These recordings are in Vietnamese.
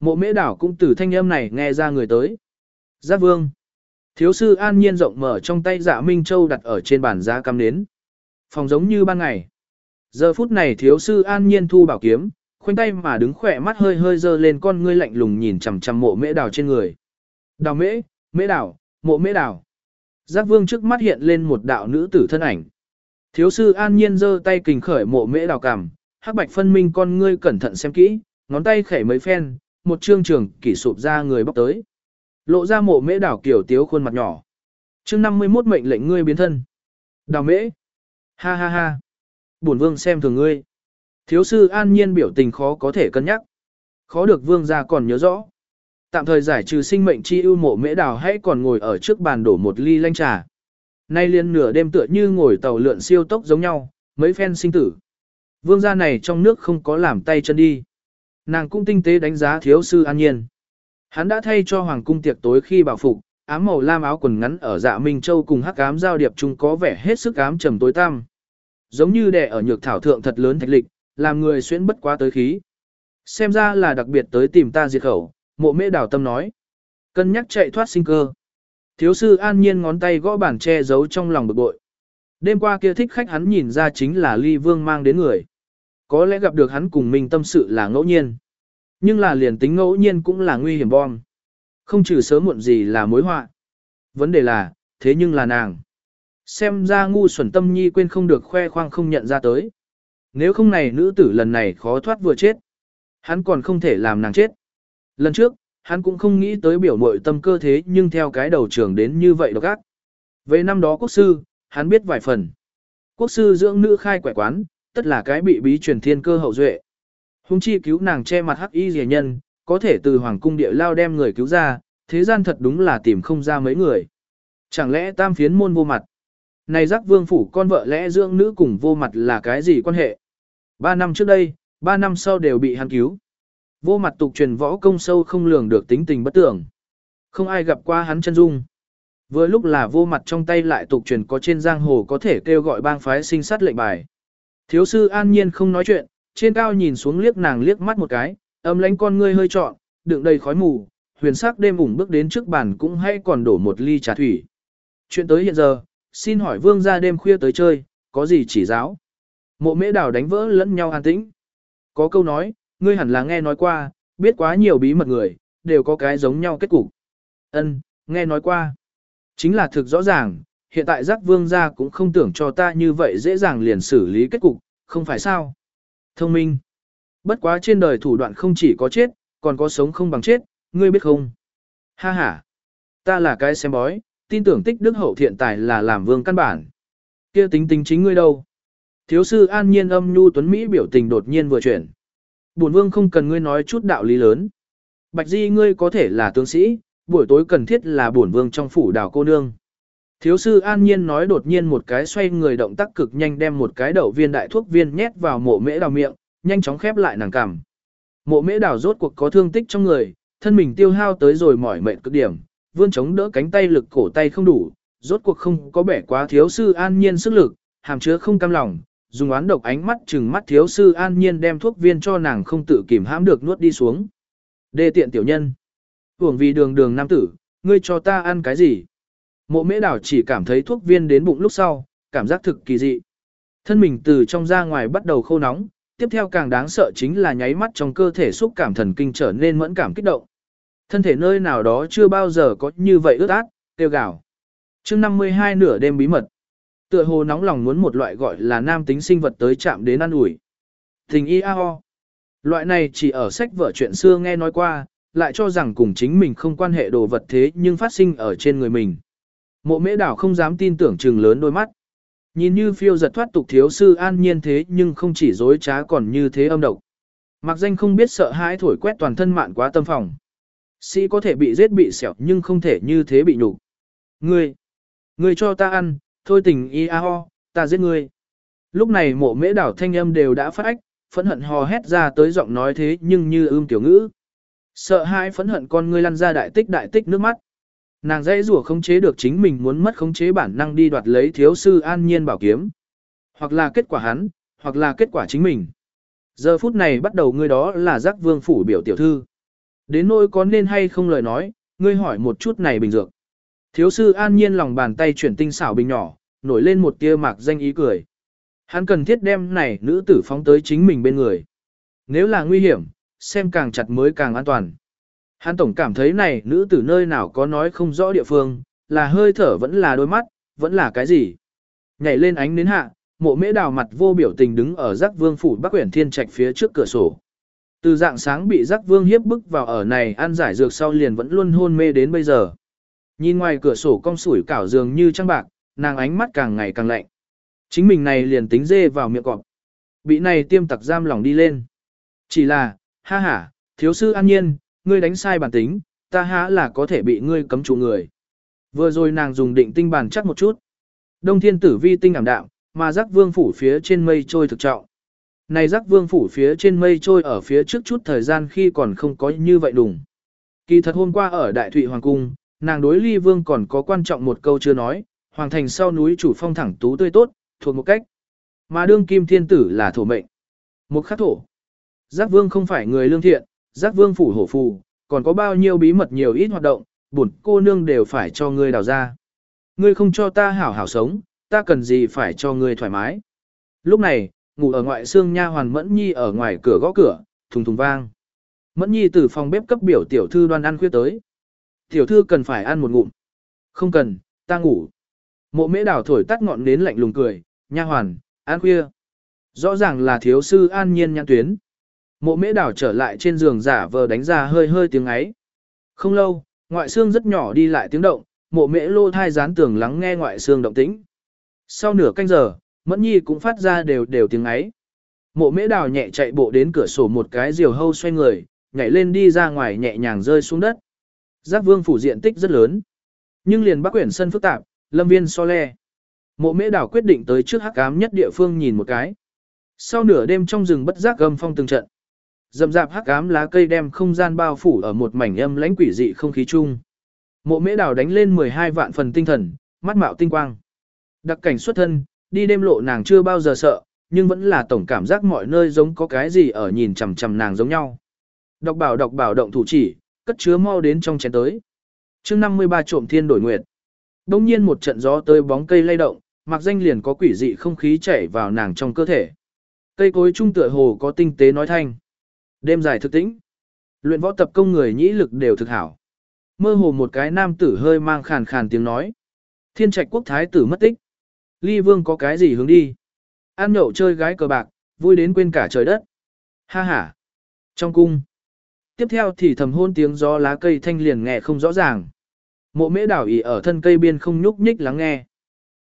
Mộ mễ đảo cũng từ thanh âm này nghe ra người tới. Giác vương. Thiếu sư an nhiên rộng mở trong tay dạ Minh Châu đặt ở trên bàn giá cắm nến. Phòng giống như ban ngày. Giờ phút này thiếu sư an nhiên thu bảo kiếm, khoanh tay mà đứng khỏe mắt hơi hơi dơ lên con ngươi lạnh lùng nhìn chằm chằm mộ mễ đào trên người. Đào mễ, mễ đào, mộ mễ đào. Giác vương trước mắt hiện lên một đạo nữ tử thân ảnh. Thiếu sư an nhiên giơ tay kình khởi mộ mễ đào cằm, hắc bạch phân minh con ngươi cẩn thận xem kỹ, ngón tay khẩy mấy phen, một trương trường kỷ sụp ra người bóc tới. Lộ ra mộ mễ đảo kiểu tiếu khuôn mặt nhỏ. chương 51 mệnh lệnh ngươi biến thân. Đào mễ. Ha ha ha. Bổn vương xem thường ngươi. Thiếu sư an nhiên biểu tình khó có thể cân nhắc. Khó được vương gia còn nhớ rõ. Tạm thời giải trừ sinh mệnh chi ưu mộ mễ đào hãy còn ngồi ở trước bàn đổ một ly lanh trà. Nay liên nửa đêm tựa như ngồi tàu lượn siêu tốc giống nhau, mấy phen sinh tử. Vương gia này trong nước không có làm tay chân đi. Nàng cũng tinh tế đánh giá thiếu sư an nhiên. Hắn đã thay cho hoàng cung tiệc tối khi bảo phục, ám màu lam áo quần ngắn ở dạ Minh Châu cùng hắc ám giao điệp chung có vẻ hết sức ám trầm tối tăm. Giống như đè ở nhược thảo thượng thật lớn thạch lịch, làm người xuyên bất quá tới khí. Xem ra là đặc biệt tới tìm ta diệt khẩu, mộ mễ đào tâm nói. Cân nhắc chạy thoát sinh cơ. Thiếu sư an nhiên ngón tay gõ bản che giấu trong lòng bực bội. Đêm qua kia thích khách hắn nhìn ra chính là ly vương mang đến người. Có lẽ gặp được hắn cùng mình tâm sự là ngẫu nhiên. Nhưng là liền tính ngẫu nhiên cũng là nguy hiểm bom. Không trừ sớm muộn gì là mối họa. Vấn đề là, thế nhưng là nàng. Xem ra ngu xuẩn tâm nhi quên không được khoe khoang không nhận ra tới. Nếu không này nữ tử lần này khó thoát vừa chết. Hắn còn không thể làm nàng chết. Lần trước, hắn cũng không nghĩ tới biểu mội tâm cơ thế nhưng theo cái đầu trưởng đến như vậy độc ác. Về năm đó quốc sư, hắn biết vài phần. Quốc sư dưỡng nữ khai quẻ quán, tất là cái bị bí truyền thiên cơ hậu duệ. Hùng chi cứu nàng che mặt hắc y rẻ nhân, có thể từ hoàng cung địa lao đem người cứu ra, thế gian thật đúng là tìm không ra mấy người. Chẳng lẽ tam phiến môn vô mặt? Này giác vương phủ con vợ lẽ dưỡng nữ cùng vô mặt là cái gì quan hệ? Ba năm trước đây, ba năm sau đều bị hắn cứu. Vô mặt tục truyền võ công sâu không lường được tính tình bất tưởng. Không ai gặp qua hắn chân dung. Vừa lúc là vô mặt trong tay lại tục truyền có trên giang hồ có thể kêu gọi bang phái sinh sát lệnh bài. Thiếu sư an nhiên không nói chuyện, trên cao nhìn xuống liếc nàng liếc mắt một cái, âm lánh con ngươi hơi trọn, đựng đầy khói mù, huyền sắc đêm ủng bước đến trước bàn cũng hay còn đổ một ly trà thủy. Chuyện tới hiện giờ, xin hỏi vương ra đêm khuya tới chơi, có gì chỉ giáo? Mộ mễ đảo đánh vỡ lẫn nhau an tĩnh. Có câu nói, ngươi hẳn là nghe nói qua, biết quá nhiều bí mật người, đều có cái giống nhau kết cục. Ân, nghe nói qua. Chính là thực rõ ràng, hiện tại giác vương gia cũng không tưởng cho ta như vậy dễ dàng liền xử lý kết cục, không phải sao? Thông minh. Bất quá trên đời thủ đoạn không chỉ có chết, còn có sống không bằng chết, ngươi biết không? Ha ha. Ta là cái xem bói, tin tưởng tích đức hậu thiện tài là làm vương căn bản. kia tính tính chính ngươi đâu? Thiếu sư an nhiên âm nhu tuấn Mỹ biểu tình đột nhiên vừa chuyển. Bổn vương không cần ngươi nói chút đạo lý lớn. Bạch di ngươi có thể là tướng sĩ, buổi tối cần thiết là bổn vương trong phủ đào cô nương. Thiếu sư an nhiên nói đột nhiên một cái xoay người động tác cực nhanh đem một cái đậu viên đại thuốc viên nhét vào mộ mễ đào miệng, nhanh chóng khép lại nàng cằm. Mộ mễ đào rốt cuộc có thương tích trong người, thân mình tiêu hao tới rồi mỏi mệt cực điểm, vươn chống đỡ cánh tay lực cổ tay không đủ, rốt cuộc không có bẻ quá thiếu sư an nhiên sức lực, hàm chứa không cam lòng, dùng oán độc ánh mắt chừng mắt thiếu sư an nhiên đem thuốc viên cho nàng không tự kìm hãm được nuốt đi xuống. Đê tiện tiểu nhân. Hưởng vì đường đường nam tử, ngươi cho ta ăn cái gì? Mộ mễ đảo chỉ cảm thấy thuốc viên đến bụng lúc sau, cảm giác thực kỳ dị. Thân mình từ trong ra ngoài bắt đầu khô nóng, tiếp theo càng đáng sợ chính là nháy mắt trong cơ thể xúc cảm thần kinh trở nên mẫn cảm kích động. Thân thể nơi nào đó chưa bao giờ có như vậy ướt át, tiêu gạo. chương 52 nửa đêm bí mật. Tựa hồ nóng lòng muốn một loại gọi là nam tính sinh vật tới chạm đến ăn ủi. Tình y a ho. Loại này chỉ ở sách vở chuyện xưa nghe nói qua, lại cho rằng cùng chính mình không quan hệ đồ vật thế nhưng phát sinh ở trên người mình. Mộ mễ đảo không dám tin tưởng trừng lớn đôi mắt. Nhìn như phiêu giật thoát tục thiếu sư an nhiên thế nhưng không chỉ dối trá còn như thế âm độc. Mặc danh không biết sợ hãi thổi quét toàn thân mạn quá tâm phòng. Sĩ có thể bị giết bị sẹo nhưng không thể như thế bị nhục. Ngươi, ngươi cho ta ăn, thôi tình y a ho, ta giết ngươi. Lúc này mộ mễ đảo thanh âm đều đã phát ách, phẫn hận hò hét ra tới giọng nói thế nhưng như ưm tiểu ngữ. Sợ hãi phẫn hận con ngươi lăn ra đại tích đại tích nước mắt. Nàng dãy rủa không chế được chính mình muốn mất khống chế bản năng đi đoạt lấy thiếu sư an nhiên bảo kiếm. Hoặc là kết quả hắn, hoặc là kết quả chính mình. Giờ phút này bắt đầu ngươi đó là giác vương phủ biểu tiểu thư. Đến nỗi có nên hay không lời nói, ngươi hỏi một chút này bình dược. Thiếu sư an nhiên lòng bàn tay chuyển tinh xảo bình nhỏ, nổi lên một tia mạc danh ý cười. Hắn cần thiết đem này nữ tử phóng tới chính mình bên người. Nếu là nguy hiểm, xem càng chặt mới càng an toàn. Hắn tổng cảm thấy này nữ tử nơi nào có nói không rõ địa phương, là hơi thở vẫn là đôi mắt, vẫn là cái gì. Nhảy lên ánh đến hạ, mộ mễ đào mặt vô biểu tình đứng ở giác vương phủ bắc quyển thiên trạch phía trước cửa sổ. Từ dạng sáng bị giác vương hiếp bức vào ở này ăn giải dược sau liền vẫn luôn hôn mê đến bây giờ. Nhìn ngoài cửa sổ cong sủi cảo dường như trăng bạc, nàng ánh mắt càng ngày càng lạnh. Chính mình này liền tính dê vào miệng cọp. Bị này tiêm tặc giam lòng đi lên. Chỉ là, ha ha, thiếu sư an nhiên, ngươi đánh sai bản tính, ta há là có thể bị ngươi cấm chủ người. Vừa rồi nàng dùng định tinh bản chắc một chút. Đông thiên tử vi tinh ảm đạm, mà giác vương phủ phía trên mây trôi thực trọng. Này giác vương phủ phía trên mây trôi ở phía trước chút thời gian khi còn không có như vậy đủng. Kỳ thật hôm qua ở Đại Thụy Hoàng Cung, nàng đối ly vương còn có quan trọng một câu chưa nói, hoàng thành sau núi chủ phong thẳng tú tươi tốt, thuộc một cách. Mà đương kim thiên tử là thổ mệnh. Một khắc thổ. Giác vương không phải người lương thiện, giác vương phủ hổ phù, còn có bao nhiêu bí mật nhiều ít hoạt động, bổn cô nương đều phải cho ngươi đào ra. Ngươi không cho ta hảo hảo sống, ta cần gì phải cho ngươi thoải mái. Lúc này, ngủ ở ngoại xương nha hoàn Mẫn Nhi ở ngoài cửa gõ cửa, thùng thùng vang. Mẫn Nhi từ phòng bếp cấp biểu tiểu thư đoan ăn khuya tới. Tiểu thư cần phải ăn một ngụm. Không cần, ta ngủ. Mộ mễ đảo thổi tắt ngọn nến lạnh lùng cười, nha hoàn, ăn khuya. Rõ ràng là thiếu sư an nhiên nhãn tuyến. Mộ mễ đảo trở lại trên giường giả vờ đánh ra hơi hơi tiếng ấy. Không lâu, ngoại xương rất nhỏ đi lại tiếng động, mộ mễ lô thai dán tường lắng nghe ngoại xương động tĩnh. Sau nửa canh giờ, mẫn nhi cũng phát ra đều đều tiếng ấy. Mộ mễ đào nhẹ chạy bộ đến cửa sổ một cái diều hâu xoay người, nhảy lên đi ra ngoài nhẹ nhàng rơi xuống đất. Giác vương phủ diện tích rất lớn. Nhưng liền bắc quyển sân phức tạp, lâm viên so le. Mộ mễ đảo quyết định tới trước hắc ám nhất địa phương nhìn một cái. Sau nửa đêm trong rừng bất giác gầm phong từng trận. Dầm dạp hắc ám lá cây đem không gian bao phủ ở một mảnh âm lãnh quỷ dị không khí chung. Mộ mễ Đào đánh lên 12 vạn phần tinh thần, mắt mạo tinh quang. Đặc cảnh xuất thân, đi đêm lộ nàng chưa bao giờ sợ, nhưng vẫn là tổng cảm giác mọi nơi giống có cái gì ở nhìn chằm chằm nàng giống nhau. Đọc bảo đọc bảo động thủ chỉ, cất chứa mau đến trong chén tới. chương 53 trộm thiên đổi nguyệt. Đông nhiên một trận gió tới bóng cây lay động, mặc danh liền có quỷ dị không khí chảy vào nàng trong cơ thể. Cây cối trung tựa hồ có tinh tế nói thanh. Đêm dài thực tĩnh. Luyện võ tập công người nhĩ lực đều thực hảo. Mơ hồ một cái nam tử hơi mang khàn khàn tiếng nói. Thiên trạch quốc thái tử mất tích. Ly vương có cái gì hướng đi? Ăn nhậu chơi gái cờ bạc, vui đến quên cả trời đất. Ha ha. Trong cung. Tiếp theo thì thầm hôn tiếng gió lá cây thanh liền nghe không rõ ràng. Mộ mễ đảo ỉ ở thân cây biên không nhúc nhích lắng nghe.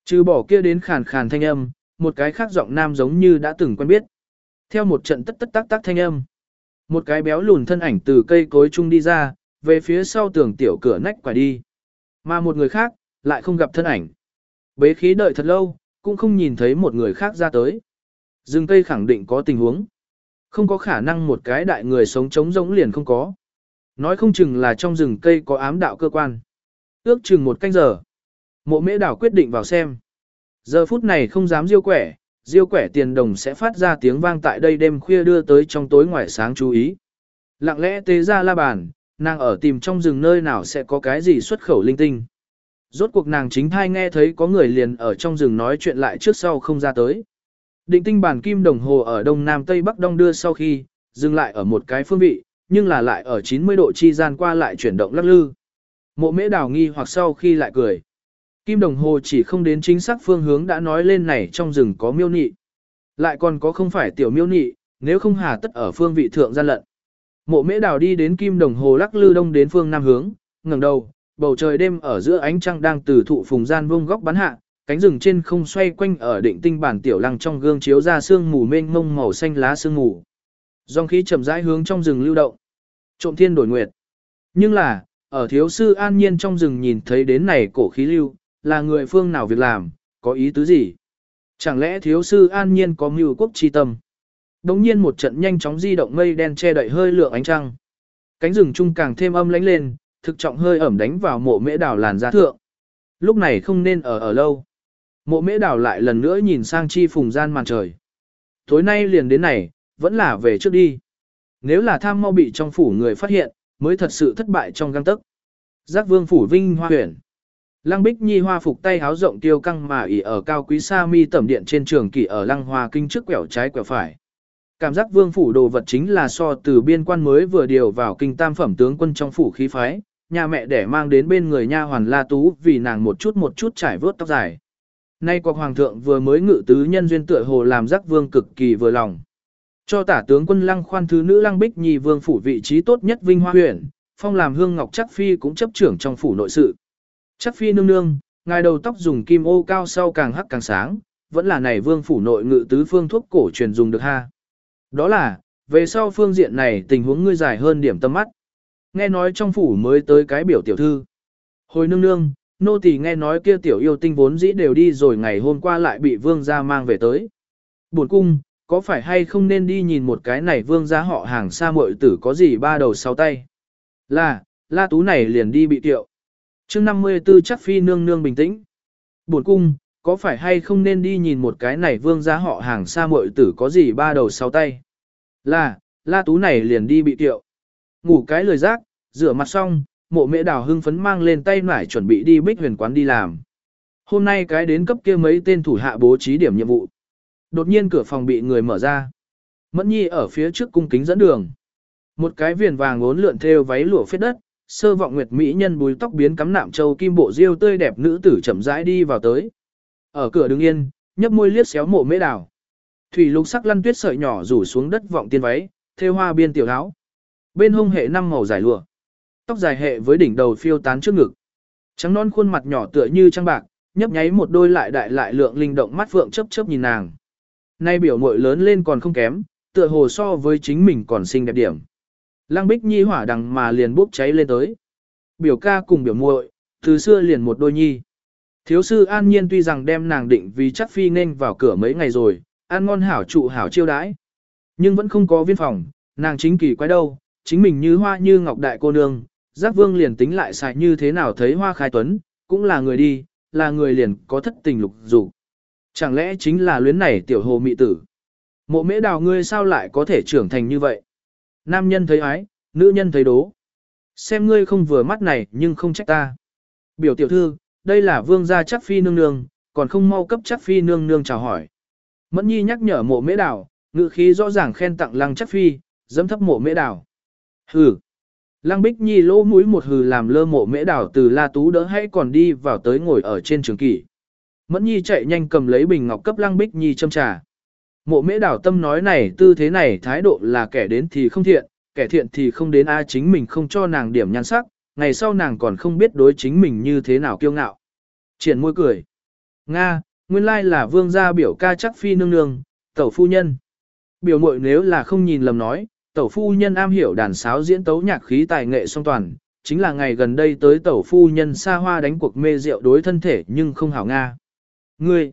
Trừ bỏ kia đến khàn khàn thanh âm, một cái khác giọng nam giống như đã từng quen biết. Theo một trận tất tất tác tác thanh âm. Một cái béo lùn thân ảnh từ cây cối chung đi ra, về phía sau tường tiểu cửa nách quả đi. Mà một người khác, lại không gặp thân ảnh. Bế khí đợi thật lâu, cũng không nhìn thấy một người khác ra tới. dừng cây khẳng định có tình huống. Không có khả năng một cái đại người sống trống rỗng liền không có. Nói không chừng là trong rừng cây có ám đạo cơ quan. Ước chừng một canh giờ. Mộ mễ đảo quyết định vào xem. Giờ phút này không dám diêu quẻ, diêu quẻ tiền đồng sẽ phát ra tiếng vang tại đây đêm khuya đưa tới trong tối ngoài sáng chú ý. Lặng lẽ tế ra la bàn, nàng ở tìm trong rừng nơi nào sẽ có cái gì xuất khẩu linh tinh. Rốt cuộc nàng chính thai nghe thấy có người liền ở trong rừng nói chuyện lại trước sau không ra tới. Định tinh bản kim đồng hồ ở đông nam tây bắc đông đưa sau khi, dừng lại ở một cái phương vị, nhưng là lại ở 90 độ chi gian qua lại chuyển động lắc lư. Mộ mễ đào nghi hoặc sau khi lại cười. Kim đồng hồ chỉ không đến chính xác phương hướng đã nói lên này trong rừng có miêu nị. Lại còn có không phải tiểu miêu nị, nếu không hà tất ở phương vị thượng gian lận. Mộ mễ đào đi đến kim đồng hồ lắc lư đông đến phương nam hướng, ngẩng đầu, bầu trời đêm ở giữa ánh trăng đang từ thụ phùng gian vông góc bắn hạ, cánh rừng trên không xoay quanh ở định tinh bản tiểu lăng trong gương chiếu ra sương mù mênh mông màu xanh lá sương mù. Dòng khí chậm rãi hướng trong rừng lưu động. Trộm thiên đổi nguyệt. Nhưng là, ở thiếu sư an nhiên trong rừng nhìn thấy đến này cổ khí lưu, là người phương nào việc làm, có ý tứ gì? Chẳng lẽ thiếu sư an nhiên có mưu quốc chi tâm? Đồng nhiên một trận nhanh chóng di động mây đen che đậy hơi lượng ánh trăng. Cánh rừng trung càng thêm âm lánh lên, thực trọng hơi ẩm đánh vào mộ mễ đảo làn da thượng. Lúc này không nên ở ở lâu. Mộ mễ đảo lại lần nữa nhìn sang chi phùng gian màn trời. Tối nay liền đến này, vẫn là về trước đi. Nếu là tham mau bị trong phủ người phát hiện, mới thật sự thất bại trong găng tức. Giác vương phủ vinh hoa huyền. Lăng Bích Nhi hoa phục tay háo rộng tiêu căng mà ỉ ở cao quý sa mi tẩm điện trên trường kỷ ở Lăng Hoa kinh trước quẹo trái quẹo phải. Cảm giác vương phủ đồ vật chính là so từ biên quan mới vừa điều vào kinh tam phẩm tướng quân trong phủ khí phái, nhà mẹ để mang đến bên người nha hoàn La Tú vì nàng một chút một chút trải vớt tóc dài. Nay quọc hoàng thượng vừa mới ngự tứ nhân duyên tựa hồ làm giác vương cực kỳ vừa lòng. Cho tả tướng quân lăng khoan thứ nữ lăng bích nhi vương phủ vị trí tốt nhất vinh hoa huyện, phong làm hương ngọc chắc phi cũng chấp trưởng trong phủ nội sự. Chắc phi nương nương, ngài đầu tóc dùng kim ô cao sau càng hắc càng sáng, vẫn là này vương phủ nội ngự tứ phương thuốc cổ truyền dùng được ha. Đó là, về sau phương diện này tình huống ngươi dài hơn điểm tâm mắt. Nghe nói trong phủ mới tới cái biểu tiểu thư. Hồi nương nương, nô tỳ nghe nói kia tiểu yêu tinh vốn dĩ đều đi rồi ngày hôm qua lại bị vương gia mang về tới. Buồn cung, có phải hay không nên đi nhìn một cái này vương gia họ hàng xa muội tử có gì ba đầu sáu tay. Là, la tú này liền đi bị tiệu chương 54 chắc phi nương nương bình tĩnh. Buồn cung, có phải hay không nên đi nhìn một cái này vương gia họ hàng xa muội tử có gì ba đầu sáu tay. Là, la tú này liền đi bị tiệu. Ngủ cái lười rác, rửa mặt xong, mộ mễ đào hưng phấn mang lên tay nải chuẩn bị đi bích huyền quán đi làm. Hôm nay cái đến cấp kia mấy tên thủ hạ bố trí điểm nhiệm vụ. Đột nhiên cửa phòng bị người mở ra. Mẫn nhi ở phía trước cung kính dẫn đường. Một cái viền vàng ốn lượn theo váy lụa phết đất, sơ vọng nguyệt mỹ nhân bùi tóc biến cắm nạm châu kim bộ diêu tươi đẹp nữ tử chậm rãi đi vào tới. Ở cửa đứng yên, nhấp môi liếc xéo mộ mễ đào. Thủy lục sắc lăn tuyết sợi nhỏ rủ xuống đất vọng tiên váy, thêu hoa biên tiểu áo. Bên hông hệ năm màu dài lụa. Tóc dài hệ với đỉnh đầu phiêu tán trước ngực. Trắng non khuôn mặt nhỏ tựa như trăng bạc, nhấp nháy một đôi lại đại lại lượng linh động mắt phượng chớp chớp nhìn nàng. Nay biểu muội lớn lên còn không kém, tựa hồ so với chính mình còn xinh đẹp điểm. Lăng Bích Nhi hỏa đằng mà liền bốc cháy lên tới. Biểu ca cùng biểu muội, từ xưa liền một đôi nhi. Thiếu sư an nhiên tuy rằng đem nàng định vì chắc phi nên vào cửa mấy ngày rồi, ăn ngon hảo trụ hảo chiêu đãi. Nhưng vẫn không có viên phòng, nàng chính kỳ quái đâu, chính mình như hoa như ngọc đại cô nương, giác vương liền tính lại xài như thế nào thấy hoa khai tuấn, cũng là người đi, là người liền có thất tình lục dù, Chẳng lẽ chính là luyến này tiểu hồ mị tử? Mộ mễ đào ngươi sao lại có thể trưởng thành như vậy? Nam nhân thấy ái, nữ nhân thấy đố. Xem ngươi không vừa mắt này nhưng không trách ta. Biểu tiểu thư, đây là vương gia chắc phi nương nương, còn không mau cấp chắc phi nương nương chào hỏi. Mẫn nhi nhắc nhở mộ mễ đào, ngự khí rõ ràng khen tặng lăng chắc phi, dẫm thấp mộ mễ đào. Hừ. Lăng Bích Nhi lỗ mũi một hừ làm lơ mộ mễ đảo từ La Tú đỡ hay còn đi vào tới ngồi ở trên trường kỷ. Mẫn Nhi chạy nhanh cầm lấy bình ngọc cấp Lăng Bích Nhi châm trà. Mộ mễ đảo tâm nói này tư thế này thái độ là kẻ đến thì không thiện, kẻ thiện thì không đến ai chính mình không cho nàng điểm nhan sắc, ngày sau nàng còn không biết đối chính mình như thế nào kiêu ngạo. Triển môi cười. Nga, nguyên lai là vương gia biểu ca chắc phi nương nương, tẩu phu nhân. Biểu mội nếu là không nhìn lầm nói, tẩu phu nhân am hiểu đàn sáo diễn tấu nhạc khí tài nghệ song toàn, chính là ngày gần đây tới tẩu phu nhân xa hoa đánh cuộc mê rượu đối thân thể nhưng không hảo nga. Ngươi!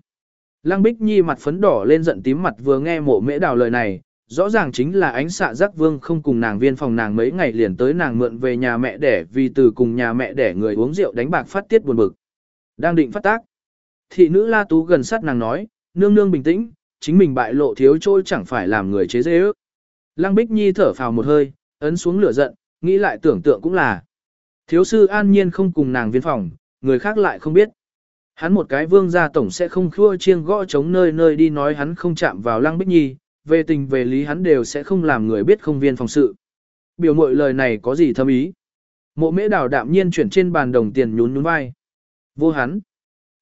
Lăng Bích Nhi mặt phấn đỏ lên giận tím mặt vừa nghe mộ mễ đào lời này, rõ ràng chính là ánh xạ giác vương không cùng nàng viên phòng nàng mấy ngày liền tới nàng mượn về nhà mẹ đẻ vì từ cùng nhà mẹ đẻ người uống rượu đánh bạc phát tiết buồn bực. Đang định phát tác. Thị nữ La Tú gần sát nàng nói, nương nương bình tĩnh, chính mình bại lộ thiếu trôi chẳng phải làm người chế dễ ước. Lăng Bích Nhi thở phào một hơi, ấn xuống lửa giận, nghĩ lại tưởng tượng cũng là. Thiếu sư an nhiên không cùng nàng viên phòng, người khác lại không biết. Hắn một cái vương gia tổng sẽ không khua chiêng gõ chống nơi nơi đi nói hắn không chạm vào Lăng Bích Nhi, về tình về lý hắn đều sẽ không làm người biết không viên phòng sự. Biểu mội lời này có gì thâm ý? Mộ mễ đào đạm nhiên chuyển trên bàn đồng tiền nhún nhún vai. Vô hắn.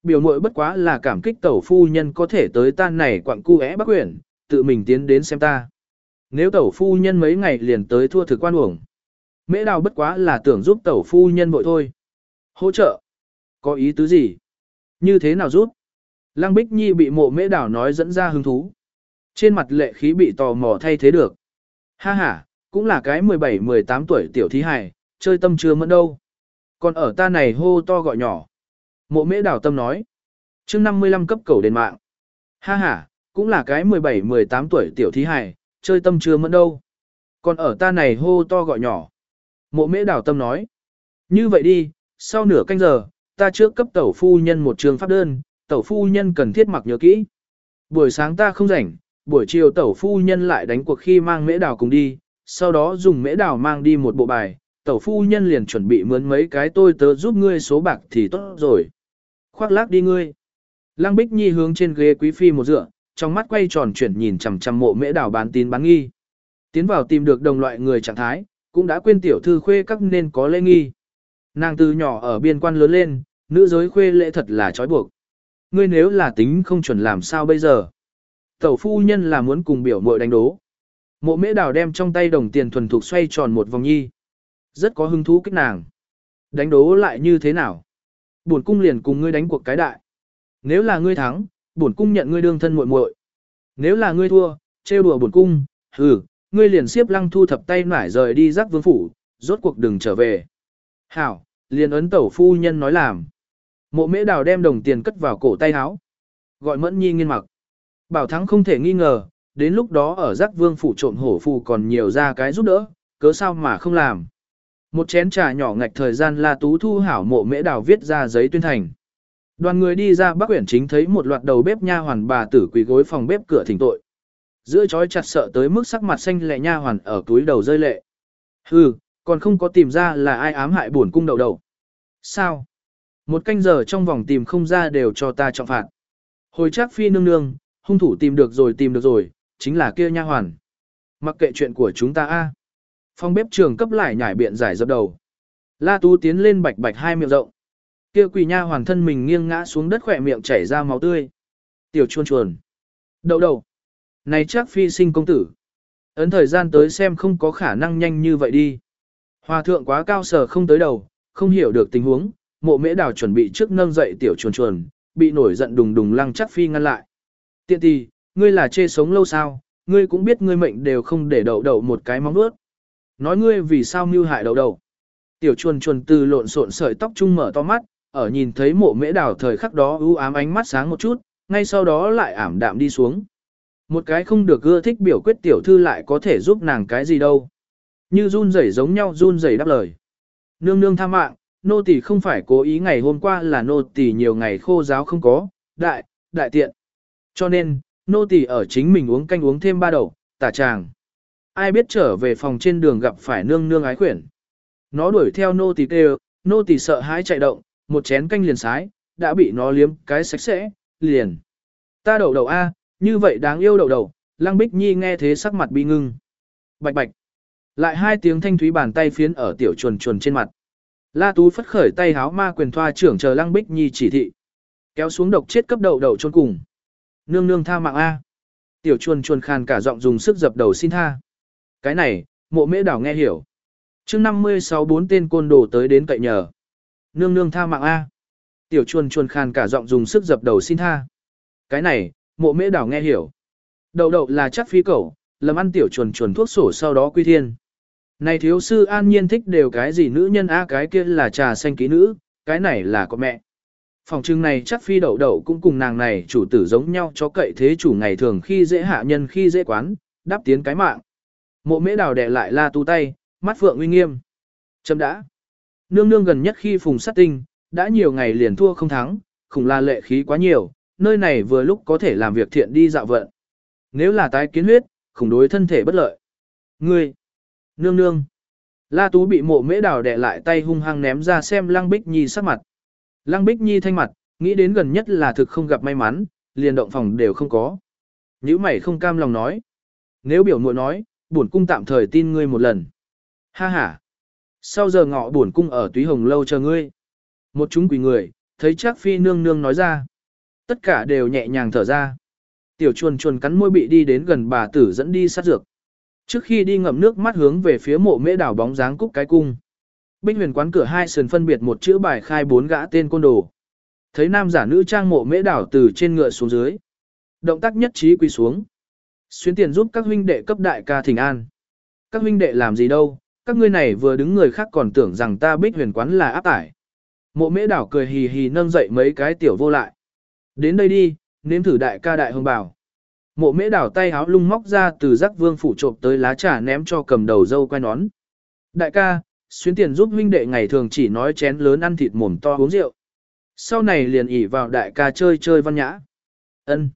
Biểu mội bất quá là cảm kích tẩu phu nhân có thể tới tan này quặng cu é bác quyển, tự mình tiến đến xem ta. Nếu tẩu phu nhân mấy ngày liền tới thua thực quan uổng. Mễ đào bất quá là tưởng giúp tẩu phu nhân bội thôi. Hỗ trợ. Có ý tứ gì? Như thế nào rút? Lăng Bích Nhi bị mộ mễ đảo nói dẫn ra hứng thú. Trên mặt lệ khí bị tò mò thay thế được. Ha ha, cũng là cái 17-18 tuổi tiểu thí hài, chơi tâm chưa mẫn đâu. Còn ở ta này hô to gọi nhỏ. Mộ mễ đảo tâm nói. chương 55 cấp cầu đền mạng. Ha ha, cũng là cái 17-18 tuổi tiểu thí hài, chơi tâm chưa mẫn đâu. Còn ở ta này hô to gọi nhỏ. Mộ mễ đảo tâm nói. Như vậy đi, sau nửa canh giờ, ta trước cấp tẩu phu nhân một trường pháp đơn, tẩu phu nhân cần thiết mặc nhớ kỹ. Buổi sáng ta không rảnh, buổi chiều tẩu phu nhân lại đánh cuộc khi mang mễ đào cùng đi, sau đó dùng mễ đào mang đi một bộ bài, tẩu phu nhân liền chuẩn bị mướn mấy cái tôi tớ giúp ngươi số bạc thì tốt rồi. Khoác lác đi ngươi. Lăng Bích Nhi hướng trên ghế quý phi một dựa, trong mắt quay tròn chuyển nhìn chằm chằm mộ mễ đào bán tín bán nghi. Tiến vào tìm được đồng loại người trạng thái, cũng đã quên tiểu thư khuê các nên có lễ nghi. Nàng từ nhỏ ở biên quan lớn lên, nữ giới khuê lễ thật là trói buộc. Ngươi nếu là tính không chuẩn làm sao bây giờ? Tẩu phu nhân là muốn cùng biểu muội đánh đố. Mộ mễ đào đem trong tay đồng tiền thuần thục xoay tròn một vòng nhi. Rất có hứng thú kích nàng. Đánh đố lại như thế nào? Bổn cung liền cùng ngươi đánh cuộc cái đại. Nếu là ngươi thắng, bổn cung nhận ngươi đương thân muội muội. Nếu là ngươi thua, trêu đùa bổn cung, hừ, ngươi liền xiếp lăng thu thập tay nải rời đi rắc vương phủ, rốt cuộc đừng trở về. Hảo, liền ấn tẩu phu nhân nói làm. Mộ mễ đào đem đồng tiền cất vào cổ tay áo. Gọi mẫn nhi nghiên mặc. Bảo thắng không thể nghi ngờ, đến lúc đó ở giác vương phủ trộm hổ phù còn nhiều ra cái giúp đỡ, cớ sao mà không làm. Một chén trà nhỏ ngạch thời gian là Tú thu hảo mộ mễ đào viết ra giấy tuyên thành. Đoàn người đi ra Bắc Quyển chính thấy một loạt đầu bếp nha hoàn bà tử quỳ gối phòng bếp cửa thỉnh tội. Giữa chói chặt sợ tới mức sắc mặt xanh lẹ nha hoàn ở túi đầu rơi lệ. Hừ, còn không có tìm ra là ai ám hại buồn cung đầu đầu. Sao? Một canh giờ trong vòng tìm không ra đều cho ta trọng phạt. Hồi chắc phi nương nương, hung thủ tìm được rồi tìm được rồi, chính là kia nha hoàn. Mặc kệ chuyện của chúng ta a. Phong bếp trường cấp lại nhảy biện giải dập đầu. La Tú tiến lên bạch bạch hai miệng rộng. Kia quỳ nha hoàn thân mình nghiêng ngã xuống đất khỏe miệng chảy ra máu tươi. Tiểu chuôn chuồn. Đậu đầu. Này chắc phi sinh công tử. Ấn thời gian tới xem không có khả năng nhanh như vậy đi. Hòa thượng quá cao sở không tới đầu, không hiểu được tình huống, mộ mễ đào chuẩn bị trước nâng dậy tiểu chuồn chuồn, bị nổi giận đùng đùng lăng chắc phi ngăn lại. Tiện tì, ngươi là chê sống lâu sao, ngươi cũng biết ngươi mệnh đều không để đậu đậu một cái móng ướt. Nói ngươi vì sao mưu hại đậu đậu. Tiểu chuồn chuồn từ lộn xộn sợi tóc trung mở to mắt, ở nhìn thấy mộ mễ đào thời khắc đó ưu ám ánh mắt sáng một chút, ngay sau đó lại ảm đạm đi xuống. Một cái không được ưa thích biểu quyết tiểu thư lại có thể giúp nàng cái gì đâu. Như run rẩy giống nhau run rẩy đáp lời. Nương nương tha mạng, nô tỳ không phải cố ý ngày hôm qua là nô tỳ nhiều ngày khô giáo không có, đại, đại tiện. Cho nên, nô tỳ ở chính mình uống canh uống thêm ba đầu, tả chàng Ai biết trở về phòng trên đường gặp phải nương nương ái khuyển. Nó đuổi theo nô tỳ kêu, nô tỳ sợ hãi chạy động, một chén canh liền sái, đã bị nó liếm cái sạch sẽ, liền. Ta đậu đầu A, như vậy đáng yêu đậu đầu, Lăng Bích Nhi nghe thế sắc mặt bi ngưng. Bạch bạch. Lại hai tiếng thanh thúy bàn tay phiến ở tiểu chuồn chuồn trên mặt. La Tú phất khởi tay háo ma quyền thoa trưởng chờ Lăng Bích Nhi chỉ thị. Kéo xuống độc chết cấp đậu đậu chôn cùng. Nương nương tha mạng A. Tiểu chuồn chuồn khàn cả giọng dùng sức dập đầu xin tha. Cái này, mộ mễ đảo nghe hiểu. chương 56 bốn tên côn đồ tới đến cậy nhờ. Nương nương tha mạng A. Tiểu chuồn chuồn khàn cả giọng dùng sức dập đầu xin tha. Cái này, mộ mễ đảo nghe hiểu. Đậu đậu là chắc phi cẩu, lầm ăn tiểu chuồn chuồn thuốc sổ sau đó quy thiên. Này thiếu sư an nhiên thích đều cái gì nữ nhân a cái kia là trà xanh ký nữ, cái này là có mẹ. Phòng trưng này chắc phi đậu đậu cũng cùng nàng này chủ tử giống nhau cho cậy thế chủ ngày thường khi dễ hạ nhân khi dễ quán, đáp tiến cái mạng. Mộ mễ đào đẻ lại la tu tay, mắt phượng uy nghiêm. Chấm đã. Nương nương gần nhất khi phùng sát tinh, đã nhiều ngày liền thua không thắng, khủng la lệ khí quá nhiều, nơi này vừa lúc có thể làm việc thiện đi dạo vận. Nếu là tái kiến huyết, khủng đối thân thể bất lợi. Ngươi, nương nương. La Tú bị mộ mễ đào đè lại tay hung hăng ném ra xem Lăng Bích Nhi sắc mặt. Lăng Bích Nhi thanh mặt, nghĩ đến gần nhất là thực không gặp may mắn, liền động phòng đều không có. Nhữ mày không cam lòng nói. Nếu biểu muội nói, bổn cung tạm thời tin ngươi một lần. Ha ha. Sau giờ ngọ bổn cung ở túy hồng lâu chờ ngươi. Một chúng quỷ người, thấy chắc phi nương nương nói ra. Tất cả đều nhẹ nhàng thở ra. Tiểu chuồn chuồn cắn môi bị đi đến gần bà tử dẫn đi sát dược. Trước khi đi ngậm nước mắt hướng về phía mộ mễ đảo bóng dáng cúc cái cung. Binh huyền quán cửa hai sườn phân biệt một chữ bài khai bốn gã tên côn đồ. Thấy nam giả nữ trang mộ mễ đảo từ trên ngựa xuống dưới. Động tác nhất trí quỳ xuống. Xuyến tiền giúp các huynh đệ cấp đại ca thỉnh an. Các huynh đệ làm gì đâu, các ngươi này vừa đứng người khác còn tưởng rằng ta bích huyền quán là áp tải. Mộ mễ đảo cười hì hì nâng dậy mấy cái tiểu vô lại. Đến đây đi, nếm thử đại ca đại hồng bảo. Mộ mễ đảo tay háo lung móc ra từ giác vương phủ trộm tới lá trà ném cho cầm đầu dâu quay nón. Đại ca, xuyến tiền giúp huynh đệ ngày thường chỉ nói chén lớn ăn thịt mồm to uống rượu. Sau này liền ỉ vào đại ca chơi chơi văn nhã. ân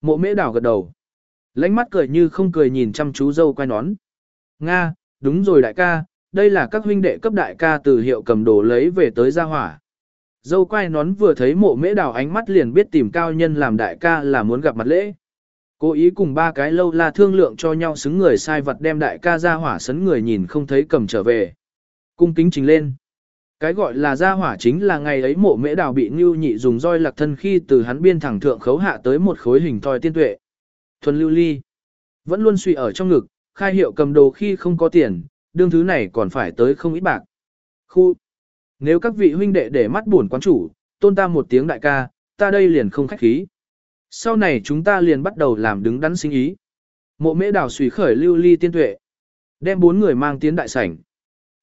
Mộ mễ đảo gật đầu. lánh mắt cười như không cười nhìn chăm chú dâu quay nón. Nga, đúng rồi đại ca, đây là các huynh đệ cấp đại ca từ hiệu cầm đồ lấy về tới gia hỏa. Dâu quay nón vừa thấy mộ mễ đào ánh mắt liền biết tìm cao nhân làm đại ca là muốn gặp mặt lễ. Cố ý cùng ba cái lâu la thương lượng cho nhau xứng người sai vật đem đại ca ra hỏa sấn người nhìn không thấy cầm trở về. Cung kính trình lên. Cái gọi là ra hỏa chính là ngày ấy mộ mễ đào bị ngưu nhị dùng roi lạc thân khi từ hắn biên thẳng thượng khấu hạ tới một khối hình thoi tiên tuệ. Thuần lưu ly. Vẫn luôn suy ở trong ngực, khai hiệu cầm đồ khi không có tiền, đương thứ này còn phải tới không ít bạc. Khu. Nếu các vị huynh đệ để mắt buồn quán chủ, tôn ta một tiếng đại ca, ta đây liền không khách khí. Sau này chúng ta liền bắt đầu làm đứng đắn sinh ý. Mộ mễ đào suy khởi lưu ly tiên tuệ. Đem bốn người mang tiến đại sảnh.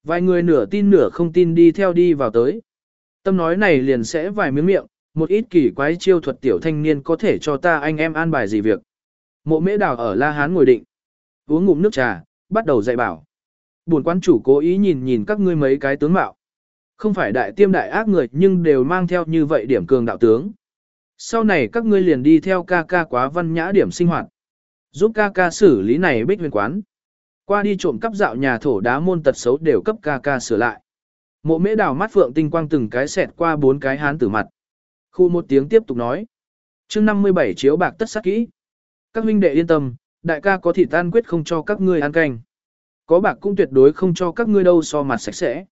Vài người nửa tin nửa không tin đi theo đi vào tới. Tâm nói này liền sẽ vài miếng miệng, một ít kỳ quái chiêu thuật tiểu thanh niên có thể cho ta anh em an bài gì việc. Mộ mễ đào ở La Hán ngồi định. Uống ngụm nước trà, bắt đầu dạy bảo. Buồn quan chủ cố ý nhìn nhìn các ngươi mấy cái tướng mạo. Không phải đại tiêm đại ác người nhưng đều mang theo như vậy điểm cường đạo tướng. Sau này các ngươi liền đi theo ca ca quá văn nhã điểm sinh hoạt. Giúp ca ca xử lý này bích huyền quán. Qua đi trộm cắp dạo nhà thổ đá môn tật xấu đều cấp ca ca sửa lại. Mộ mễ đào mắt phượng tinh quang từng cái xẹt qua bốn cái hán tử mặt. Khu một tiếng tiếp tục nói. chương 57 chiếu bạc tất sắc kỹ. Các huynh đệ yên tâm, đại ca có thịt tan quyết không cho các ngươi ăn canh. Có bạc cũng tuyệt đối không cho các ngươi đâu so mặt sạch sẽ.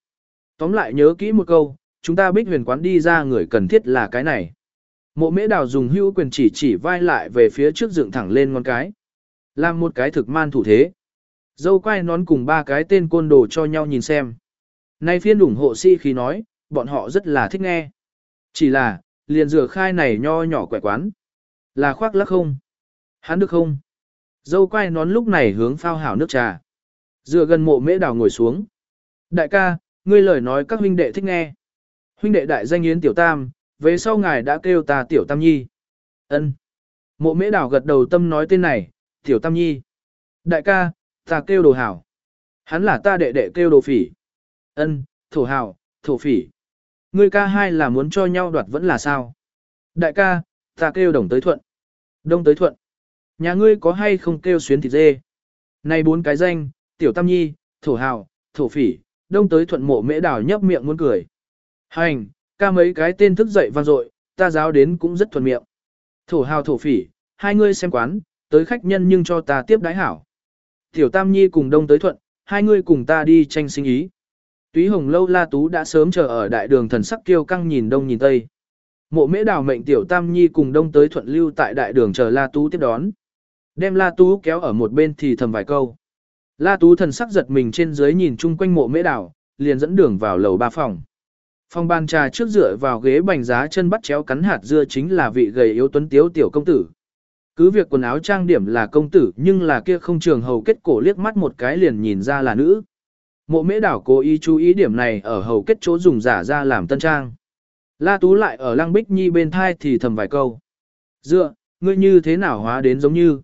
Tóm lại nhớ kỹ một câu, chúng ta bích huyền quán đi ra người cần thiết là cái này. Mộ mễ đào dùng hữu quyền chỉ chỉ vai lại về phía trước dựng thẳng lên ngón cái. Làm một cái thực man thủ thế. Dâu quay nón cùng ba cái tên côn đồ cho nhau nhìn xem. Nay phiên ủng hộ si khi nói, bọn họ rất là thích nghe. Chỉ là, liền rửa khai này nho nhỏ quẻ quán. Là khoác lắc không? Hắn được không? Dâu quay nón lúc này hướng phao hảo nước trà. Dựa gần mộ mễ đào ngồi xuống. Đại ca, ngươi lời nói các huynh đệ thích nghe. Huynh đệ đại danh Yến Tiểu Tam, về sau ngài đã kêu ta Tiểu Tam Nhi. ân Mộ mễ đào gật đầu tâm nói tên này, Tiểu Tam Nhi. Đại ca, ta kêu đồ hảo. Hắn là ta đệ đệ kêu đồ phỉ. ân thổ hảo, thổ phỉ. Ngươi ca hai là muốn cho nhau đoạt vẫn là sao? Đại ca, ta kêu đồng tới thuận. Đông tới thuận. Nhà ngươi có hay không kêu xuyến thịt dê? Này bốn cái danh, tiểu tam nhi, thổ hào, thổ phỉ, đông tới thuận mộ mễ đào nhấp miệng muốn cười. Hành, ca mấy cái tên thức dậy vang dội, ta giáo đến cũng rất thuận miệng. Thổ hào thổ phỉ, hai ngươi xem quán, tới khách nhân nhưng cho ta tiếp đái hảo. Tiểu tam nhi cùng đông tới thuận, hai ngươi cùng ta đi tranh sinh ý. Túy hồng lâu la tú đã sớm chờ ở đại đường thần sắc kiêu căng nhìn đông nhìn tây. Mộ mễ đào mệnh tiểu tam nhi cùng đông tới thuận lưu tại đại đường chờ la tú tiếp đón. Đem la tú kéo ở một bên thì thầm vài câu. La Tú thần sắc giật mình trên dưới nhìn chung quanh mộ mễ đào liền dẫn đường vào lầu ba phòng. Phòng bàn trà trước dựa vào ghế bành giá chân bắt chéo cắn hạt dưa chính là vị gầy yếu tuấn tiếu tiểu công tử. Cứ việc quần áo trang điểm là công tử nhưng là kia không trường hầu kết cổ liếc mắt một cái liền nhìn ra là nữ. Mộ mễ đảo cố ý chú ý điểm này ở hầu kết chỗ dùng giả ra làm tân trang. La Tú lại ở lăng bích nhi bên thai thì thầm vài câu. Dựa, ngươi như thế nào hóa đến giống như.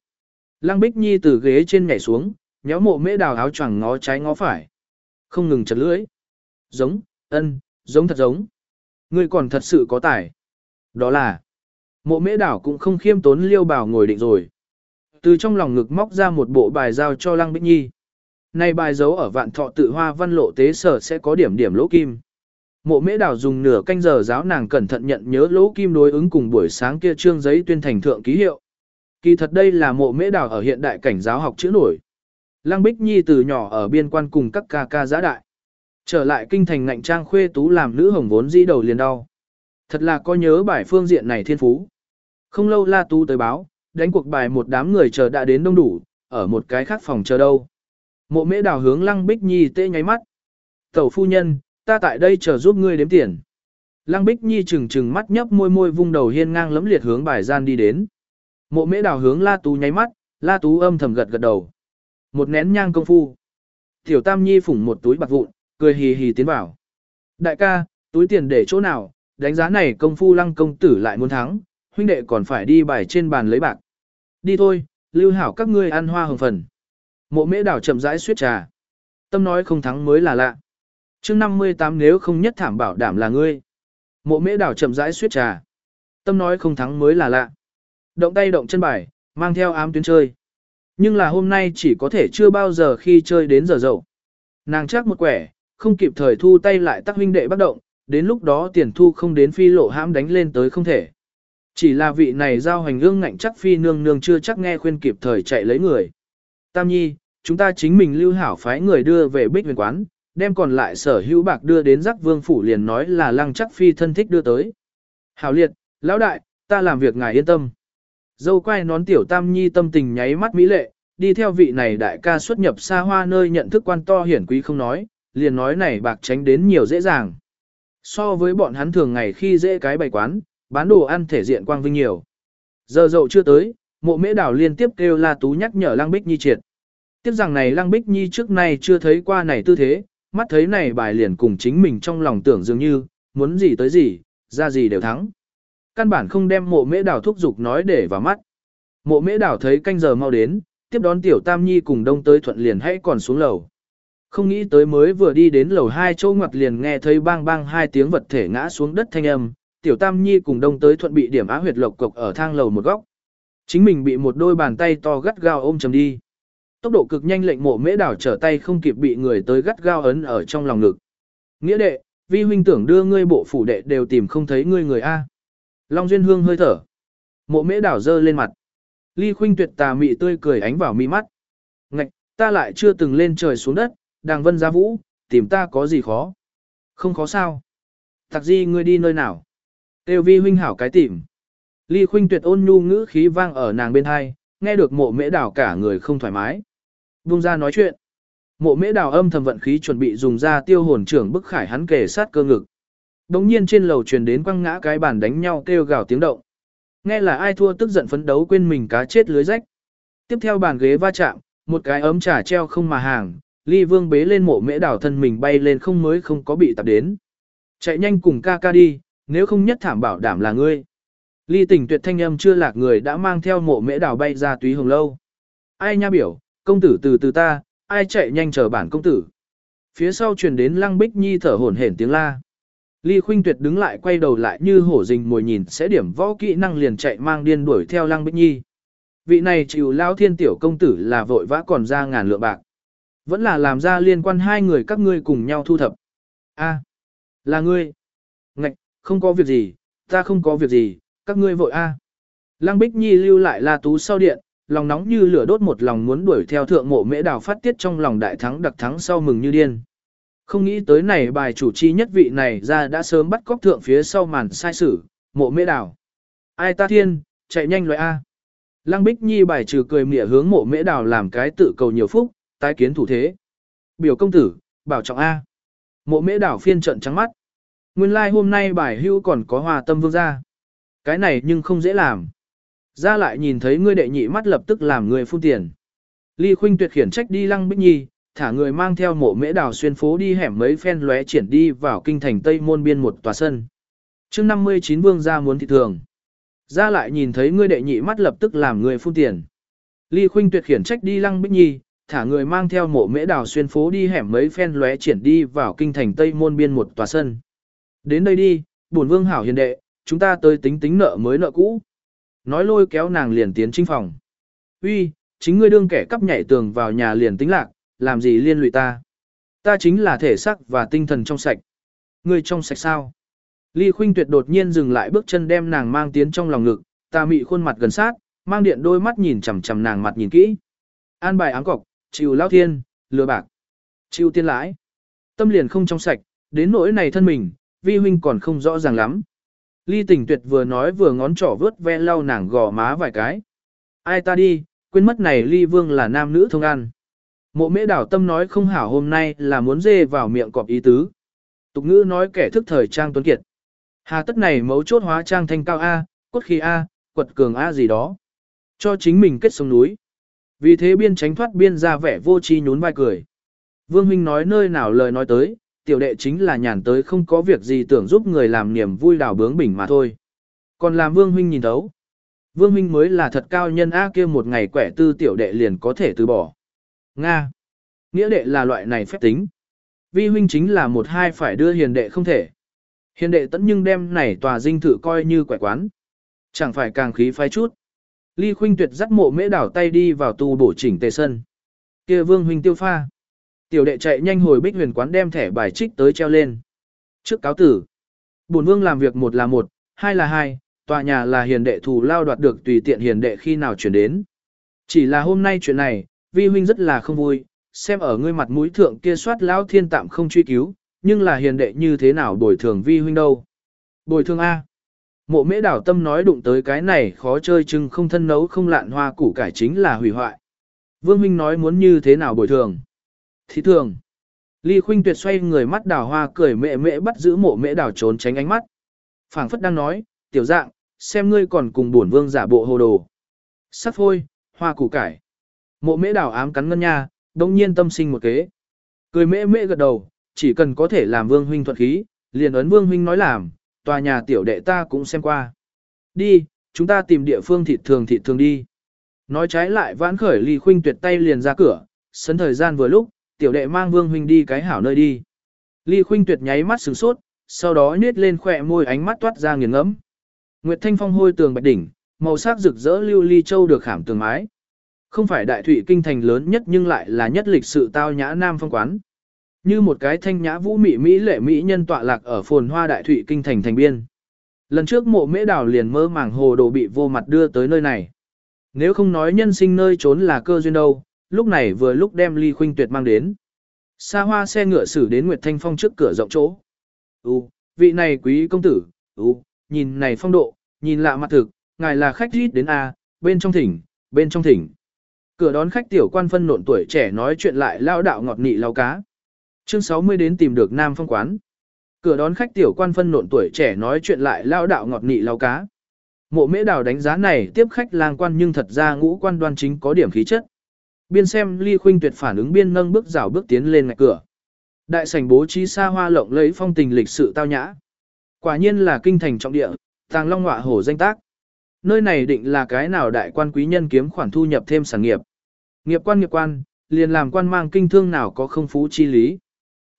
Lăng bích nhi từ ghế trên nhảy xuống, nhéo mộ mễ đào áo choàng ngó trái ngó phải. Không ngừng chật lưỡi. Giống, ân, giống thật giống. Ngươi còn thật sự có tài. Đó là, mộ mễ đảo cũng không khiêm tốn liêu bảo ngồi định rồi. Từ trong lòng ngực móc ra một bộ bài giao cho Lăng Bích Nhi. Này bài giấu ở vạn thọ tự hoa văn lộ tế sở sẽ có điểm điểm lỗ kim. Mộ mễ đảo dùng nửa canh giờ giáo nàng cẩn thận nhận nhớ lỗ kim đối ứng cùng buổi sáng kia trương giấy tuyên thành thượng ký hiệu. Kỳ thật đây là mộ mễ đảo ở hiện đại cảnh giáo học chữ nổi. Lăng Bích Nhi từ nhỏ ở biên quan cùng các ca ca giã đại. Trở lại kinh thành ngạnh trang khuê tú làm nữ hồng vốn dĩ đầu liền đau. Thật là có nhớ bài phương diện này thiên phú. Không lâu La Tú tới báo, đánh cuộc bài một đám người chờ đã đến đông đủ, ở một cái khác phòng chờ đâu. Mộ mễ đào hướng Lăng Bích Nhi tê nháy mắt. Tẩu phu nhân, ta tại đây chờ giúp ngươi đếm tiền. Lăng Bích Nhi chừng chừng mắt nhấp môi môi vung đầu hiên ngang lấm liệt hướng bài gian đi đến. Mộ mễ đào hướng La Tú nháy mắt, La Tú âm thầm gật gật đầu. Một nén nhang công phu. Tiểu Tam Nhi phủng một túi bạc vụn, cười hì hì tiến vào. Đại ca, túi tiền để chỗ nào, đánh giá này công phu lăng công tử lại muốn thắng, huynh đệ còn phải đi bài trên bàn lấy bạc. Đi thôi, lưu hảo các ngươi ăn hoa hồng phần. Mộ mễ đảo chậm rãi suyết trà. Tâm nói không thắng mới là lạ. chương 58 nếu không nhất thảm bảo đảm là ngươi. Mộ mễ đảo chậm rãi suyết trà. Tâm nói không thắng mới là lạ. Động tay động chân bài, mang theo ám tuyến chơi. Nhưng là hôm nay chỉ có thể chưa bao giờ khi chơi đến giờ dậu. Nàng chắc một quẻ, không kịp thời thu tay lại tắc huynh đệ bất động, đến lúc đó tiền thu không đến phi lộ hãm đánh lên tới không thể. Chỉ là vị này giao hành ương ngạnh chắc phi nương nương chưa chắc nghe khuyên kịp thời chạy lấy người. Tam nhi, chúng ta chính mình lưu hảo phái người đưa về bích huyền quán, đem còn lại sở hữu bạc đưa đến giác vương phủ liền nói là lăng chắc phi thân thích đưa tới. Hảo liệt, lão đại, ta làm việc ngài yên tâm. Dâu quay nón tiểu tam nhi tâm tình nháy mắt mỹ lệ, đi theo vị này đại ca xuất nhập xa hoa nơi nhận thức quan to hiển quý không nói, liền nói này bạc tránh đến nhiều dễ dàng. So với bọn hắn thường ngày khi dễ cái bày quán, bán đồ ăn thể diện quang vinh nhiều. Giờ dậu chưa tới, mộ mễ đảo liên tiếp kêu La Tú nhắc nhở Lăng Bích Nhi triệt. Tiếp rằng này Lăng Bích Nhi trước nay chưa thấy qua này tư thế, mắt thấy này bài liền cùng chính mình trong lòng tưởng dường như, muốn gì tới gì, ra gì đều thắng. Căn bản không đem mộ mễ đảo thúc giục nói để vào mắt. Mộ mễ đảo thấy canh giờ mau đến, tiếp đón tiểu tam nhi cùng đông tới thuận liền hãy còn xuống lầu. Không nghĩ tới mới vừa đi đến lầu hai chỗ ngoặt liền nghe thấy bang bang hai tiếng vật thể ngã xuống đất thanh âm, tiểu tam nhi cùng đông tới thuận bị điểm á huyệt lộc cục ở thang lầu một góc. Chính mình bị một đôi bàn tay to gắt gao ôm chầm đi. Tốc độ cực nhanh lệnh mộ mễ đảo trở tay không kịp bị người tới gắt gao ấn ở trong lòng ngực. Nghĩa đệ, vi huynh tưởng đưa ngươi bộ phủ đệ đều tìm không thấy ngươi người A. Long duyên hương hơi thở. Mộ mễ đảo dơ lên mặt. Ly khuynh tuyệt tà mị tươi cười ánh vào mi mắt. Ngạch, ta lại chưa từng lên trời xuống đất, đàng vân gia vũ, tìm ta có gì khó. Không khó sao. Tạc di ngươi đi nơi nào. Tiêu vi huynh hảo cái tìm. Ly khuynh tuyệt ôn nhu ngữ khí vang ở nàng bên hai, nghe được mộ mễ đảo cả người không thoải mái. Vung ra nói chuyện. Mộ mễ đảo âm thầm vận khí chuẩn bị dùng ra tiêu hồn trưởng bức khải hắn kề sát cơ ngực. Đống nhiên trên lầu truyền đến quăng ngã cái bàn đánh nhau kêu gào tiếng động. Nghe là ai thua tức giận phấn đấu quên mình cá chết lưới rách. Tiếp theo bàn ghế va chạm, một cái ấm trà treo không mà hàng, ly vương bế lên mộ mễ đảo thân mình bay lên không mới không có bị tập đến. Chạy nhanh cùng ca ca đi, nếu không nhất thảm bảo đảm là ngươi. Ly tình tuyệt thanh âm chưa lạc người đã mang theo mộ mễ đảo bay ra túy hồng lâu. Ai nha biểu, công tử từ từ ta, ai chạy nhanh chờ bản công tử. Phía sau truyền đến lăng bích nhi thở hổn hển tiếng la. Ly Khuynh Tuyệt đứng lại quay đầu lại như hổ rình mồi nhìn sẽ điểm võ kỹ năng liền chạy mang điên đuổi theo Lăng Bích Nhi. Vị này chịu lao thiên tiểu công tử là vội vã còn ra ngàn lượng bạc. Vẫn là làm ra liên quan hai người các ngươi cùng nhau thu thập. A, là ngươi. Ngạch, không có việc gì, ta không có việc gì, các ngươi vội a. Lăng Bích Nhi lưu lại La Tú sau điện, lòng nóng như lửa đốt một lòng muốn đuổi theo thượng mộ mễ đào phát tiết trong lòng đại thắng đặc thắng sau mừng như điên. Không nghĩ tới này bài chủ chi nhất vị này ra đã sớm bắt cóc thượng phía sau màn sai sử, mộ mễ đào. Ai ta thiên, chạy nhanh loại A. Lăng Bích Nhi bài trừ cười mỉa hướng mộ mễ đào làm cái tự cầu nhiều phúc, tái kiến thủ thế. Biểu công tử, bảo trọng A. Mộ mễ đảo phiên trận trắng mắt. Nguyên lai like hôm nay bài hưu còn có hòa tâm vương ra. Cái này nhưng không dễ làm. Ra lại nhìn thấy ngươi đệ nhị mắt lập tức làm người phun tiền. Ly Khuynh tuyệt khiển trách đi Lăng Bích Nhi, thả người mang theo mộ mễ đảo xuyên phố đi hẻm mấy phen lóe triển đi vào kinh thành Tây Môn Biên một tòa sân. chương 59 vương gia muốn thị thường. Ra lại nhìn thấy ngươi đệ nhị mắt lập tức làm người phun tiền. Ly Khuynh tuyệt khiển trách đi lăng bích nhi, thả người mang theo mộ mễ đào xuyên phố đi hẻm mấy phen lóe triển đi vào kinh thành Tây Môn Biên một tòa sân. Đến đây đi, bổn vương hảo hiền đệ, chúng ta tới tính tính nợ mới nợ cũ. Nói lôi kéo nàng liền tiến trinh phòng. Uy, chính ngươi đương kẻ cắp nhảy tường vào nhà liền tính lạc, làm gì liên lụy ta? Ta chính là thể xác và tinh thần trong sạch. Ngươi trong sạch sao? Ly Khuynh Tuyệt đột nhiên dừng lại bước chân đem nàng mang tiến trong lòng ngực, ta mị khuôn mặt gần sát, mang điện đôi mắt nhìn chằm chằm nàng mặt nhìn kỹ. An bài áng cọc, chịu lao thiên, lừa bạc, chịu tiên lãi. Tâm liền không trong sạch, đến nỗi này thân mình, vi huynh còn không rõ ràng lắm. Ly Tình Tuyệt vừa nói vừa ngón trỏ vớt ve lau nàng gò má vài cái. Ai ta đi, quên mất này Ly Vương là nam nữ thông ăn. Mộ mễ đảo tâm nói không hảo hôm nay là muốn dê vào miệng cọp ý tứ. Tục ngữ nói kẻ thức thời trang tuấn kiệt. Hà tất này mấu chốt hóa trang thanh cao A, cốt khí A, quật cường A gì đó. Cho chính mình kết sông núi. Vì thế biên tránh thoát biên ra vẻ vô chi nhún vai cười. Vương Huynh nói nơi nào lời nói tới, tiểu đệ chính là nhàn tới không có việc gì tưởng giúp người làm niềm vui đào bướng bình mà thôi. Còn làm Vương Huynh nhìn thấu. Vương Huynh mới là thật cao nhân á kia một ngày quẻ tư tiểu đệ liền có thể từ bỏ. Nga. Nghĩa đệ là loại này phép tính. Vi huynh chính là một hai phải đưa hiền đệ không thể. Hiền đệ tẫn nhưng đem này tòa dinh thự coi như quẻ quán. Chẳng phải càng khí phái chút. Ly khuynh tuyệt dắt mộ mễ đảo tay đi vào tu bổ chỉnh tề sân. kia vương huynh tiêu pha. Tiểu đệ chạy nhanh hồi bích huyền quán đem thẻ bài trích tới treo lên. Trước cáo tử, bổn vương làm việc một là một, hai là hai, tòa nhà là hiền đệ thù lao đoạt được tùy tiện hiền đệ khi nào chuyển đến. Chỉ là hôm nay chuyện này, vi huynh rất là không vui, xem ở ngươi mặt mũi thượng kia soát lão thiên tạm không truy cứu, nhưng là hiền đệ như thế nào bồi thường vi huynh đâu. Bồi thường A. Mộ mễ đảo tâm nói đụng tới cái này khó chơi chừng không thân nấu không lạn hoa củ cải chính là hủy hoại. Vương Minh nói muốn như thế nào bồi thường. Thì thường. Ly khuynh tuyệt xoay người mắt đảo hoa cười mẹ mẹ bắt giữ mộ mễ đảo trốn tránh ánh mắt. phảng phất đang nói, tiểu dạng, xem ngươi còn cùng bổn vương giả bộ hồ đồ. Sắc phôi, hoa củ cải. Mộ mễ đảo ám cắn ngân nha, đồng nhiên tâm sinh một kế. Cười mễ mễ gật đầu, chỉ cần có thể làm vương huynh thuận khí, liền ấn vương huynh nói làm, tòa nhà tiểu đệ ta cũng xem qua. Đi, chúng ta tìm địa phương thịt thường thịt thường đi. Nói trái lại vãn khởi ly khuynh tuyệt tay liền ra cửa, sấn thời gian vừa lúc, tiểu đệ mang vương huynh đi cái hảo nơi đi. Ly khuynh tuyệt nháy mắt sửng sốt, sau đó nhếch lên khỏe môi ánh mắt toát ra nghiền ngẫm. Nguyệt thanh phong hôi tường bạch đỉnh, màu sắc rực rỡ lưu ly châu được khảm tường mái. Không phải đại thụy kinh thành lớn nhất nhưng lại là nhất lịch sự tao nhã nam phong quán. Như một cái thanh nhã vũ mỹ mỹ lệ mỹ nhân tọa lạc ở phồn hoa đại thụy kinh thành thành biên. Lần trước mộ mễ đảo liền mơ màng hồ đồ bị vô mặt đưa tới nơi này. Nếu không nói nhân sinh nơi trốn là cơ duyên đâu, lúc này vừa lúc đem ly khuynh tuyệt mang đến. Xa hoa xe ngựa xử đến Nguyệt Thanh Phong trước cửa rộng chỗ. Ú, vị này quý công tử, Ú, nhìn này phong độ, nhìn lạ mặt thực, ngài là khách rít đến A, bên trong thỉnh, bên trong thỉnh. Cửa đón khách tiểu quan phân nộn tuổi trẻ nói chuyện lại lao đạo ngọt nị lao cá. Chương 60 đến tìm được Nam Phong quán. Cửa đón khách tiểu quan phân nộn tuổi trẻ nói chuyện lại lao đạo ngọt nị lao cá. Mộ mễ đào đánh giá này tiếp khách lang quan nhưng thật ra ngũ quan đoan chính có điểm khí chất. Biên xem ly khuynh tuyệt phản ứng biên nâng bước rào bước tiến lên ngạch cửa. Đại sảnh bố trí xa hoa lộng lấy phong tình lịch sự tao nhã. Quả nhiên là kinh thành trọng địa, tàng long ngọa hổ danh tác. Nơi này định là cái nào đại quan quý nhân kiếm khoản thu nhập thêm sản nghiệp. Nghiệp quan nghiệp quan, liền làm quan mang kinh thương nào có không phú chi lý.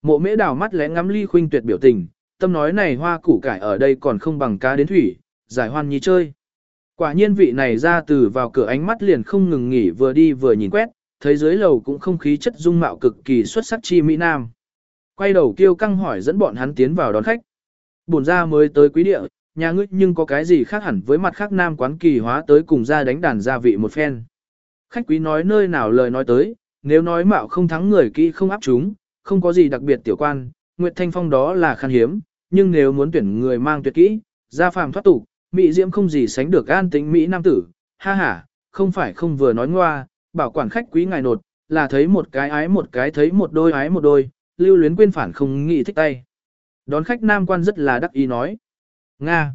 Mộ mễ đảo mắt lẽ ngắm ly khuynh tuyệt biểu tình, tâm nói này hoa củ cải ở đây còn không bằng cá đến thủy, giải hoan nhi chơi. Quả nhiên vị này ra từ vào cửa ánh mắt liền không ngừng nghỉ vừa đi vừa nhìn quét, thấy dưới lầu cũng không khí chất dung mạo cực kỳ xuất sắc chi Mỹ Nam. Quay đầu kêu căng hỏi dẫn bọn hắn tiến vào đón khách. Bổn ra mới tới quý địa, nhà ngươi nhưng có cái gì khác hẳn với mặt khác nam quán kỳ hóa tới cùng ra đánh đàn gia vị một phen. Khách quý nói nơi nào lời nói tới, nếu nói mạo không thắng người kỹ không áp chúng, không có gì đặc biệt tiểu quan, Nguyệt Thanh Phong đó là khan hiếm, nhưng nếu muốn tuyển người mang tuyệt kỹ, gia phàm thoát tục, Mỹ Diễm không gì sánh được an tính Mỹ Nam tử, ha ha, không phải không vừa nói ngoa, bảo quản khách quý ngài nột, là thấy một cái ái một cái thấy một đôi ái một đôi, lưu luyến quên phản không nghĩ thích tay. Đón khách nam quan rất là đắc ý nói. Nga.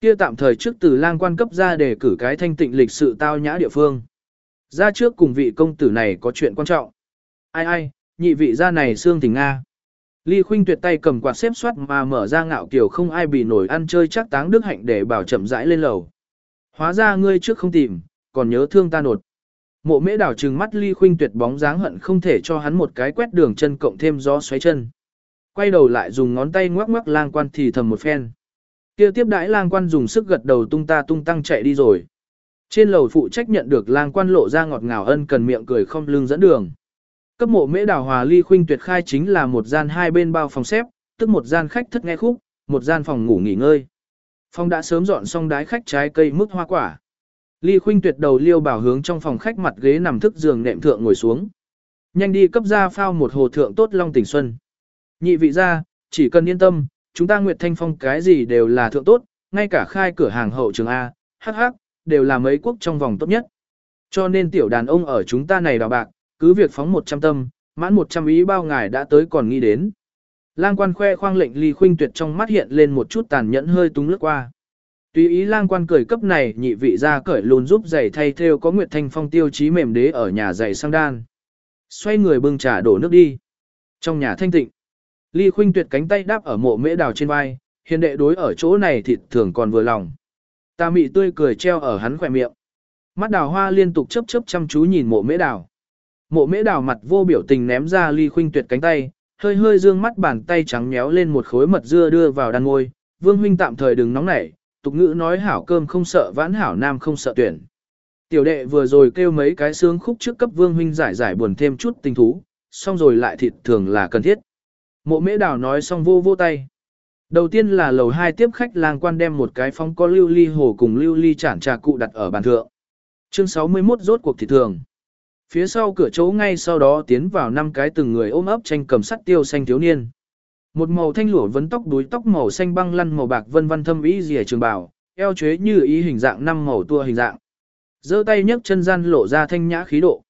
Kia tạm thời trước từ lang quan cấp ra để cử cái thanh tịnh lịch sự tao nhã địa phương. Ra trước cùng vị công tử này có chuyện quan trọng. Ai ai, nhị vị ra này xương thỉnh Nga. Ly Khuynh tuyệt tay cầm quạt xếp soát mà mở ra ngạo kiểu không ai bị nổi ăn chơi chắc táng đức hạnh để bảo chậm rãi lên lầu. Hóa ra ngươi trước không tìm, còn nhớ thương ta nột. Mộ mễ đảo trừng mắt Ly Khuynh tuyệt bóng dáng hận không thể cho hắn một cái quét đường chân cộng thêm gió xoáy chân. Quay đầu lại dùng ngón tay ngoắc ngoắc lang quan thì thầm một phen. Kia tiếp đãi lang quan dùng sức gật đầu tung ta tung tăng chạy đi rồi. Trên lầu phụ trách nhận được lang quan lộ ra ngọt ngào ân cần miệng cười không lưng dẫn đường. Cấp mộ mễ đảo hòa ly khuynh tuyệt khai chính là một gian hai bên bao phòng xếp, tức một gian khách thất nghe khúc, một gian phòng ngủ nghỉ ngơi. Phòng đã sớm dọn xong đái khách trái cây mức hoa quả. Ly khuynh tuyệt đầu liêu bảo hướng trong phòng khách mặt ghế nằm thức giường nệm thượng ngồi xuống. Nhanh đi cấp ra phao một hồ thượng tốt long tỉnh xuân. Nhị vị ra, chỉ cần yên tâm, chúng ta Nguyệt Thanh Phong cái gì đều là thượng tốt, ngay cả khai cửa hàng hậu trường A, hắc hắc, đều là mấy quốc trong vòng tốt nhất. Cho nên tiểu đàn ông ở chúng ta này đào bạc, cứ việc phóng 100 tâm, mãn 100 ý bao ngài đã tới còn nghĩ đến. Lang quan khoe khoang lệnh ly khuynh tuyệt trong mắt hiện lên một chút tàn nhẫn hơi túng lướt qua. Tùy ý lang quan cười cấp này nhị vị ra cởi lùn giúp giày thay theo có Nguyệt Thanh Phong tiêu chí mềm đế ở nhà giày sang đan. Xoay người bưng trà đổ nước đi. Trong nhà thanh tịnh. Ly Khuynh Tuyệt cánh tay đáp ở mộ mễ đào trên vai, hiền đệ đối ở chỗ này thịt thường còn vừa lòng. Ta mị tươi cười treo ở hắn khỏe miệng. Mắt đào hoa liên tục chớp chớp chăm chú nhìn mộ mễ đào. Mộ mễ đào mặt vô biểu tình ném ra Ly Khuynh Tuyệt cánh tay, hơi hơi dương mắt bàn tay trắng méo lên một khối mật dưa đưa vào đan ngôi. Vương huynh tạm thời đừng nóng nảy, tục ngữ nói hảo cơm không sợ vãn hảo nam không sợ tuyển. Tiểu đệ vừa rồi kêu mấy cái sướng khúc trước cấp vương huynh giải giải buồn thêm chút tình thú, xong rồi lại thịt thường là cần thiết. Mộ mễ đào nói xong vô vô tay. Đầu tiên là lầu hai tiếp khách lang quan đem một cái phong có lưu ly hồ cùng lưu ly chản trà cụ đặt ở bàn thượng. Chương 61 rốt cuộc thị thường. Phía sau cửa chỗ ngay sau đó tiến vào năm cái từng người ôm ấp tranh cầm sắt tiêu xanh thiếu niên. Một màu thanh lụa vấn tóc đuôi tóc màu xanh băng lăn màu bạc vân vân thâm ý rìa trường bảo eo chế như ý hình dạng năm màu tua hình dạng. giơ tay nhấc chân gian lộ ra thanh nhã khí độ.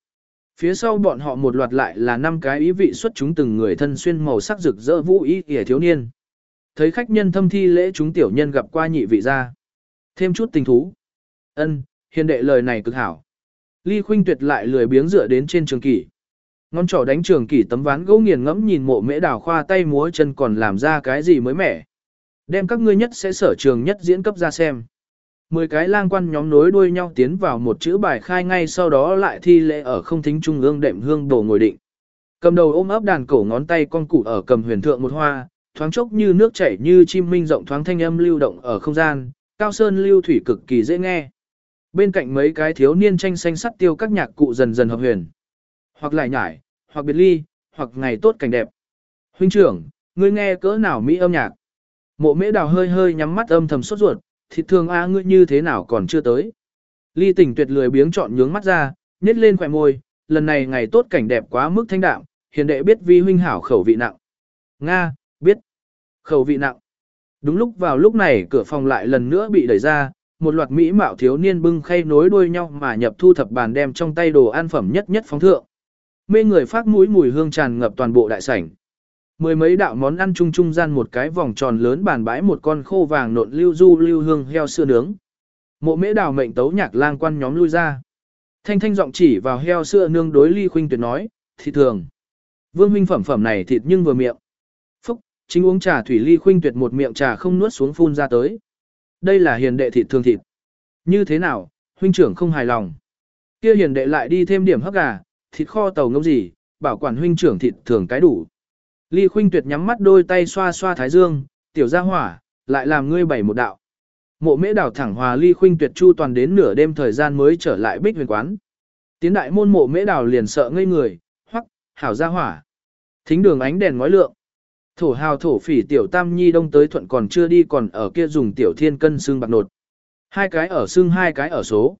Phía sau bọn họ một loạt lại là năm cái ý vị xuất chúng từng người thân xuyên màu sắc rực rỡ vũ ý kìa thiếu niên. Thấy khách nhân thâm thi lễ chúng tiểu nhân gặp qua nhị vị gia Thêm chút tình thú. ân, hiền đệ lời này cực hảo. Ly Khuynh Tuyệt lại lười biếng dựa đến trên trường kỷ. Ngón trỏ đánh trường kỷ tấm ván gỗ nghiền ngẫm nhìn mộ mễ đào khoa tay múa chân còn làm ra cái gì mới mẻ. Đem các ngươi nhất sẽ sở trường nhất diễn cấp ra xem. Mười cái lang quan nhóm nối đuôi nhau tiến vào một chữ bài khai ngay sau đó lại thi lễ ở không thính trung ương đệm hương đổ ngồi định. Cầm đầu ôm ấp đàn cổ ngón tay con cụ ở cầm huyền thượng một hoa, thoáng chốc như nước chảy như chim minh rộng thoáng thanh âm lưu động ở không gian, cao sơn lưu thủy cực kỳ dễ nghe. Bên cạnh mấy cái thiếu niên tranh xanh sắt tiêu các nhạc cụ dần dần hợp huyền. Hoặc lại nhải, hoặc biệt ly, hoặc ngày tốt cảnh đẹp. Huynh trưởng, ngươi nghe cỡ nào mỹ âm nhạc? Mộ mễ đào hơi hơi nhắm mắt âm thầm sốt ruột, thịt thường a ngươi như thế nào còn chưa tới. Ly tỉnh tuyệt lười biếng chọn nhướng mắt ra, nhét lên khỏe môi, lần này ngày tốt cảnh đẹp quá mức thanh đạm, hiền đệ biết vi huynh hảo khẩu vị nặng. Nga, biết. Khẩu vị nặng. Đúng lúc vào lúc này cửa phòng lại lần nữa bị đẩy ra, một loạt mỹ mạo thiếu niên bưng khay nối đuôi nhau mà nhập thu thập bàn đem trong tay đồ ăn phẩm nhất nhất phóng thượng. Mê người phát mũi mùi hương tràn ngập toàn bộ đại sảnh. Mười mấy đạo món ăn chung chung gian một cái vòng tròn lớn bàn bãi một con khô vàng nộn lưu du lưu hương heo sữa nướng. Mộ mễ đào mệnh tấu nhạc lang quan nhóm lui ra. Thanh thanh giọng chỉ vào heo sữa nương đối ly khuynh tuyệt nói, thị thường. Vương huynh phẩm phẩm này thịt nhưng vừa miệng. Phúc, chính uống trà thủy ly khuynh tuyệt một miệng trà không nuốt xuống phun ra tới. Đây là hiền đệ thịt thường thịt. Như thế nào, huynh trưởng không hài lòng. Kia hiền đệ lại đi thêm điểm hấp gà, thịt kho tàu ngông gì, bảo quản huynh trưởng thịt thường cái đủ. Ly khuynh tuyệt nhắm mắt đôi tay xoa xoa thái dương, tiểu gia hỏa, lại làm ngươi bảy một đạo. Mộ mễ đảo thẳng hòa ly khuynh tuyệt chu toàn đến nửa đêm thời gian mới trở lại bích huyền quán. Tiến đại môn mộ mễ đảo liền sợ ngây người, hoắc, hảo gia hỏa. Thính đường ánh đèn ngói lượng. Thổ hào thổ phỉ tiểu tam nhi đông tới thuận còn chưa đi còn ở kia dùng tiểu thiên cân xương bạc nột. Hai cái ở xương hai cái ở số.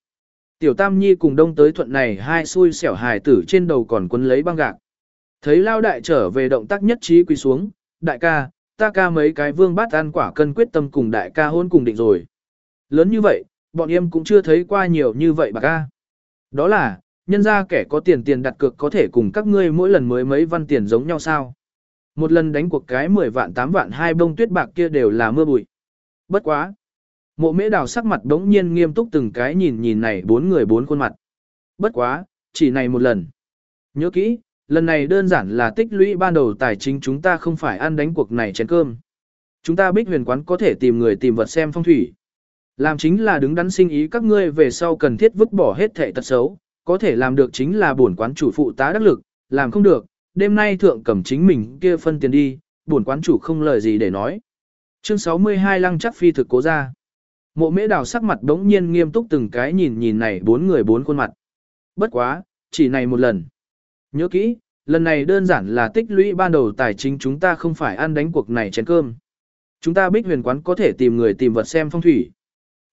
Tiểu tam nhi cùng đông tới thuận này hai xui xẻo hài tử trên đầu còn quấn lấy băng gạc. Thấy lao đại trở về động tác nhất trí quỳ xuống, đại ca, ta ca mấy cái vương bát ăn quả cân quyết tâm cùng đại ca hôn cùng định rồi. Lớn như vậy, bọn em cũng chưa thấy qua nhiều như vậy bà ca. Đó là, nhân ra kẻ có tiền tiền đặt cược có thể cùng các ngươi mỗi lần mới mấy văn tiền giống nhau sao. Một lần đánh cuộc cái 10 vạn 8 vạn hai bông tuyết bạc kia đều là mưa bụi. Bất quá. Mộ mễ đào sắc mặt đống nhiên nghiêm túc từng cái nhìn nhìn này bốn người bốn khuôn mặt. Bất quá, chỉ này một lần. Nhớ kỹ, lần này đơn giản là tích lũy ban đầu tài chính chúng ta không phải ăn đánh cuộc này chén cơm. Chúng ta bích huyền quán có thể tìm người tìm vật xem phong thủy. Làm chính là đứng đắn sinh ý các ngươi về sau cần thiết vứt bỏ hết thệ tật xấu, có thể làm được chính là bổn quán chủ phụ tá đắc lực, làm không được, đêm nay thượng cầm chính mình kia phân tiền đi, buồn quán chủ không lời gì để nói. Chương 62 lăng chắc phi thực cố ra. Mộ mễ đào sắc mặt đống nhiên nghiêm túc từng cái nhìn nhìn này bốn người bốn khuôn mặt. Bất quá, chỉ này một lần. Nhớ kỹ, lần này đơn giản là tích lũy ban đầu tài chính chúng ta không phải ăn đánh cuộc này chén cơm. Chúng ta bích huyền quán có thể tìm người tìm vật xem phong thủy.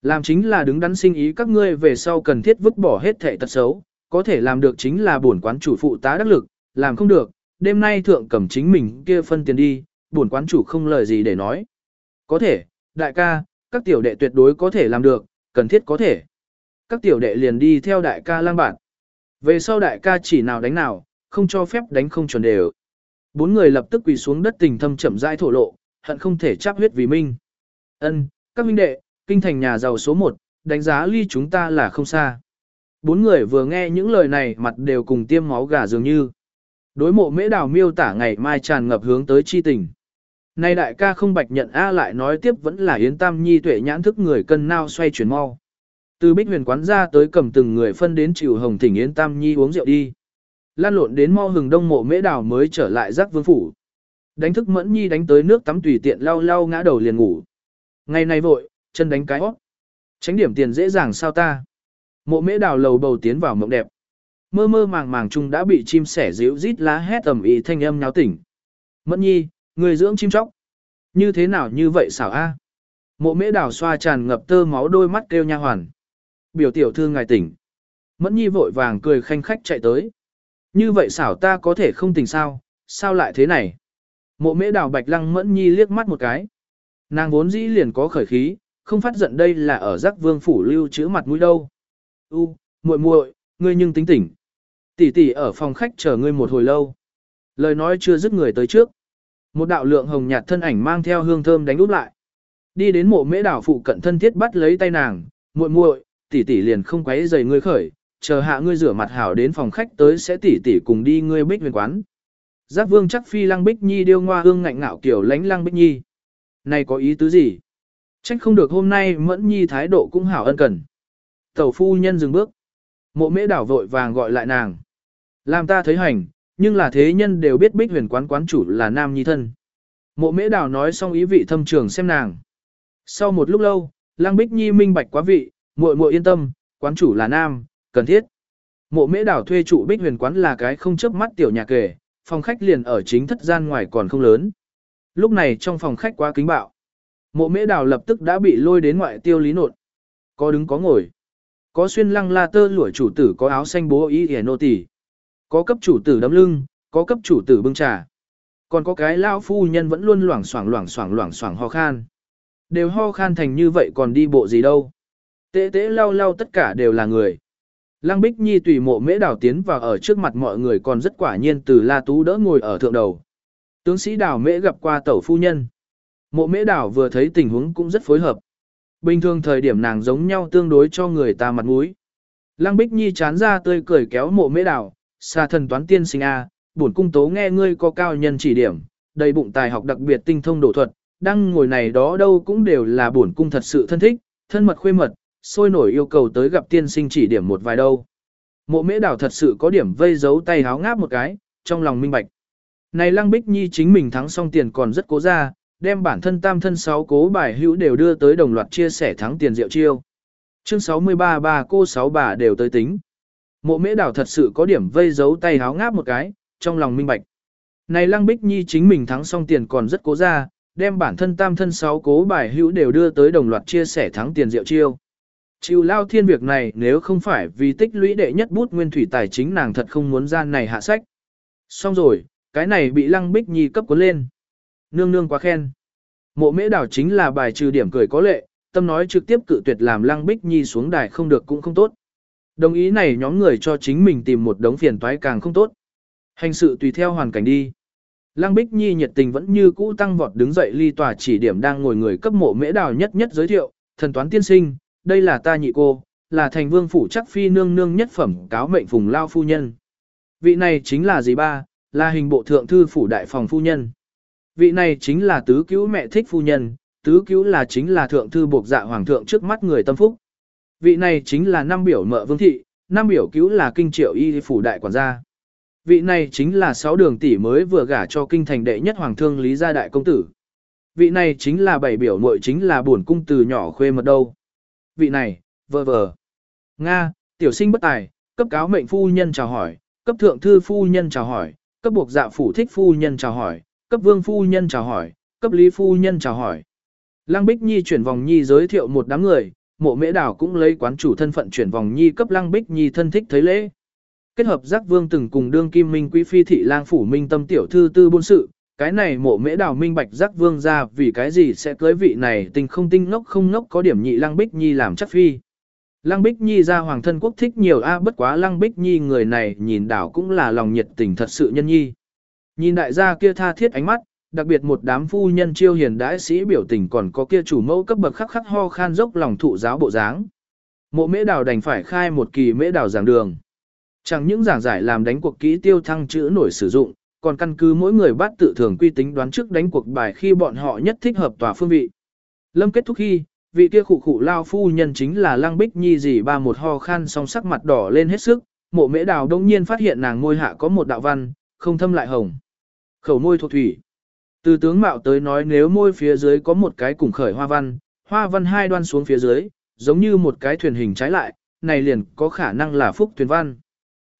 Làm chính là đứng đắn sinh ý các ngươi về sau cần thiết vứt bỏ hết thệ tật xấu, có thể làm được chính là bổn quán chủ phụ tá đắc lực, làm không được, đêm nay thượng cầm chính mình kia phân tiền đi, buồn quán chủ không lời gì để nói. Có thể, đại ca, các tiểu đệ tuyệt đối có thể làm được, cần thiết có thể. Các tiểu đệ liền đi theo đại ca lang bản. Về sau đại ca chỉ nào đánh nào, không cho phép đánh không chuẩn đều. Bốn người lập tức quỳ xuống đất tình thâm chậm rãi thổ lộ, hận không thể chắp huyết vì minh. Ân, các huynh đệ, kinh thành nhà giàu số 1, đánh giá ly chúng ta là không xa. Bốn người vừa nghe những lời này mặt đều cùng tiêm máu gà dường như. Đối mộ mễ đào miêu tả ngày mai tràn ngập hướng tới chi tình. Nay đại ca không bạch nhận A lại nói tiếp vẫn là Yến Tam Nhi tuệ nhãn thức người cân nao xoay chuyển mau. Từ bích huyền quán ra tới cầm từng người phân đến chịu hồng thỉnh Yến Tam Nhi uống rượu đi. Lan lộn đến mau hừng đông mộ mễ đào mới trở lại giác vương phủ. Đánh thức mẫn nhi đánh tới nước tắm tùy tiện lau lau ngã đầu liền ngủ. Ngày này vội, chân đánh cái hót. Tránh điểm tiền dễ dàng sao ta. Mộ mễ đào lầu bầu tiến vào mộng đẹp mơ mơ màng màng chung đã bị chim sẻ ríu rít lá hét tầm ý thanh âm nháo tỉnh. Mẫn nhi, người dưỡng chim chóc. Như thế nào như vậy xảo a? Mộ mễ đảo xoa tràn ngập tơ máu đôi mắt kêu nha hoàn. Biểu tiểu thư ngài tỉnh. Mẫn nhi vội vàng cười khanh khách chạy tới. Như vậy xảo ta có thể không tỉnh sao, sao lại thế này? Mộ mễ đảo bạch lăng mẫn nhi liếc mắt một cái. Nàng vốn dĩ liền có khởi khí, không phát giận đây là ở giác vương phủ lưu chữ mặt mũi đâu. U, muội muội, ngươi nhưng tính tỉnh. Tỷ tỷ ở phòng khách chờ ngươi một hồi lâu. Lời nói chưa dứt người tới trước. Một đạo lượng hồng nhạt thân ảnh mang theo hương thơm đánh úp lại. Đi đến mộ mễ đảo phụ cận thân thiết bắt lấy tay nàng, muội muội, tỷ tỷ liền không quấy rầy ngươi khởi, chờ hạ ngươi rửa mặt hảo đến phòng khách tới sẽ tỷ tỷ cùng đi ngươi bích huyền quán. Giác vương chắc phi lăng bích nhi điêu ngoa hương ngạnh ngạo kiểu lánh lăng bích nhi. Này có ý tứ gì? Trách không được hôm nay mẫn nhi thái độ cũng hảo ân cần. Tẩu phu nhân dừng bước. Mộ mễ đảo vội vàng gọi lại nàng. Làm ta thấy hành, nhưng là thế nhân đều biết bích huyền quán quán chủ là nam nhi thân. Mộ mễ Đào nói xong ý vị thâm trường xem nàng. Sau một lúc lâu, Lang bích nhi minh bạch quá vị, muội muội yên tâm, quán chủ là nam, cần thiết. Mộ mễ đảo thuê trụ bích huyền quán là cái không chớp mắt tiểu nhà kể, phòng khách liền ở chính thất gian ngoài còn không lớn. Lúc này trong phòng khách quá kính bạo. Mộ mễ đảo lập tức đã bị lôi đến ngoại tiêu lý nột. Có đứng có ngồi. Có xuyên lăng la tơ lụa chủ tử có áo xanh bố ý hề nô tỳ. Có cấp chủ tử đấm lưng, có cấp chủ tử bưng trà. Còn có cái lão phu nhân vẫn luôn loảng xoảng loảng xoảng loảng xoảng ho khan. Đều ho khan thành như vậy còn đi bộ gì đâu. Tế tế lau lau tất cả đều là người. Lăng Bích Nhi tùy mộ mễ đảo tiến vào ở trước mặt mọi người còn rất quả nhiên từ La Tú đỡ ngồi ở thượng đầu. Tướng sĩ đảo mễ gặp qua tẩu phu nhân. Mộ mễ đảo vừa thấy tình huống cũng rất phối hợp. Bình thường thời điểm nàng giống nhau tương đối cho người ta mặt mũi. Lăng Bích Nhi chán ra tươi cười kéo mộ mễ đảo, xa thần toán tiên sinh A, bổn cung tố nghe ngươi có cao nhân chỉ điểm, đầy bụng tài học đặc biệt tinh thông đổ thuật, đang ngồi này đó đâu cũng đều là bổn cung thật sự thân thích, thân mật khuê mật, sôi nổi yêu cầu tới gặp tiên sinh chỉ điểm một vài đâu. Mộ mễ đảo thật sự có điểm vây giấu tay háo ngáp một cái, trong lòng minh bạch. Này Lăng Bích Nhi chính mình thắng xong tiền còn rất cố ra, đem bản thân tam thân sáu cố bài hữu đều đưa tới đồng loạt chia sẻ thắng tiền rượu chiêu. Chương 63 bà cô sáu bà đều tới tính. Mộ mễ đảo thật sự có điểm vây giấu tay háo ngáp một cái, trong lòng minh bạch. Này Lăng Bích Nhi chính mình thắng xong tiền còn rất cố ra, đem bản thân tam thân sáu cố bài hữu đều đưa tới đồng loạt chia sẻ thắng tiền rượu chiêu. Chịu lao thiên việc này nếu không phải vì tích lũy đệ nhất bút nguyên thủy tài chính nàng thật không muốn gian này hạ sách. Xong rồi, cái này bị lăng bích nhi cấp cuốn lên. Nương nương quá khen. Mộ mễ đảo chính là bài trừ điểm cười có lệ, tâm nói trực tiếp cự tuyệt làm lăng bích nhi xuống đài không được cũng không tốt. Đồng ý này nhóm người cho chính mình tìm một đống phiền toái càng không tốt. Hành sự tùy theo hoàn cảnh đi. Lăng Bích Nhi nhiệt tình vẫn như cũ tăng vọt đứng dậy ly tòa chỉ điểm đang ngồi người cấp mộ mễ đào nhất nhất giới thiệu, thần toán tiên sinh, đây là ta nhị cô, là thành vương phủ chắc phi nương nương nhất phẩm cáo mệnh phùng lao phu nhân. Vị này chính là gì ba, là hình bộ thượng thư phủ đại phòng phu nhân. Vị này chính là tứ cứu mẹ thích phu nhân, tứ cứu là chính là thượng thư buộc dạ hoàng thượng trước mắt người tâm phúc. Vị này chính là năm biểu mợ vương thị, năm biểu cứu là kinh triệu y phủ đại quản gia. Vị này chính là sáu đường tỷ mới vừa gả cho kinh thành đệ nhất hoàng thương lý gia đại công tử. Vị này chính là bảy biểu muội chính là buồn cung từ nhỏ khuê mật đâu. Vị này, vờ vờ. Nga, tiểu sinh bất tài, cấp cáo mệnh phu nhân chào hỏi, cấp thượng thư phu nhân chào hỏi, cấp buộc dạ phủ thích phu nhân chào hỏi, cấp vương phu nhân chào hỏi, cấp lý phu nhân chào hỏi. Lăng Bích Nhi chuyển vòng nhi giới thiệu một đám người, mộ mễ đảo cũng lấy quán chủ thân phận chuyển vòng nhi cấp Lăng Bích Nhi thân thích thấy lễ. Kết hợp giác vương từng cùng đương kim minh quý phi thị lang phủ minh tâm tiểu thư tư buôn sự, cái này mộ mễ đảo minh bạch giác vương ra vì cái gì sẽ cưới vị này tình không tinh ngốc không ngốc có điểm nhị Lăng Bích Nhi làm chắc phi. Lăng Bích Nhi ra hoàng thân quốc thích nhiều a bất quá Lăng Bích Nhi người này nhìn đảo cũng là lòng nhiệt tình thật sự nhân nhi. Nhìn đại gia kia tha thiết ánh mắt, đặc biệt một đám phu nhân chiêu hiền đãi sĩ biểu tình còn có kia chủ mẫu cấp bậc khắc khắc ho khan dốc lòng thụ giáo bộ dáng. Mộ mễ đào đành phải khai một kỳ mễ đào giảng đường. Chẳng những giảng giải làm đánh cuộc kỹ tiêu thăng chữ nổi sử dụng, còn căn cứ mỗi người bắt tự thường quy tính đoán trước đánh cuộc bài khi bọn họ nhất thích hợp tòa phương vị. Lâm kết thúc khi, vị kia khụ khụ lao phu nhân chính là Lăng Bích Nhi gì ba một ho khan song sắc mặt đỏ lên hết sức, mộ mễ đào đông nhiên phát hiện nàng môi hạ có một đạo văn, không thâm lại hồng. Khẩu môi thuộc thủy. Từ tướng mạo tới nói nếu môi phía dưới có một cái cùng khởi hoa văn, hoa văn hai đoan xuống phía dưới, giống như một cái thuyền hình trái lại, này liền có khả năng là phúc thuyền văn.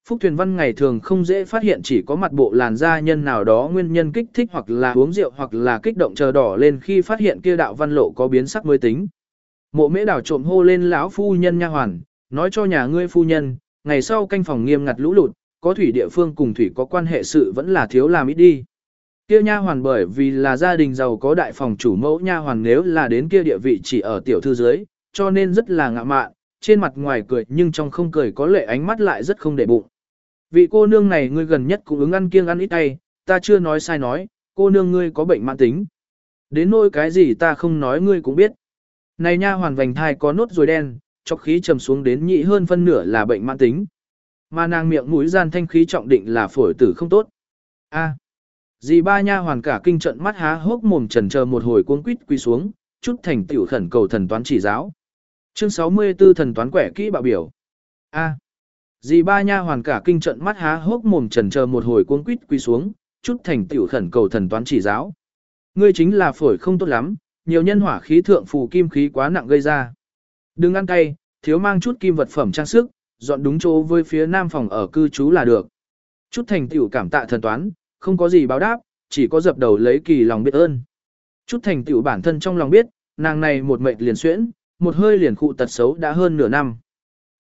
Phúc Thuyền Văn ngày thường không dễ phát hiện chỉ có mặt bộ làn da nhân nào đó nguyên nhân kích thích hoặc là uống rượu hoặc là kích động chờ đỏ lên khi phát hiện kia đạo văn lộ có biến sắc mới tính. Mộ mễ đảo trộm hô lên lão phu nhân nha hoàn, nói cho nhà ngươi phu nhân, ngày sau canh phòng nghiêm ngặt lũ lụt, có thủy địa phương cùng thủy có quan hệ sự vẫn là thiếu làm ít đi. Kia nha hoàn bởi vì là gia đình giàu có đại phòng chủ mẫu nha hoàn nếu là đến kia địa vị chỉ ở tiểu thư dưới, cho nên rất là ngạ mạn, trên mặt ngoài cười nhưng trong không cười có lệ ánh mắt lại rất không để bụng. Vị cô nương này ngươi gần nhất cũng ứng ăn kiêng ăn ít tay, ta chưa nói sai nói, cô nương ngươi có bệnh mãn tính. Đến nỗi cái gì ta không nói ngươi cũng biết. Này nha hoàn vành thai có nốt ruồi đen, chọc khí trầm xuống đến nhị hơn phân nửa là bệnh mãn tính. Mà nàng miệng mũi gian thanh khí trọng định là phổi tử không tốt. A. Dì ba nha hoàn cả kinh trận mắt há hốc mồm trần chờ một hồi cuống quýt quỳ xuống, chút thành tiểu khẩn cầu thần toán chỉ giáo. Chương 64 thần toán quẻ kỹ bạo biểu. A. Dì ba nha hoàn cả kinh trận mắt há hốc mồm trần chờ một hồi cuống quýt quỳ xuống, chút thành tiểu khẩn cầu thần toán chỉ giáo. Ngươi chính là phổi không tốt lắm, nhiều nhân hỏa khí thượng phù kim khí quá nặng gây ra. Đừng ăn cay, thiếu mang chút kim vật phẩm trang sức, dọn đúng chỗ với phía nam phòng ở cư trú là được. Chút thành tiểu cảm tạ thần toán, không có gì báo đáp, chỉ có dập đầu lấy kỳ lòng biết ơn. Chút thành tựu bản thân trong lòng biết, nàng này một mệnh liền xuyễn, một hơi liền khụ tật xấu đã hơn nửa năm.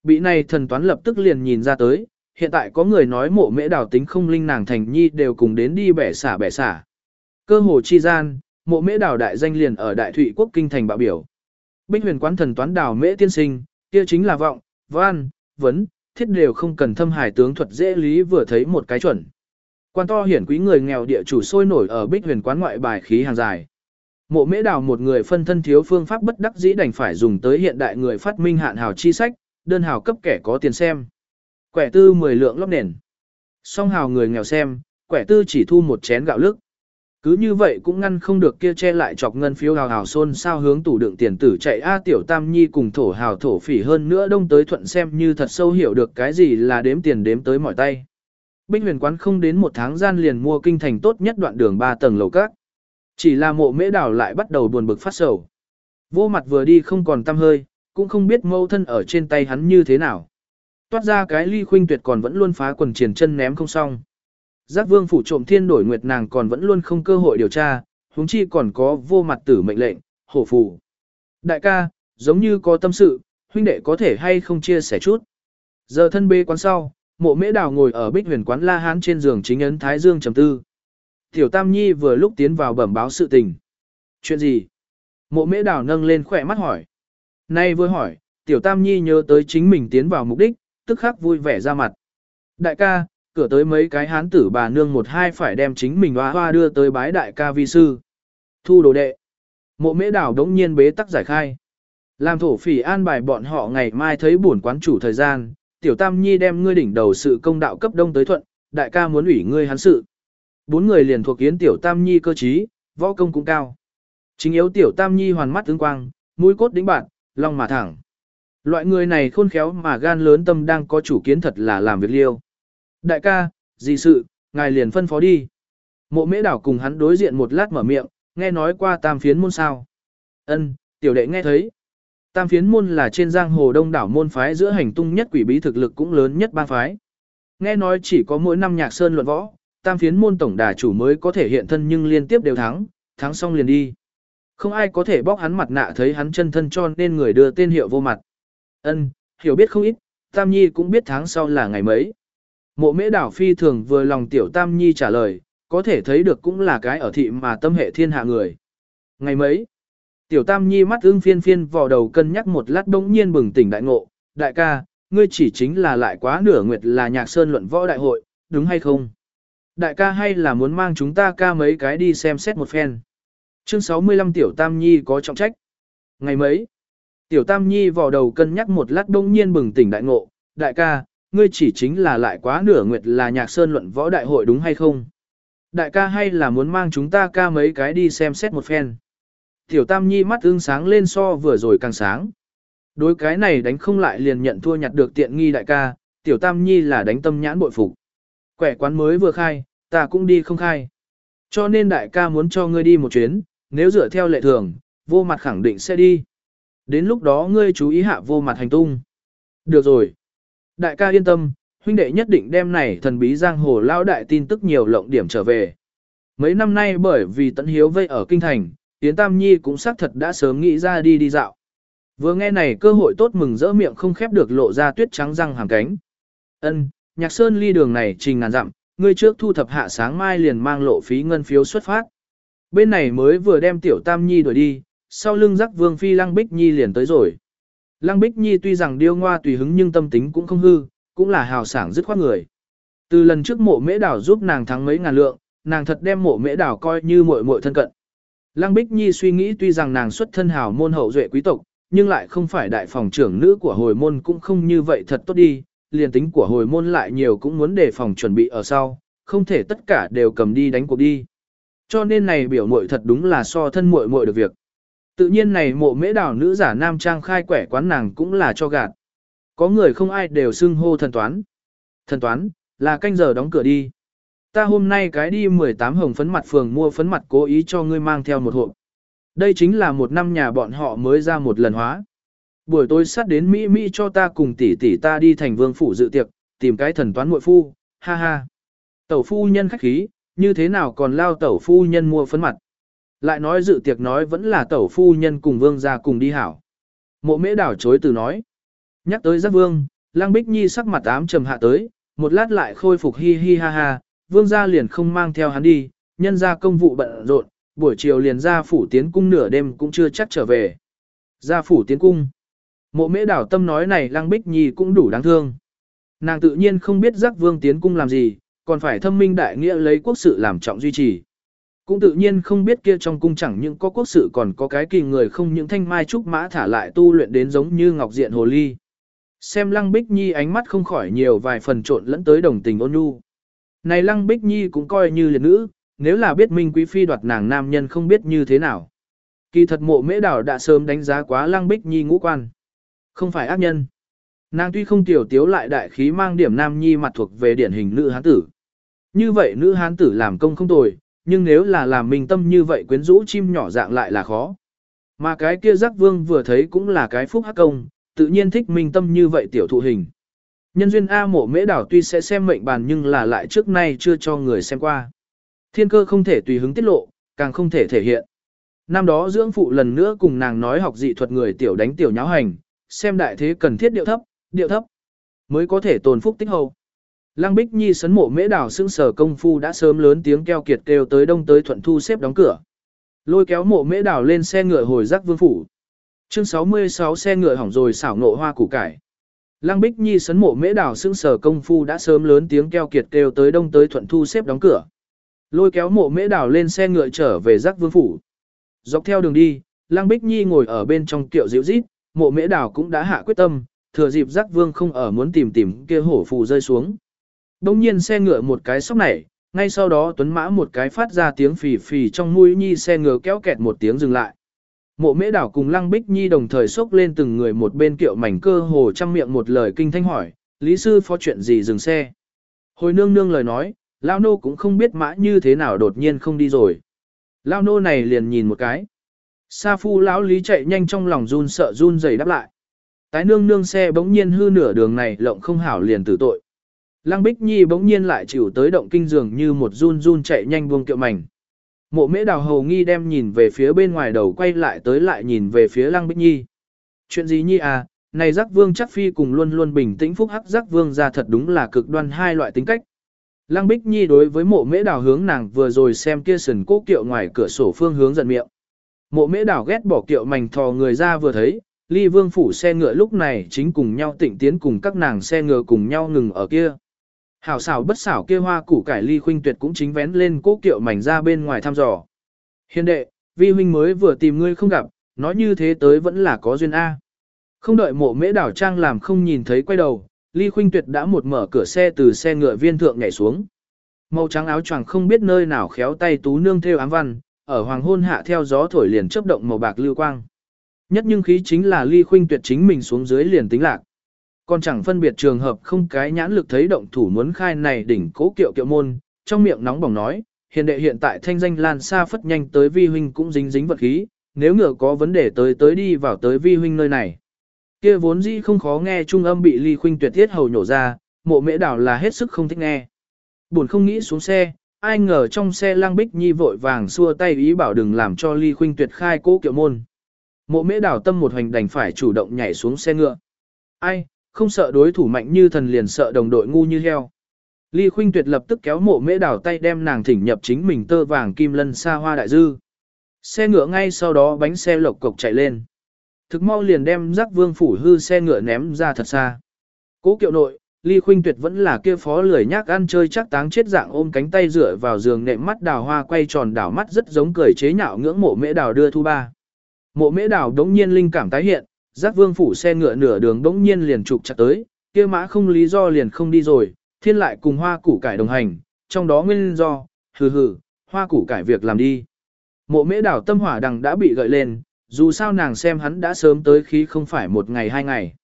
Bị này thần toán lập tức liền nhìn ra tới, hiện tại có người nói mộ mễ đào tính không linh nàng thành nhi đều cùng đến đi bẻ xả bẻ xả. Cơ hồ chi gian, mộ mễ đào đại danh liền ở đại thụy quốc kinh thành bạo biểu. Binh huyền quán thần toán đào mễ tiên sinh, kia chính là vọng, văn, vấn, thiết đều không cần thâm hải tướng thuật dễ lý vừa thấy một cái chuẩn. Quan to hiển quý người nghèo địa chủ sôi nổi ở bích huyền quán ngoại bài khí hàng dài. Mộ mễ đào một người phân thân thiếu phương pháp bất đắc dĩ đành phải dùng tới hiện đại người phát minh hạn hào chi sách, đơn hào cấp kẻ có tiền xem. Quẻ tư 10 lượng lóc nền. Song hào người nghèo xem, quẻ tư chỉ thu một chén gạo lức. Cứ như vậy cũng ngăn không được kia che lại chọc ngân phiếu hào hào xôn sao hướng tủ đựng tiền tử chạy A tiểu tam nhi cùng thổ hào thổ phỉ hơn nữa đông tới thuận xem như thật sâu hiểu được cái gì là đếm tiền đếm tới mỏi tay. Bích huyền quán không đến một tháng gian liền mua kinh thành tốt nhất đoạn đường 3 tầng lầu các. Chỉ là mộ mễ đảo lại bắt đầu buồn bực phát sầu. Vô mặt vừa đi không còn tâm hơi, cũng không biết mâu thân ở trên tay hắn như thế nào. Toát ra cái ly khuynh tuyệt còn vẫn luôn phá quần triển chân ném không xong. Giác vương phủ trộm thiên đổi nguyệt nàng còn vẫn luôn không cơ hội điều tra, huống chi còn có vô mặt tử mệnh lệnh, hổ phù. Đại ca, giống như có tâm sự, huynh đệ có thể hay không chia sẻ chút. Giờ thân bê quán sau, mộ mễ đào ngồi ở bích huyền quán la hán trên giường chính ấn thái dương trầm tư. Tiểu Tam Nhi vừa lúc tiến vào bẩm báo sự tình. Chuyện gì? Mộ mễ đào nâng lên khỏe mắt hỏi. Nay vừa hỏi, Tiểu Tam Nhi nhớ tới chính mình tiến vào mục đích, tức khắc vui vẻ ra mặt. Đại ca, cửa tới mấy cái hán tử bà nương một hai phải đem chính mình hoa hoa đưa tới bái đại ca vi sư. Thu đồ đệ. Mộ mễ Đào đống nhiên bế tắc giải khai. Làm thổ phỉ an bài bọn họ ngày mai thấy buồn quán chủ thời gian, tiểu tam nhi đem ngươi đỉnh đầu sự công đạo cấp đông tới thuận, đại ca muốn ủy ngươi hắn sự. Bốn người liền thuộc yến tiểu tam nhi cơ trí, võ công cũng cao. Chính yếu tiểu tam nhi hoàn mắt tướng quang, mũi cốt đĩnh bạn, long mà thẳng. Loại người này khôn khéo mà gan lớn tâm đang có chủ kiến thật là làm việc liêu. Đại ca, gì sự, ngài liền phân phó đi. Mộ mễ đảo cùng hắn đối diện một lát mở miệng, nghe nói qua tam phiến môn sao. Ân, tiểu đệ nghe thấy. Tam phiến môn là trên giang hồ đông đảo môn phái giữa hành tung nhất quỷ bí thực lực cũng lớn nhất ba phái. Nghe nói chỉ có mỗi năm nhạc sơn luận võ, tam phiến môn tổng đà chủ mới có thể hiện thân nhưng liên tiếp đều thắng, thắng xong liền đi. Không ai có thể bóc hắn mặt nạ thấy hắn chân thân cho nên người đưa tên hiệu vô mặt. Ân, hiểu biết không ít, Tam Nhi cũng biết tháng sau là ngày mấy. Mộ mễ đảo phi thường vừa lòng tiểu Tam Nhi trả lời, có thể thấy được cũng là cái ở thị mà tâm hệ thiên hạ người. Ngày mấy? Tiểu Tam Nhi mắt ưng phiên phiên vò đầu cân nhắc một lát bỗng nhiên bừng tỉnh đại ngộ, đại ca, ngươi chỉ chính là lại quá nửa nguyệt là nhạc sơn luận võ đại hội, đúng hay không? Đại ca hay là muốn mang chúng ta ca mấy cái đi xem xét một phen. Chương 65 Tiểu Tam Nhi có trọng trách. Ngày mấy? Tiểu Tam Nhi vò đầu cân nhắc một lát bỗng nhiên bừng tỉnh đại ngộ, đại ca, ngươi chỉ chính là lại quá nửa nguyệt là nhạc sơn luận võ đại hội đúng hay không? Đại ca hay là muốn mang chúng ta ca mấy cái đi xem xét một phen. Tiểu Tam Nhi mắt ưng sáng lên so vừa rồi càng sáng. Đối cái này đánh không lại liền nhận thua nhặt được tiện nghi đại ca, Tiểu Tam Nhi là đánh tâm nhãn bội phục. Quẻ quán mới vừa khai, ta cũng đi không khai. Cho nên đại ca muốn cho ngươi đi một chuyến, nếu dựa theo lệ thường, vô mặt khẳng định sẽ đi. Đến lúc đó ngươi chú ý hạ vô mặt hành tung. Được rồi. Đại ca yên tâm, huynh đệ nhất định đem này thần bí giang hồ lao đại tin tức nhiều lộng điểm trở về. Mấy năm nay bởi vì tận hiếu vây ở kinh thành, Yến Tam Nhi cũng xác thật đã sớm nghĩ ra đi đi dạo. Vừa nghe này cơ hội tốt mừng rỡ miệng không khép được lộ ra tuyết trắng răng hàm cánh. Ân, Nhạc Sơn ly đường này trình ngàn dặm, ngươi trước thu thập hạ sáng mai liền mang lộ phí ngân phiếu xuất phát. Bên này mới vừa đem tiểu Tam Nhi đuổi đi, sau lưng rắc Vương Phi Lăng Bích Nhi liền tới rồi. Lăng Bích Nhi tuy rằng điêu ngoa tùy hứng nhưng tâm tính cũng không hư, cũng là hào sảng dứt khoát người. Từ lần trước mộ mễ đảo giúp nàng thắng mấy ngàn lượng, nàng thật đem mộ mễ đảo coi như muội muội thân cận. Lăng Bích Nhi suy nghĩ tuy rằng nàng xuất thân hào môn hậu duệ quý tộc, nhưng lại không phải đại phòng trưởng nữ của hồi môn cũng không như vậy thật tốt đi, liền tính của hồi môn lại nhiều cũng muốn đề phòng chuẩn bị ở sau, không thể tất cả đều cầm đi đánh cuộc đi. Cho nên này biểu muội thật đúng là so thân muội muội được việc. Tự nhiên này mộ mễ đảo nữ giả nam trang khai quẻ quán nàng cũng là cho gạt. Có người không ai đều xưng hô thần toán. Thần toán, là canh giờ đóng cửa đi. Ta hôm nay cái đi 18 hồng phấn mặt phường mua phấn mặt cố ý cho ngươi mang theo một hộp. Đây chính là một năm nhà bọn họ mới ra một lần hóa. Buổi tối sát đến Mỹ Mỹ cho ta cùng tỷ tỷ ta đi thành vương phủ dự tiệc, tìm cái thần toán muội phu, ha ha. Tẩu phu nhân khách khí, như thế nào còn lao tẩu phu nhân mua phấn mặt. Lại nói dự tiệc nói vẫn là tẩu phu nhân cùng vương ra cùng đi hảo. Mộ mễ đảo chối từ nói. Nhắc tới giác vương, lang bích nhi sắc mặt ám trầm hạ tới, một lát lại khôi phục hi hi ha ha, vương gia liền không mang theo hắn đi, nhân ra công vụ bận rộn, buổi chiều liền ra phủ tiến cung nửa đêm cũng chưa chắc trở về. Ra phủ tiến cung. Mộ mễ đảo tâm nói này lang bích nhi cũng đủ đáng thương. Nàng tự nhiên không biết giác vương tiến cung làm gì, còn phải thâm minh đại nghĩa lấy quốc sự làm trọng duy trì. Cũng tự nhiên không biết kia trong cung chẳng những có quốc sự còn có cái kỳ người không những thanh mai trúc mã thả lại tu luyện đến giống như ngọc diện hồ ly. Xem lăng bích nhi ánh mắt không khỏi nhiều vài phần trộn lẫn tới đồng tình ôn nhu. Này lăng bích nhi cũng coi như liệt nữ, nếu là biết minh quý phi đoạt nàng nam nhân không biết như thế nào. Kỳ thật mộ mễ đảo đã sớm đánh giá quá lăng bích nhi ngũ quan. Không phải ác nhân. Nàng tuy không tiểu tiếu lại đại khí mang điểm nam nhi mặt thuộc về điển hình nữ hán tử. Như vậy nữ hán tử làm công không tồi, nhưng nếu là làm mình tâm như vậy quyến rũ chim nhỏ dạng lại là khó. Mà cái kia giác vương vừa thấy cũng là cái phúc hắc công, tự nhiên thích minh tâm như vậy tiểu thụ hình. Nhân duyên A mộ mễ đảo tuy sẽ xem mệnh bàn nhưng là lại trước nay chưa cho người xem qua. Thiên cơ không thể tùy hứng tiết lộ, càng không thể thể hiện. Năm đó dưỡng phụ lần nữa cùng nàng nói học dị thuật người tiểu đánh tiểu nháo hành, xem đại thế cần thiết điệu thấp, điệu thấp, mới có thể tồn phúc tích hậu. Lăng Bích Nhi sấn mộ mễ đảo xưng sở công phu đã sớm lớn tiếng keo kiệt kêu tới đông tới thuận thu xếp đóng cửa. Lôi kéo mộ mễ đảo lên xe ngựa hồi rắc vương phủ. Chương 66 xe ngựa hỏng rồi xảo nộ hoa củ cải. Lăng Bích Nhi sấn mộ mễ đảo xưng sở công phu đã sớm lớn tiếng keo kiệt kêu tới đông tới thuận thu xếp đóng cửa. Lôi kéo mộ mễ đảo lên xe ngựa trở về giác vương phủ. Dọc theo đường đi, Lăng Bích Nhi ngồi ở bên trong kiệu dịu rít, mộ mễ đảo cũng đã hạ quyết tâm, thừa dịp giác vương không ở muốn tìm tìm kia hổ phù rơi xuống. Đông nhiên xe ngựa một cái sóc nảy, ngay sau đó tuấn mã một cái phát ra tiếng phì phì trong mũi nhi xe ngựa kéo kẹt một tiếng dừng lại. Mộ mễ đảo cùng lăng bích nhi đồng thời sốc lên từng người một bên kiệu mảnh cơ hồ trăm miệng một lời kinh thanh hỏi, lý sư phó chuyện gì dừng xe. Hồi nương nương lời nói, lao nô cũng không biết mã như thế nào đột nhiên không đi rồi. Lao nô này liền nhìn một cái. Sa phu lão lý chạy nhanh trong lòng run sợ run rẩy đáp lại. Tái nương nương xe bỗng nhiên hư nửa đường này lộng không hảo liền tử tội. Lăng Bích Nhi bỗng nhiên lại chịu tới động kinh dường như một run run chạy nhanh buông kiệu mảnh. Mộ mễ đào hầu nghi đem nhìn về phía bên ngoài đầu quay lại tới lại nhìn về phía Lăng Bích Nhi. Chuyện gì nhi à, này giác vương chắc phi cùng luôn luôn bình tĩnh phúc hắc giác vương ra thật đúng là cực đoan hai loại tính cách. Lăng Bích Nhi đối với mộ mễ đào hướng nàng vừa rồi xem kia sần cố kiệu ngoài cửa sổ phương hướng giận miệng. Mộ mễ đào ghét bỏ kiệu mảnh thò người ra vừa thấy, ly vương phủ xe ngựa lúc này chính cùng nhau tịnh tiến cùng các nàng xe ngựa cùng nhau ngừng ở kia. Hảo xảo bất xảo kia hoa củ cải ly khuynh tuyệt cũng chính vén lên cố kiệu mảnh ra bên ngoài thăm dò. Hiền đệ, vi huynh mới vừa tìm ngươi không gặp, nói như thế tới vẫn là có duyên A. Không đợi mộ mễ đảo trang làm không nhìn thấy quay đầu, ly khuynh tuyệt đã một mở cửa xe từ xe ngựa viên thượng nhảy xuống. Màu trắng áo choàng không biết nơi nào khéo tay tú nương theo ám văn, ở hoàng hôn hạ theo gió thổi liền chớp động màu bạc lưu quang. Nhất nhưng khí chính là ly khuynh tuyệt chính mình xuống dưới liền tính lạc còn chẳng phân biệt trường hợp không cái nhãn lực thấy động thủ muốn khai này đỉnh cố kiệu kiệu môn, trong miệng nóng bỏng nói, hiện đệ hiện tại thanh danh lan xa phất nhanh tới vi huynh cũng dính dính vật khí, nếu ngựa có vấn đề tới tới đi vào tới vi huynh nơi này. Kia vốn dĩ không khó nghe trung âm bị ly khuynh tuyệt thiết hầu nhổ ra, mộ mễ đảo là hết sức không thích nghe. Buồn không nghĩ xuống xe, ai ngờ trong xe lang Bích Nhi vội vàng xua tay ý bảo đừng làm cho Ly Khuynh Tuyệt khai cố kiệu môn. Mộ mễ đảo tâm một hành đành phải chủ động nhảy xuống xe ngựa. Ai, không sợ đối thủ mạnh như thần liền sợ đồng đội ngu như heo. Ly Khuynh Tuyệt lập tức kéo mộ mễ đảo tay đem nàng thỉnh nhập chính mình tơ vàng kim lân xa hoa đại dư. Xe ngựa ngay sau đó bánh xe lộc cộc chạy lên. Thực mau liền đem rắc vương phủ hư xe ngựa ném ra thật xa. Cố kiệu nội, Ly Khuynh Tuyệt vẫn là kia phó lười nhác ăn chơi chắc táng chết dạng ôm cánh tay dựa vào giường nệm mắt đào hoa quay tròn đảo mắt rất giống cười chế nhạo ngưỡng mộ mễ đào đưa thu ba. Mộ mễ đào đống nhiên linh cảm tái hiện, giác vương phủ xe ngựa nửa đường bỗng nhiên liền trục chặt tới, kia mã không lý do liền không đi rồi, thiên lại cùng hoa củ cải đồng hành, trong đó nguyên do, hừ hừ, hoa củ cải việc làm đi. Mộ mễ đảo tâm hỏa đằng đã bị gợi lên, dù sao nàng xem hắn đã sớm tới khi không phải một ngày hai ngày.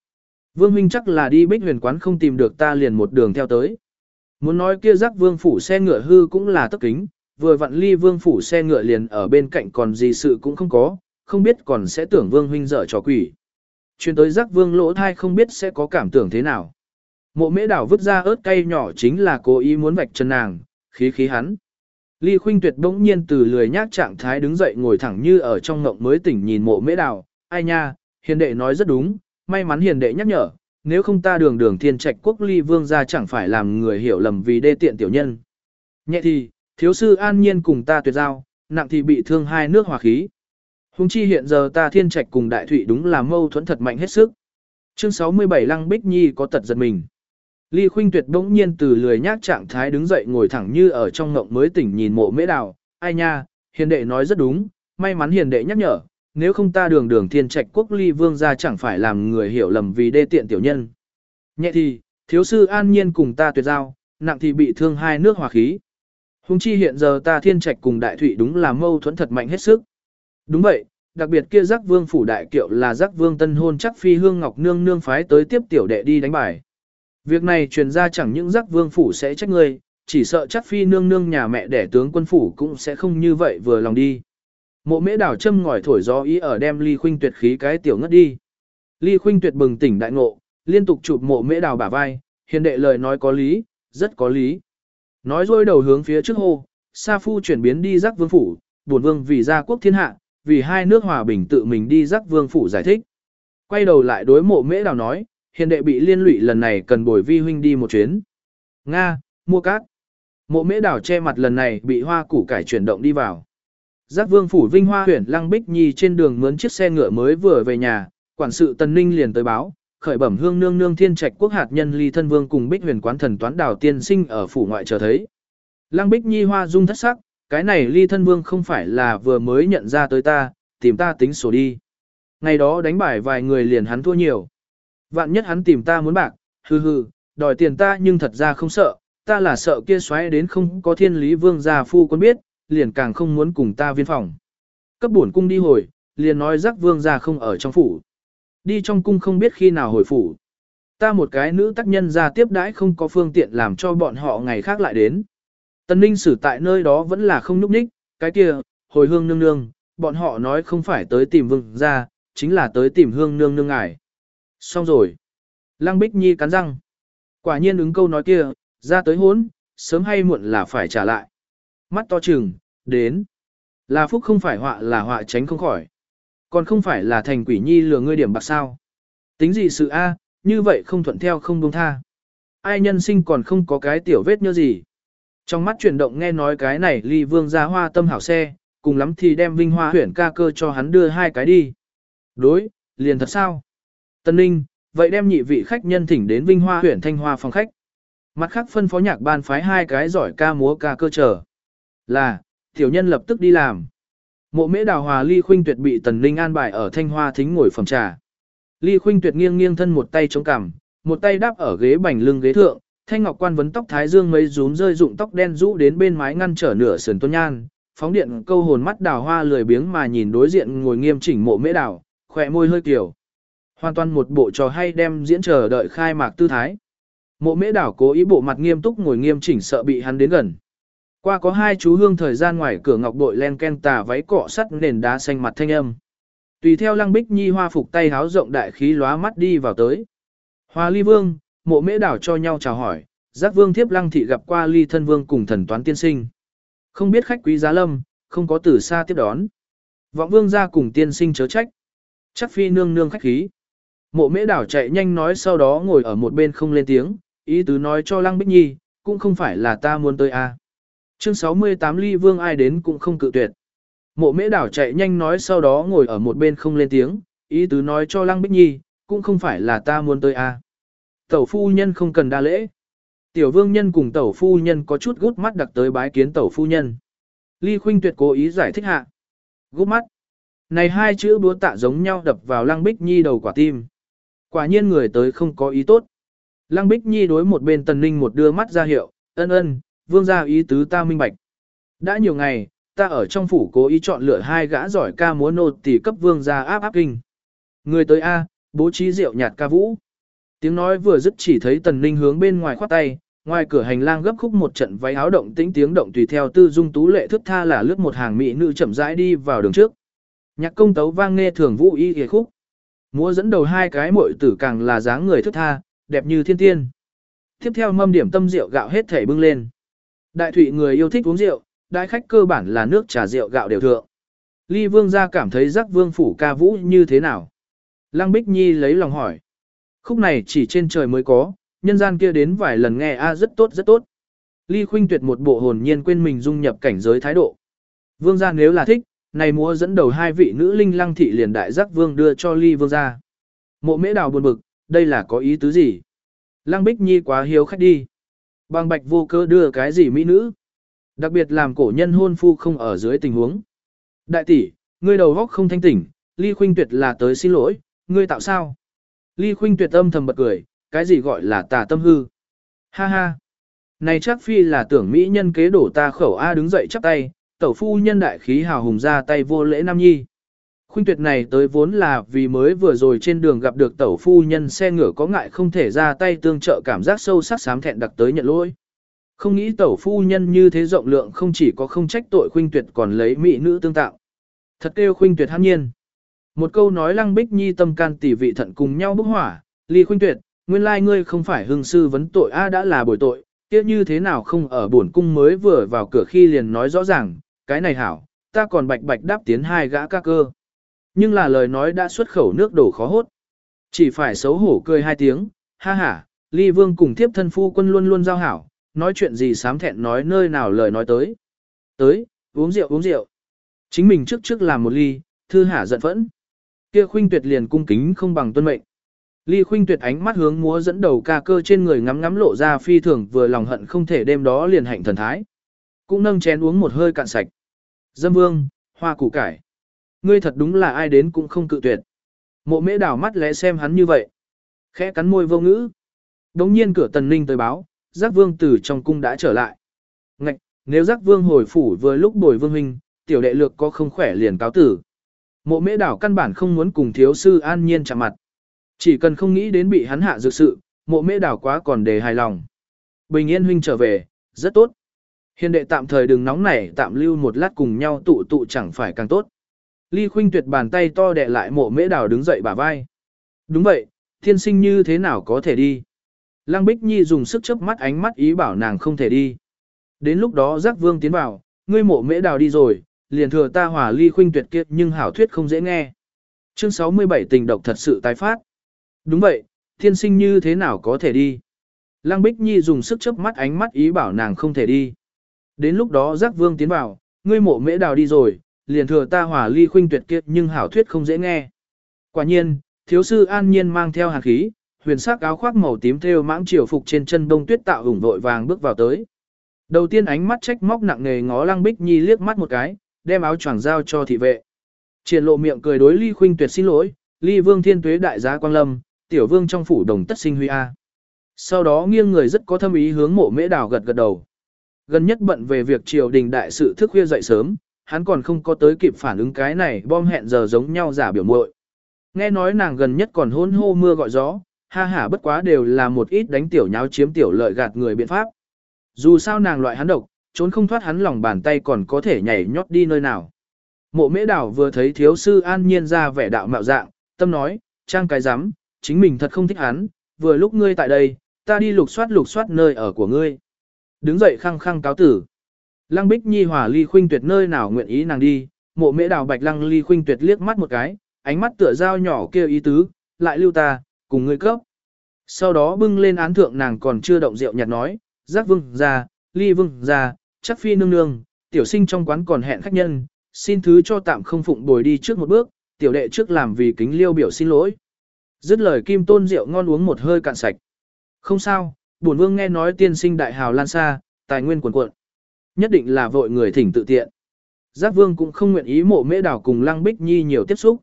Vương huynh chắc là đi bích huyền quán không tìm được ta liền một đường theo tới. Muốn nói kia rắc vương phủ xe ngựa hư cũng là tất kính, vừa vặn ly vương phủ xe ngựa liền ở bên cạnh còn gì sự cũng không có, không biết còn sẽ tưởng vương huynh dở trò quỷ. Chuyên tới rắc vương lỗ thai không biết sẽ có cảm tưởng thế nào. Mộ mễ đảo vứt ra ớt cay nhỏ chính là cố ý muốn vạch chân nàng, khí khí hắn. Ly Khuynh Tuyệt bỗng nhiên từ lười nhác trạng thái đứng dậy ngồi thẳng như ở trong ngộng mới tỉnh nhìn mộ mễ đào, ai nha, hiền đệ nói rất đúng, may mắn hiền đệ nhắc nhở, nếu không ta đường đường thiên trạch quốc ly vương gia chẳng phải làm người hiểu lầm vì đê tiện tiểu nhân. Nhẹ thì, thiếu sư an nhiên cùng ta tuyệt giao, nặng thì bị thương hai nước hòa khí. Hùng chi hiện giờ ta thiên trạch cùng đại thụy đúng là mâu thuẫn thật mạnh hết sức. Chương 67 Lăng Bích Nhi có tật giật mình. Ly Khuynh Tuyệt bỗng nhiên từ lười nhác trạng thái đứng dậy ngồi thẳng như ở trong ngộng mới tỉnh nhìn mộ mễ đào, ai nha, hiền đệ nói rất đúng, may mắn hiền đệ nhắc nhở, nếu không ta đường đường thiên trạch quốc ly vương gia chẳng phải làm người hiểu lầm vì đê tiện tiểu nhân. Nhẹ thì, thiếu sư an nhiên cùng ta tuyệt giao, nặng thì bị thương hai nước hòa khí. Hùng chi hiện giờ ta thiên trạch cùng đại thủy đúng là mâu thuẫn thật mạnh hết sức. Đúng vậy, đặc biệt kia giác vương phủ đại kiệu là giác vương tân hôn chắc phi hương ngọc nương nương phái tới tiếp tiểu đệ đi đánh bài. Việc này truyền ra chẳng những giác vương phủ sẽ trách ngươi, chỉ sợ chắc phi nương nương nhà mẹ đẻ tướng quân phủ cũng sẽ không như vậy vừa lòng đi. Mộ mễ đảo châm ngòi thổi gió ý ở đem ly khuynh tuyệt khí cái tiểu ngất đi. Ly khuynh tuyệt bừng tỉnh đại ngộ, liên tục chụp mộ mễ đào bả vai, hiền đệ lời nói có lý, rất có lý. Nói rồi đầu hướng phía trước hô, Sa Phu chuyển biến đi giác vương phủ, buồn vương vì gia quốc thiên hạ, vì hai nước hòa bình tự mình đi dắt vương phủ giải thích. Quay đầu lại đối mộ mễ đào nói, hiền đệ bị liên lụy lần này cần bồi vi huynh đi một chuyến. Nga, mua cát. Mộ mễ đảo che mặt lần này bị hoa củ cải chuyển động đi vào. Giác vương phủ vinh hoa huyện lăng bích nhi trên đường mướn chiếc xe ngựa mới vừa về nhà, quản sự tần ninh liền tới báo, khởi bẩm hương nương nương thiên trạch quốc hạt nhân ly thân vương cùng bích huyền quán thần toán đảo tiên sinh ở phủ ngoại chờ thấy. Lăng bích nhi hoa dung thất sắc, cái này ly thân vương không phải là vừa mới nhận ra tới ta, tìm ta tính sổ đi. Ngày đó đánh bài vài người liền hắn thua nhiều. Vạn nhất hắn tìm ta muốn bạc, hừ hừ, đòi tiền ta nhưng thật ra không sợ, ta là sợ kia xoáy đến không có thiên lý vương gia phu quân biết, liền càng không muốn cùng ta viên phòng. Cấp bổn cung đi hồi, liền nói rắc vương gia không ở trong phủ. Đi trong cung không biết khi nào hồi phủ. Ta một cái nữ tác nhân ra tiếp đãi không có phương tiện làm cho bọn họ ngày khác lại đến. Tân ninh xử tại nơi đó vẫn là không núp ních, cái kia, hồi hương nương nương, bọn họ nói không phải tới tìm vương ra, chính là tới tìm hương nương nương ngài. Xong rồi. Lăng Bích Nhi cắn răng. Quả nhiên ứng câu nói kia, ra tới hốn, sớm hay muộn là phải trả lại. Mắt to chừng, đến. Là phúc không phải họa là họa tránh không khỏi. Còn không phải là thành quỷ nhi lừa ngươi điểm bạc sao. Tính gì sự A, như vậy không thuận theo không buông tha. Ai nhân sinh còn không có cái tiểu vết như gì. Trong mắt chuyển động nghe nói cái này ly vương ra hoa tâm hảo xe, cùng lắm thì đem vinh hoa huyển ca cơ cho hắn đưa hai cái đi. Đối, liền thật sao? Tân Ninh, vậy đem nhị vị khách nhân thỉnh đến Vinh Hoa huyển Thanh Hoa phòng khách. Mặt khác phân phó nhạc ban phái hai cái giỏi ca múa ca cơ trở. Là, tiểu nhân lập tức đi làm. Mộ mễ đào hòa Ly Khuynh Tuyệt bị Tần Ninh an bài ở Thanh Hoa thính ngồi phòng trà. Ly Khuynh Tuyệt nghiêng nghiêng thân một tay chống cằm, một tay đáp ở ghế bành lưng ghế thượng, thanh ngọc quan vấn tóc thái dương mấy rúm rơi rụng tóc đen rũ đến bên mái ngăn trở nửa sườn tôn nhan, phóng điện câu hồn mắt đào hoa lười biếng mà nhìn đối diện ngồi nghiêm chỉnh mộ mễ đào, khỏe môi hơi kiểu. Hoàn toàn một bộ trò hay đem diễn chờ đợi khai mạc tư thái. Mộ mễ đảo cố ý bộ mặt nghiêm túc ngồi nghiêm chỉnh sợ bị hắn đến gần. Qua có hai chú hương thời gian ngoài cửa ngọc bội len ken tà váy cọ sắt nền đá xanh mặt thanh âm. Tùy theo lăng bích nhi hoa phục tay háo rộng đại khí lóa mắt đi vào tới. Hoa ly vương, mộ mễ đảo cho nhau chào hỏi, giác vương thiếp lăng thị gặp qua ly thân vương cùng thần toán tiên sinh. Không biết khách quý giá lâm, không có từ xa tiếp đón. Vọng vương ra cùng tiên sinh chớ trách. Chắc phi nương nương khách khí. Mộ mễ đảo chạy nhanh nói sau đó ngồi ở một bên không lên tiếng, ý tứ nói cho lăng bích nhi, cũng không phải là ta muốn tới a. À. Chương 68 ly vương ai đến cũng không cự tuyệt. Mộ mễ đảo chạy nhanh nói sau đó ngồi ở một bên không lên tiếng, ý tứ nói cho lăng bích nhi, cũng không phải là ta muốn tới a. À. Tẩu phu nhân không cần đa lễ. Tiểu vương nhân cùng tẩu phu nhân có chút gút mắt đặc tới bái kiến tẩu phu nhân. Ly Khuynh Tuyệt cố ý giải thích hạ. Gút mắt. Này hai chữ búa tạ giống nhau đập vào Lăng Bích Nhi đầu quả tim. Quả nhiên người tới không có ý tốt. Lăng Bích Nhi đối một bên Tần Ninh một đưa mắt ra hiệu, ân ân, vương gia ý tứ ta minh bạch. Đã nhiều ngày, ta ở trong phủ cố ý chọn lựa hai gã giỏi ca múa nô tỷ cấp vương gia áp áp kinh. Người tới A, bố trí rượu nhạt ca vũ. Tiếng nói vừa dứt chỉ thấy Tần Ninh hướng bên ngoài khoát tay, ngoài cửa hành lang gấp khúc một trận váy áo động tĩnh tiếng động tùy theo tư dung tú lệ thức tha là lướt một hàng mỹ nữ chậm rãi đi vào đường trước. Nhạc công tấu vang nghe thường vũ y ghề khúc. Múa dẫn đầu hai cái muội tử càng là dáng người thức tha, đẹp như thiên tiên. Tiếp theo mâm điểm tâm rượu gạo hết thể bưng lên. Đại thủy người yêu thích uống rượu, đại khách cơ bản là nước trà rượu gạo đều thượng. Ly vương gia cảm thấy giác vương phủ ca vũ như thế nào? Lăng Bích Nhi lấy lòng hỏi. Khúc này chỉ trên trời mới có, nhân gian kia đến vài lần nghe a rất tốt rất tốt. Ly Khuynh Tuyệt một bộ hồn nhiên quên mình dung nhập cảnh giới thái độ. Vương gia nếu là thích, này múa dẫn đầu hai vị nữ linh lăng thị liền đại giác vương đưa cho Ly vương gia. Mộ Mễ Đào buồn bực, đây là có ý tứ gì? Lăng Bích Nhi quá hiếu khách đi. bang bạch vô cơ đưa cái gì mỹ nữ? Đặc biệt làm cổ nhân hôn phu không ở dưới tình huống. Đại tỷ, ngươi đầu góc không thanh tỉnh, Ly Khuynh Tuyệt là tới xin lỗi, ngươi tạo sao? Ly Khuynh Tuyệt âm thầm bật cười, cái gì gọi là tà tâm hư? Ha ha! Này chắc phi là tưởng mỹ nhân kế đổ ta khẩu A đứng dậy chắp tay, tẩu phu nhân đại khí hào hùng ra tay vô lễ nam nhi. Khuynh tuyệt này tới vốn là vì mới vừa rồi trên đường gặp được tẩu phu nhân xe ngựa có ngại không thể ra tay tương trợ cảm giác sâu sắc sám thẹn đặc tới nhận lỗi. Không nghĩ tẩu phu nhân như thế rộng lượng không chỉ có không trách tội khuynh tuyệt còn lấy mỹ nữ tương tạo. Thật kêu khuynh tuyệt hãn nhiên. Một câu nói lăng bích nhi tâm can tỷ vị thận cùng nhau bức hỏa, ly khuynh tuyệt, nguyên lai ngươi không phải hương sư vấn tội a đã là bồi tội, kia như thế nào không ở bổn cung mới vừa vào cửa khi liền nói rõ ràng, cái này hảo, ta còn bạch bạch đáp tiến hai gã ca cơ. Nhưng là lời nói đã xuất khẩu nước đổ khó hốt. Chỉ phải xấu hổ cười hai tiếng, ha ha, ly vương cùng tiếp thân phu quân luôn luôn giao hảo, nói chuyện gì sám thẹn nói nơi nào lời nói tới. Tới, uống rượu uống rượu. Chính mình trước trước làm một ly, thư hả giận phẫn. Kia khuynh tuyệt liền cung kính không bằng tuân mệnh. Ly khuynh tuyệt ánh mắt hướng múa dẫn đầu ca cơ trên người ngắm ngắm lộ ra phi thường vừa lòng hận không thể đêm đó liền hạnh thần thái. Cũng nâng chén uống một hơi cạn sạch. Dâm vương, hoa củ cải. Ngươi thật đúng là ai đến cũng không cự tuyệt. Mộ mễ đảo mắt lẽ xem hắn như vậy. Khẽ cắn môi vô ngữ. Đống nhiên cửa tần ninh tới báo, giác vương từ trong cung đã trở lại. Ngạch, nếu giác vương hồi phủ vừa lúc bồi vương huynh, tiểu đệ lược có không khỏe liền cáo tử. Mộ mễ đảo căn bản không muốn cùng thiếu sư an nhiên chạm mặt. Chỉ cần không nghĩ đến bị hắn hạ dược sự, mộ mễ đảo quá còn đề hài lòng. Bình yên huynh trở về, rất tốt. Hiền đệ tạm thời đừng nóng nảy tạm lưu một lát cùng nhau tụ tụ chẳng phải càng tốt. Ly khuynh tuyệt bàn tay to đè lại mộ mễ đảo đứng dậy bả vai. Đúng vậy, thiên sinh như thế nào có thể đi. Lăng Bích Nhi dùng sức chớp mắt ánh mắt ý bảo nàng không thể đi. Đến lúc đó giác vương tiến vào, ngươi mộ mễ đào đi rồi, liền thừa ta hỏa ly khuynh tuyệt kiệt nhưng hảo thuyết không dễ nghe. Chương 67 tình độc thật sự tái phát. Đúng vậy, thiên sinh như thế nào có thể đi. Lăng Bích Nhi dùng sức chớp mắt ánh mắt ý bảo nàng không thể đi. Đến lúc đó giác vương tiến vào, ngươi mộ mễ đào đi rồi, liền thừa ta hỏa ly khuynh tuyệt kiệt nhưng hảo thuyết không dễ nghe. Quả nhiên, thiếu sư an nhiên mang theo hàn khí, huyền sắc áo khoác màu tím thêu mãng triều phục trên chân đông tuyết tạo hùng vội vàng bước vào tới. Đầu tiên ánh mắt trách móc nặng nề ngó lăng bích nhi liếc mắt một cái, đem áo choàng giao cho thị vệ. Triển lộ miệng cười đối ly khuynh tuyệt xin lỗi, ly vương thiên tuế đại giá quang lâm, tiểu vương trong phủ đồng tất sinh huy a. Sau đó nghiêng người rất có thâm ý hướng mộ mễ đào gật gật đầu. Gần nhất bận về việc triều đình đại sự thức khuya dậy sớm, hắn còn không có tới kịp phản ứng cái này bom hẹn giờ giống nhau giả biểu muội. Nghe nói nàng gần nhất còn hôn hô mưa gọi gió, ha ha bất quá đều là một ít đánh tiểu nháo chiếm tiểu lợi gạt người biện pháp. Dù sao nàng loại hắn độc, trốn không thoát hắn lòng bàn tay còn có thể nhảy nhót đi nơi nào. Mộ mễ đảo vừa thấy thiếu sư an nhiên ra vẻ đạo mạo dạng, tâm nói, trang cái rắm chính mình thật không thích hắn, vừa lúc ngươi tại đây, ta đi lục soát lục soát nơi ở của ngươi. Đứng dậy khăng khăng cáo tử. Lăng Bích Nhi hòa ly khuynh tuyệt nơi nào nguyện ý nàng đi, mộ mễ đào bạch lăng ly khuynh tuyệt liếc mắt một cái, ánh mắt tựa dao nhỏ kia ý tứ, lại lưu ta, cùng ngươi cấp. Sau đó bưng lên án thượng nàng còn chưa động rượu nhạt nói, giác vương ra, ly vương ra, chắc phi nương nương, tiểu sinh trong quán còn hẹn khách nhân, xin thứ cho tạm không phụng bồi đi trước một bước, tiểu đệ trước làm vì kính liêu biểu xin lỗi. Dứt lời kim tôn rượu ngon uống một hơi cạn sạch. Không sao, bổn vương nghe nói tiên sinh đại hào lan xa, tài nguyên quần cuộn. Nhất định là vội người thỉnh tự tiện. Giác vương cũng không nguyện ý mộ mễ đảo cùng lăng bích nhi nhiều tiếp xúc.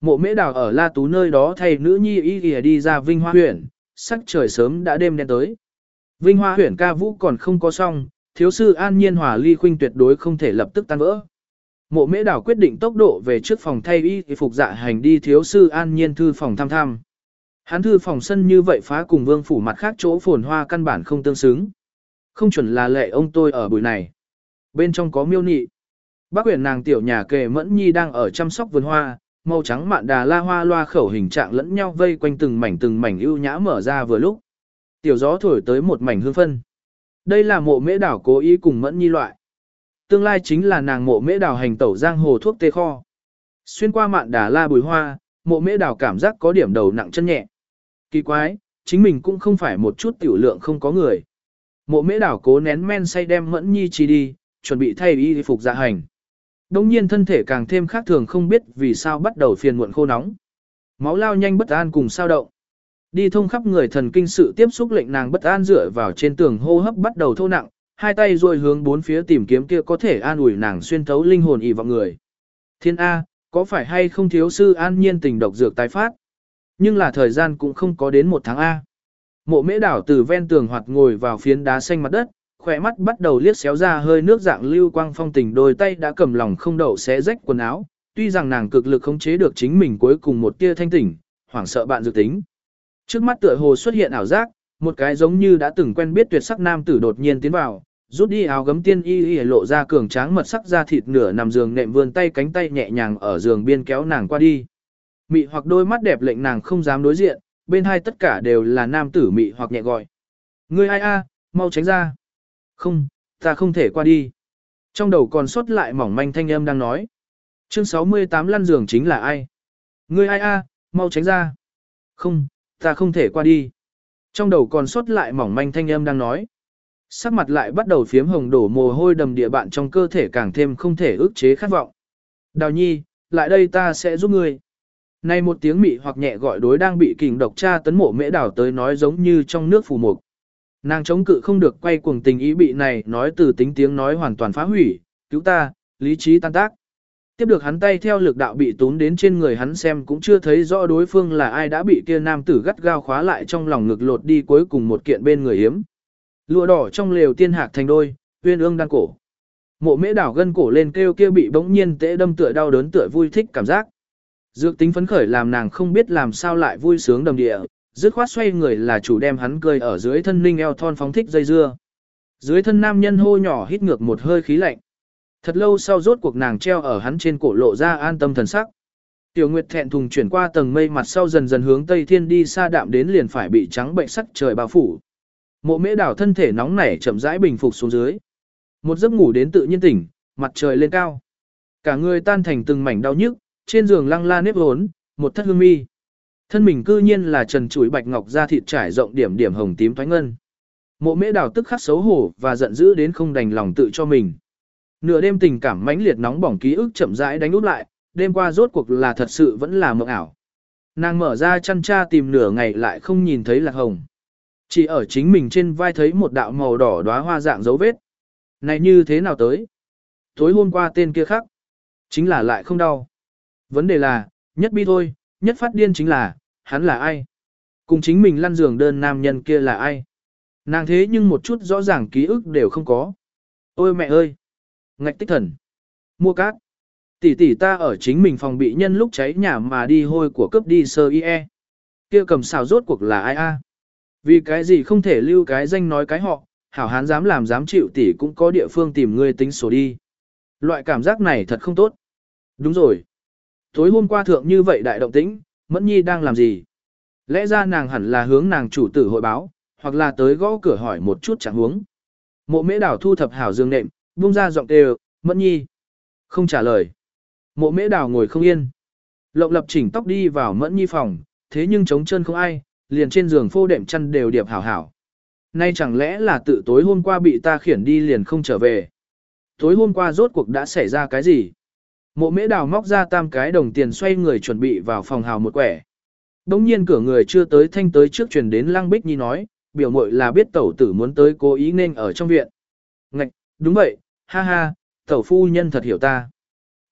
Mộ mễ đảo ở La Tú nơi đó thay nữ nhi y ghìa đi ra Vinh Hoa huyện, sắc trời sớm đã đêm đen tới. Vinh Hoa huyện ca vũ còn không có xong, thiếu sư an nhiên hòa ly khuynh tuyệt đối không thể lập tức tan vỡ. Mộ mễ đảo quyết định tốc độ về trước phòng thay y phục dạ hành đi thiếu sư an nhiên thư phòng thăm thăm. Hắn thư phòng sân như vậy phá cùng vương phủ mặt khác chỗ phồn hoa căn bản không tương xứng. Không chuẩn là lệ ông tôi ở buổi này. Bên trong có miêu nị. Bác quyển nàng tiểu nhà kề mẫn nhi đang ở chăm sóc vườn hoa, màu trắng mạn đà la hoa loa khẩu hình trạng lẫn nhau vây quanh từng mảnh từng mảnh ưu nhã mở ra vừa lúc. Tiểu gió thổi tới một mảnh hương phân. Đây là mộ mễ đảo cố ý cùng mẫn nhi loại. Tương lai chính là nàng mộ mễ đảo hành tẩu giang hồ thuốc tê kho. Xuyên qua mạn đà la bùi hoa, mộ mễ đảo cảm giác có điểm đầu nặng chân nhẹ. Kỳ quái, chính mình cũng không phải một chút tiểu lượng không có người. Mộ mễ đảo cố nén men say đem mẫn nhi chi đi, chuẩn bị thay y phục dạ hành. Đông nhiên thân thể càng thêm khác thường không biết vì sao bắt đầu phiền muộn khô nóng. Máu lao nhanh bất an cùng sao động. Đi thông khắp người thần kinh sự tiếp xúc lệnh nàng bất an dựa vào trên tường hô hấp bắt đầu thô nặng, hai tay duỗi hướng bốn phía tìm kiếm kia có thể an ủi nàng xuyên thấu linh hồn ỉ vào người. Thiên A, có phải hay không thiếu sư an nhiên tình độc dược tái phát? Nhưng là thời gian cũng không có đến một tháng A. Mộ mễ đảo từ ven tường hoạt ngồi vào phiến đá xanh mặt đất, khỏe mắt bắt đầu liếc xéo ra hơi nước dạng lưu quang phong tình đôi tay đã cầm lòng không đậu xé rách quần áo, tuy rằng nàng cực lực khống chế được chính mình cuối cùng một tia thanh tỉnh, hoảng sợ bạn dự tính. Trước mắt tựa hồ xuất hiện ảo giác, một cái giống như đã từng quen biết tuyệt sắc nam tử đột nhiên tiến vào, rút đi áo gấm tiên y y lộ ra cường tráng mật sắc da thịt nửa nằm giường nệm vươn tay cánh tay nhẹ nhàng ở giường biên kéo nàng qua đi. Mị hoặc đôi mắt đẹp lệnh nàng không dám đối diện, bên hai tất cả đều là nam tử mị hoặc nhẹ gọi. Ngươi ai a, mau tránh ra. Không, ta không thể qua đi. Trong đầu còn sót lại mỏng manh thanh âm đang nói. Chương 68 lăn giường chính là ai? Ngươi ai a, mau tránh ra. Không, ta không thể qua đi. Trong đầu còn sót lại mỏng manh thanh âm đang nói. Sắc mặt lại bắt đầu phiếm hồng đổ mồ hôi đầm địa bạn trong cơ thể càng thêm không thể ức chế khát vọng. Đào nhi, lại đây ta sẽ giúp ngươi. Này một tiếng mị hoặc nhẹ gọi đối đang bị kình độc tra tấn mộ mễ đảo tới nói giống như trong nước phù mục. Nàng chống cự không được quay cuồng tình ý bị này nói từ tính tiếng nói hoàn toàn phá hủy, cứu ta, lý trí tan tác. Tiếp được hắn tay theo lực đạo bị tốn đến trên người hắn xem cũng chưa thấy rõ đối phương là ai đã bị kia nam tử gắt gao khóa lại trong lòng ngực lột đi cuối cùng một kiện bên người hiếm. Lụa đỏ trong lều tiên hạc thành đôi, uyên ương đang cổ. Mộ mễ đảo gân cổ lên kêu kia bị bỗng nhiên tễ đâm tựa đau đớn tựa vui thích cảm giác. Dược tính phấn khởi làm nàng không biết làm sao lại vui sướng đầm địa, dứt khoát xoay người là chủ đem hắn cười ở dưới thân ninh eo thon phóng thích dây dưa. Dưới thân nam nhân hô nhỏ hít ngược một hơi khí lạnh. Thật lâu sau rốt cuộc nàng treo ở hắn trên cổ lộ ra an tâm thần sắc. Tiểu Nguyệt thẹn thùng chuyển qua tầng mây mặt sau dần dần hướng tây thiên đi xa đạm đến liền phải bị trắng bệnh sắc trời bao phủ. Mộ Mễ đảo thân thể nóng nảy chậm rãi bình phục xuống dưới. Một giấc ngủ đến tự nhiên tỉnh, mặt trời lên cao. Cả người tan thành từng mảnh đau nhức, trên giường lăng la nếp hốn, một thất hương mi. Thân mình cư nhiên là trần chuỗi bạch ngọc da thịt trải rộng điểm điểm hồng tím thoái ngân. Mộ mễ đào tức khắc xấu hổ và giận dữ đến không đành lòng tự cho mình. Nửa đêm tình cảm mãnh liệt nóng bỏng ký ức chậm rãi đánh úp lại, đêm qua rốt cuộc là thật sự vẫn là mộng ảo. Nàng mở ra chăn tra tìm nửa ngày lại không nhìn thấy lạc hồng. Chỉ ở chính mình trên vai thấy một đạo màu đỏ đóa hoa dạng dấu vết. Này như thế nào tới? Tối hôm qua tên kia khác. Chính là lại không đau. Vấn đề là, nhất bi thôi, nhất phát điên chính là, hắn là ai? Cùng chính mình lăn giường đơn nam nhân kia là ai? Nàng thế nhưng một chút rõ ràng ký ức đều không có. Ôi mẹ ơi! Ngạch tích thần! Mua cát! Tỷ tỷ ta ở chính mình phòng bị nhân lúc cháy nhà mà đi hôi của cướp đi sơ ie. Kia cầm xào rốt cuộc là ai a? Vì cái gì không thể lưu cái danh nói cái họ, hảo hán dám làm dám chịu tỷ cũng có địa phương tìm người tính sổ đi. Loại cảm giác này thật không tốt. Đúng rồi. Tối hôm qua thượng như vậy đại động tĩnh, Mẫn Nhi đang làm gì? Lẽ ra nàng hẳn là hướng nàng chủ tử hội báo, hoặc là tới gõ cửa hỏi một chút chẳng huống. Mộ mễ đảo thu thập hảo dương nệm, buông ra giọng đều, mẫn nhi. Không trả lời. Mộ mễ đào ngồi không yên. Lộng lập chỉnh tóc đi vào mẫn nhi phòng, thế nhưng trống chân không ai, liền trên giường phô đệm chăn đều điệp hảo hảo. Nay chẳng lẽ là tự tối hôm qua bị ta khiển đi liền không trở về. Tối hôm qua rốt cuộc đã xảy ra cái gì? Mộ mễ đào móc ra tam cái đồng tiền xoay người chuẩn bị vào phòng hào một quẻ. Đông nhiên cửa người chưa tới thanh tới trước truyền đến Lăng Bích Nhi nói, biểu mội là biết tẩu tử muốn tới cố ý nên ở trong viện. Ngạch, đúng vậy, ha ha, tẩu phu nhân thật hiểu ta.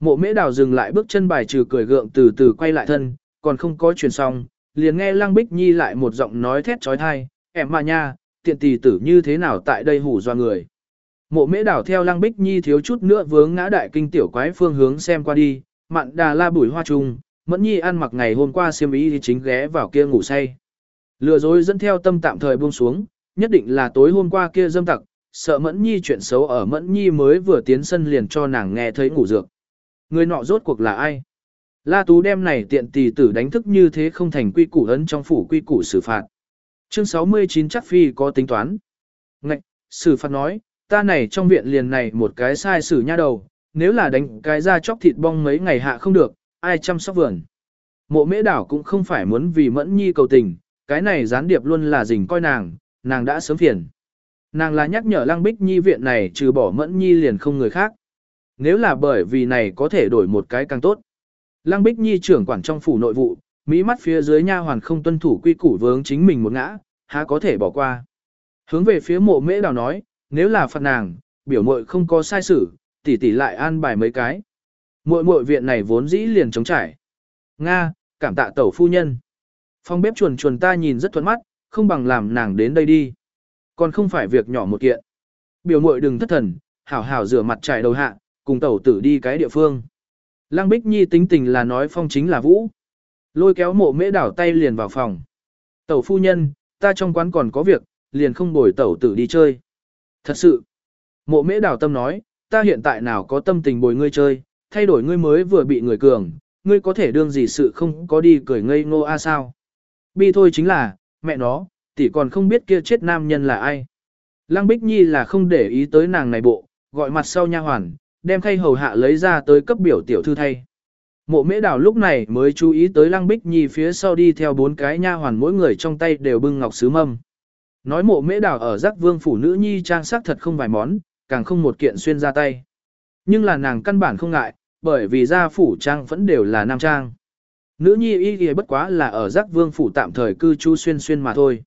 Mộ mễ đào dừng lại bước chân bài trừ cười gượng từ từ quay lại thân, còn không có truyền xong, liền nghe Lăng Bích Nhi lại một giọng nói thét trói thai, em mà nha, tiện tỷ tử như thế nào tại đây hủ doa người. Mộ mễ đảo theo Lăng Bích Nhi thiếu chút nữa vướng ngã đại kinh tiểu quái phương hướng xem qua đi, mặn đà la bùi hoa trùng, mẫn nhi ăn mặc ngày hôm qua xiêm ý thì chính ghé vào kia ngủ say. Lừa dối dẫn theo tâm tạm thời buông xuống, nhất định là tối hôm qua kia dâm tặc, sợ mẫn nhi chuyện xấu ở mẫn nhi mới vừa tiến sân liền cho nàng nghe thấy ngủ dược. Người nọ rốt cuộc là ai? La Tú đem này tiện tỷ tử đánh thức như thế không thành quy củ ấn trong phủ quy củ xử phạt. Chương 69 chắc phi có tính toán. Ngạch, xử phạt nói, ta này trong viện liền này một cái sai xử nha đầu, nếu là đánh cái ra chóc thịt bong mấy ngày hạ không được, ai chăm sóc vườn. Mộ mễ đảo cũng không phải muốn vì mẫn nhi cầu tình, cái này gián điệp luôn là dình coi nàng, nàng đã sớm phiền. Nàng là nhắc nhở lăng bích nhi viện này trừ bỏ mẫn nhi liền không người khác. Nếu là bởi vì này có thể đổi một cái càng tốt. Lăng bích nhi trưởng quản trong phủ nội vụ, mỹ mắt phía dưới nha hoàn không tuân thủ quy củ vướng chính mình một ngã, há có thể bỏ qua. Hướng về phía mộ mễ đào nói, nếu là phạt nàng, biểu muội không có sai xử, tỷ tỷ lại an bài mấy cái. Muội muội viện này vốn dĩ liền chống trải. Nga, cảm tạ tẩu phu nhân. Phong bếp chuồn chuồn ta nhìn rất thuận mắt, không bằng làm nàng đến đây đi. Còn không phải việc nhỏ một kiện. Biểu muội đừng thất thần, hảo hảo rửa mặt trải đầu hạ, cùng tẩu tử đi cái địa phương. Lăng Bích Nhi tính tình là nói phong chính là vũ. Lôi kéo mộ mễ đảo tay liền vào phòng. Tẩu phu nhân, ta trong quán còn có việc, liền không bồi tẩu tử đi chơi. Thật sự, mộ mễ đảo tâm nói, ta hiện tại nào có tâm tình bồi ngươi chơi, thay đổi ngươi mới vừa bị người cường, ngươi có thể đương gì sự không có đi cười ngây ngô a sao. Bi thôi chính là, mẹ nó, tỷ còn không biết kia chết nam nhân là ai. Lăng Bích Nhi là không để ý tới nàng này bộ, gọi mặt sau nha hoàn, đem khay hầu hạ lấy ra tới cấp biểu tiểu thư thay. Mộ mễ Đào lúc này mới chú ý tới Lăng Bích Nhi phía sau đi theo bốn cái nha hoàn mỗi người trong tay đều bưng ngọc sứ mâm. Nói mộ mễ Đào ở giác vương phủ nữ nhi trang sắc thật không vài món, càng không một kiện xuyên ra tay. Nhưng là nàng căn bản không ngại, bởi vì gia phủ trang vẫn đều là nam trang. Nữ nhi y y bất quá là ở giác vương phủ tạm thời cư trú xuyên xuyên mà thôi.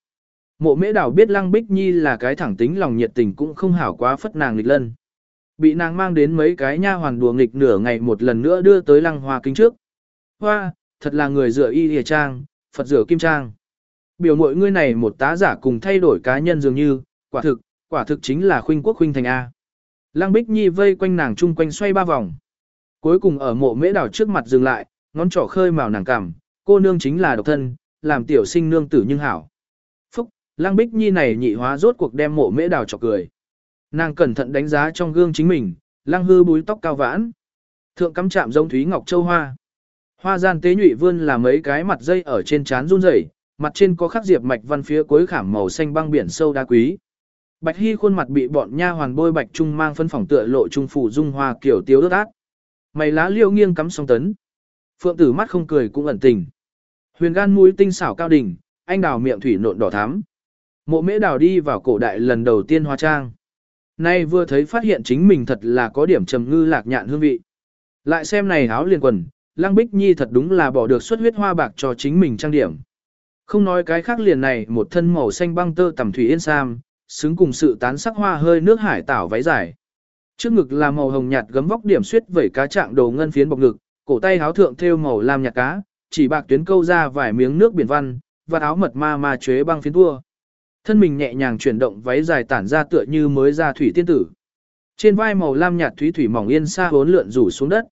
Mộ mễ đảo biết lăng bích nhi là cái thẳng tính lòng nhiệt tình cũng không hảo quá phất nàng nghịch lân. Bị nàng mang đến mấy cái nha hoàn đùa nghịch nửa ngày một lần nữa đưa tới lăng hoa kính trước. Hoa, thật là người dựa y hề trang, Phật rửa kim trang. Biểu mội ngươi này một tá giả cùng thay đổi cá nhân dường như, quả thực, quả thực chính là khuynh quốc khuynh thành A. Lăng Bích Nhi vây quanh nàng chung quanh xoay ba vòng. Cuối cùng ở mộ mễ đảo trước mặt dừng lại, ngón trỏ khơi màu nàng cằm, cô nương chính là độc thân, làm tiểu sinh nương tử nhưng hảo. Lăng Bích Nhi này nhị hóa rốt cuộc đem mộ mễ đào chọc cười. Nàng cẩn thận đánh giá trong gương chính mình, lăng hư búi tóc cao vãn. Thượng cắm chạm giống thúy ngọc châu hoa. Hoa gian tế nhụy vươn là mấy cái mặt dây ở trên trán run rẩy, mặt trên có khắc diệp mạch văn phía cuối khảm màu xanh băng biển sâu đá quý. Bạch Hy khuôn mặt bị bọn nha hoàn bôi bạch trung mang phân phỏng tựa lộ trung phủ dung hoa kiểu tiếu đốt ác. Mày lá liêu nghiêng cắm song tấn. Phượng tử mắt không cười cũng ẩn tình. Huyền gan mũi tinh xảo cao đỉnh, anh đào miệng thủy nộn đỏ thắm. Mộ mễ đào đi vào cổ đại lần đầu tiên hóa trang. Nay vừa thấy phát hiện chính mình thật là có điểm trầm ngư lạc nhạn hương vị. Lại xem này áo liền quần, Lăng Bích Nhi thật đúng là bỏ được xuất huyết hoa bạc cho chính mình trang điểm. Không nói cái khác liền này một thân màu xanh băng tơ tầm thủy yên sam, xứng cùng sự tán sắc hoa hơi nước hải tảo váy dài. Trước ngực là màu hồng nhạt gấm vóc điểm xuyết vẩy cá trạng đồ ngân phiến bọc ngực, cổ tay háo thượng thêu màu lam nhạt cá, chỉ bạc tuyến câu ra vài miếng nước biển văn, và áo mật ma ma chế băng phiến tua. Thân mình nhẹ nhàng chuyển động váy dài tản ra tựa như mới ra thủy tiên tử. Trên vai màu lam nhạt thủy thủy mỏng yên xa hốn lượn rủ xuống đất.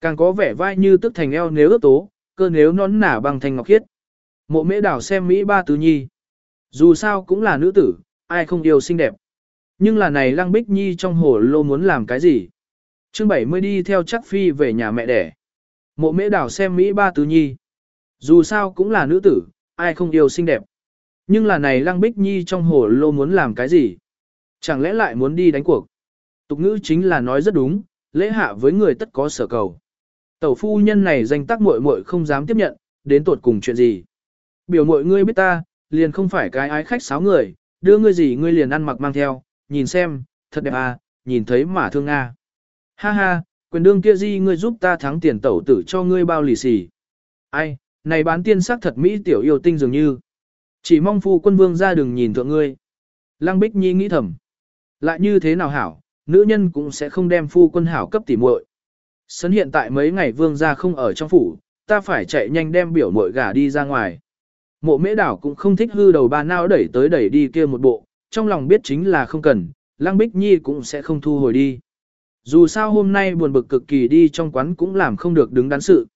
Càng có vẻ vai như tức thành eo nếu ước tố, cơ nếu nón nả bằng thành ngọc khiết. Mộ mễ đảo xem Mỹ ba tứ nhi. Dù sao cũng là nữ tử, ai không yêu xinh đẹp. Nhưng là này Lăng Bích Nhi trong hồ lô muốn làm cái gì? Chương 70 đi theo chắc phi về nhà mẹ đẻ. Mộ mễ đảo xem Mỹ ba tứ nhi. Dù sao cũng là nữ tử, ai không yêu xinh đẹp. Nhưng là này Lăng Bích Nhi trong hồ lô muốn làm cái gì? Chẳng lẽ lại muốn đi đánh cuộc? Tục ngữ chính là nói rất đúng, lễ hạ với người tất có sở cầu. Tẩu phu nhân này danh tác muội muội không dám tiếp nhận, đến tột cùng chuyện gì? Biểu muội ngươi biết ta, liền không phải cái ái khách sáo người, đưa ngươi gì ngươi liền ăn mặc mang theo, nhìn xem, thật đẹp à, nhìn thấy mà thương nga. Ha ha, quyền đương kia gì ngươi giúp ta thắng tiền tẩu tử cho ngươi bao lì xì. Ai, này bán tiên sắc thật mỹ tiểu yêu tinh dường như. Chỉ mong phu quân vương ra đừng nhìn thượng ngươi. Lăng Bích Nhi nghĩ thầm. Lại như thế nào hảo, nữ nhân cũng sẽ không đem phu quân hảo cấp tỉ muội. Sấn hiện tại mấy ngày vương ra không ở trong phủ, ta phải chạy nhanh đem biểu muội gả đi ra ngoài. Mộ mễ đảo cũng không thích hư đầu ba nao đẩy tới đẩy đi kia một bộ, trong lòng biết chính là không cần, Lăng Bích Nhi cũng sẽ không thu hồi đi. Dù sao hôm nay buồn bực cực kỳ đi trong quán cũng làm không được đứng đắn sự.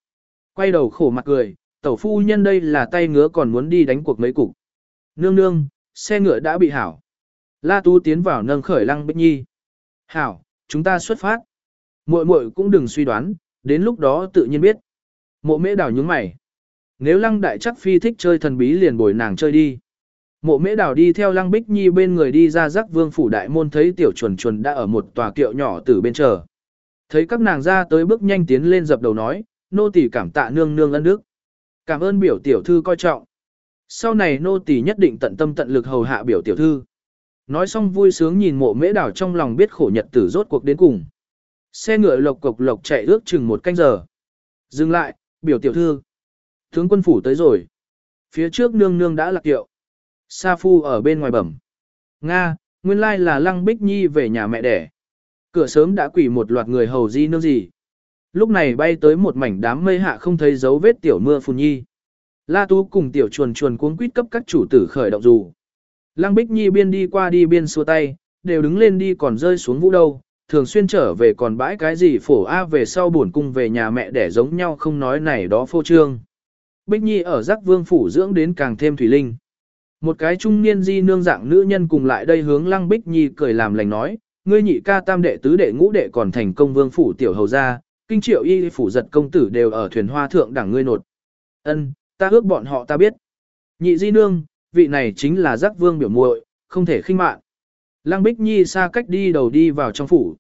Quay đầu khổ mặt cười, tẩu phu nhân đây là tay ngứa còn muốn đi đánh cuộc mấy cục. Nương nương, xe ngựa đã bị hảo. La Tu tiến vào nâng khởi Lăng Bích Nhi. Hảo, chúng ta xuất phát. Muội muội cũng đừng suy đoán, đến lúc đó tự nhiên biết. Mộ mễ đảo nhướng mày. Nếu lăng đại chắc phi thích chơi thần bí liền bồi nàng chơi đi. Mộ mễ đảo đi theo lăng bích nhi bên người đi ra rắc vương phủ đại môn thấy tiểu chuẩn chuẩn đã ở một tòa kiệu nhỏ từ bên chờ. Thấy các nàng ra tới bước nhanh tiến lên dập đầu nói, nô tỳ cảm tạ nương nương ân đức. Cảm ơn biểu tiểu thư coi trọng. Sau này nô tỳ nhất định tận tâm tận lực hầu hạ biểu tiểu thư. Nói xong vui sướng nhìn mộ mễ đảo trong lòng biết khổ nhật tử rốt cuộc đến cùng. Xe ngựa lộc cộc lộc chạy ước chừng một canh giờ. Dừng lại, biểu tiểu thư. Tướng quân phủ tới rồi. Phía trước nương nương đã lạc kiệu. Sa phu ở bên ngoài bẩm. Nga, nguyên lai là lăng bích nhi về nhà mẹ đẻ. Cửa sớm đã quỷ một loạt người hầu di nương gì. Lúc này bay tới một mảnh đám mây hạ không thấy dấu vết tiểu mưa phùn nhi. La Tú cùng tiểu chuồn chuồn cuống quýt cấp các chủ tử khởi động dù. Lăng Bích Nhi biên đi qua đi biên xua tay, đều đứng lên đi còn rơi xuống vũ đâu, thường xuyên trở về còn bãi cái gì phổ A về sau buồn cung về nhà mẹ để giống nhau không nói này đó phô trương. Bích Nhi ở giác vương phủ dưỡng đến càng thêm thủy linh. Một cái trung niên di nương dạng nữ nhân cùng lại đây hướng lăng Bích Nhi cười làm lành nói, ngươi nhị ca tam đệ tứ đệ ngũ đệ còn thành công vương phủ tiểu hầu gia, kinh triệu y phủ giật công tử đều ở thuyền hoa thượng đẳng ngươi nột. Ân, ta ước bọn họ ta biết. Nhị di nương, vị này chính là giác vương biểu muội, không thể khinh mạn. Lăng Bích Nhi xa cách đi đầu đi vào trong phủ.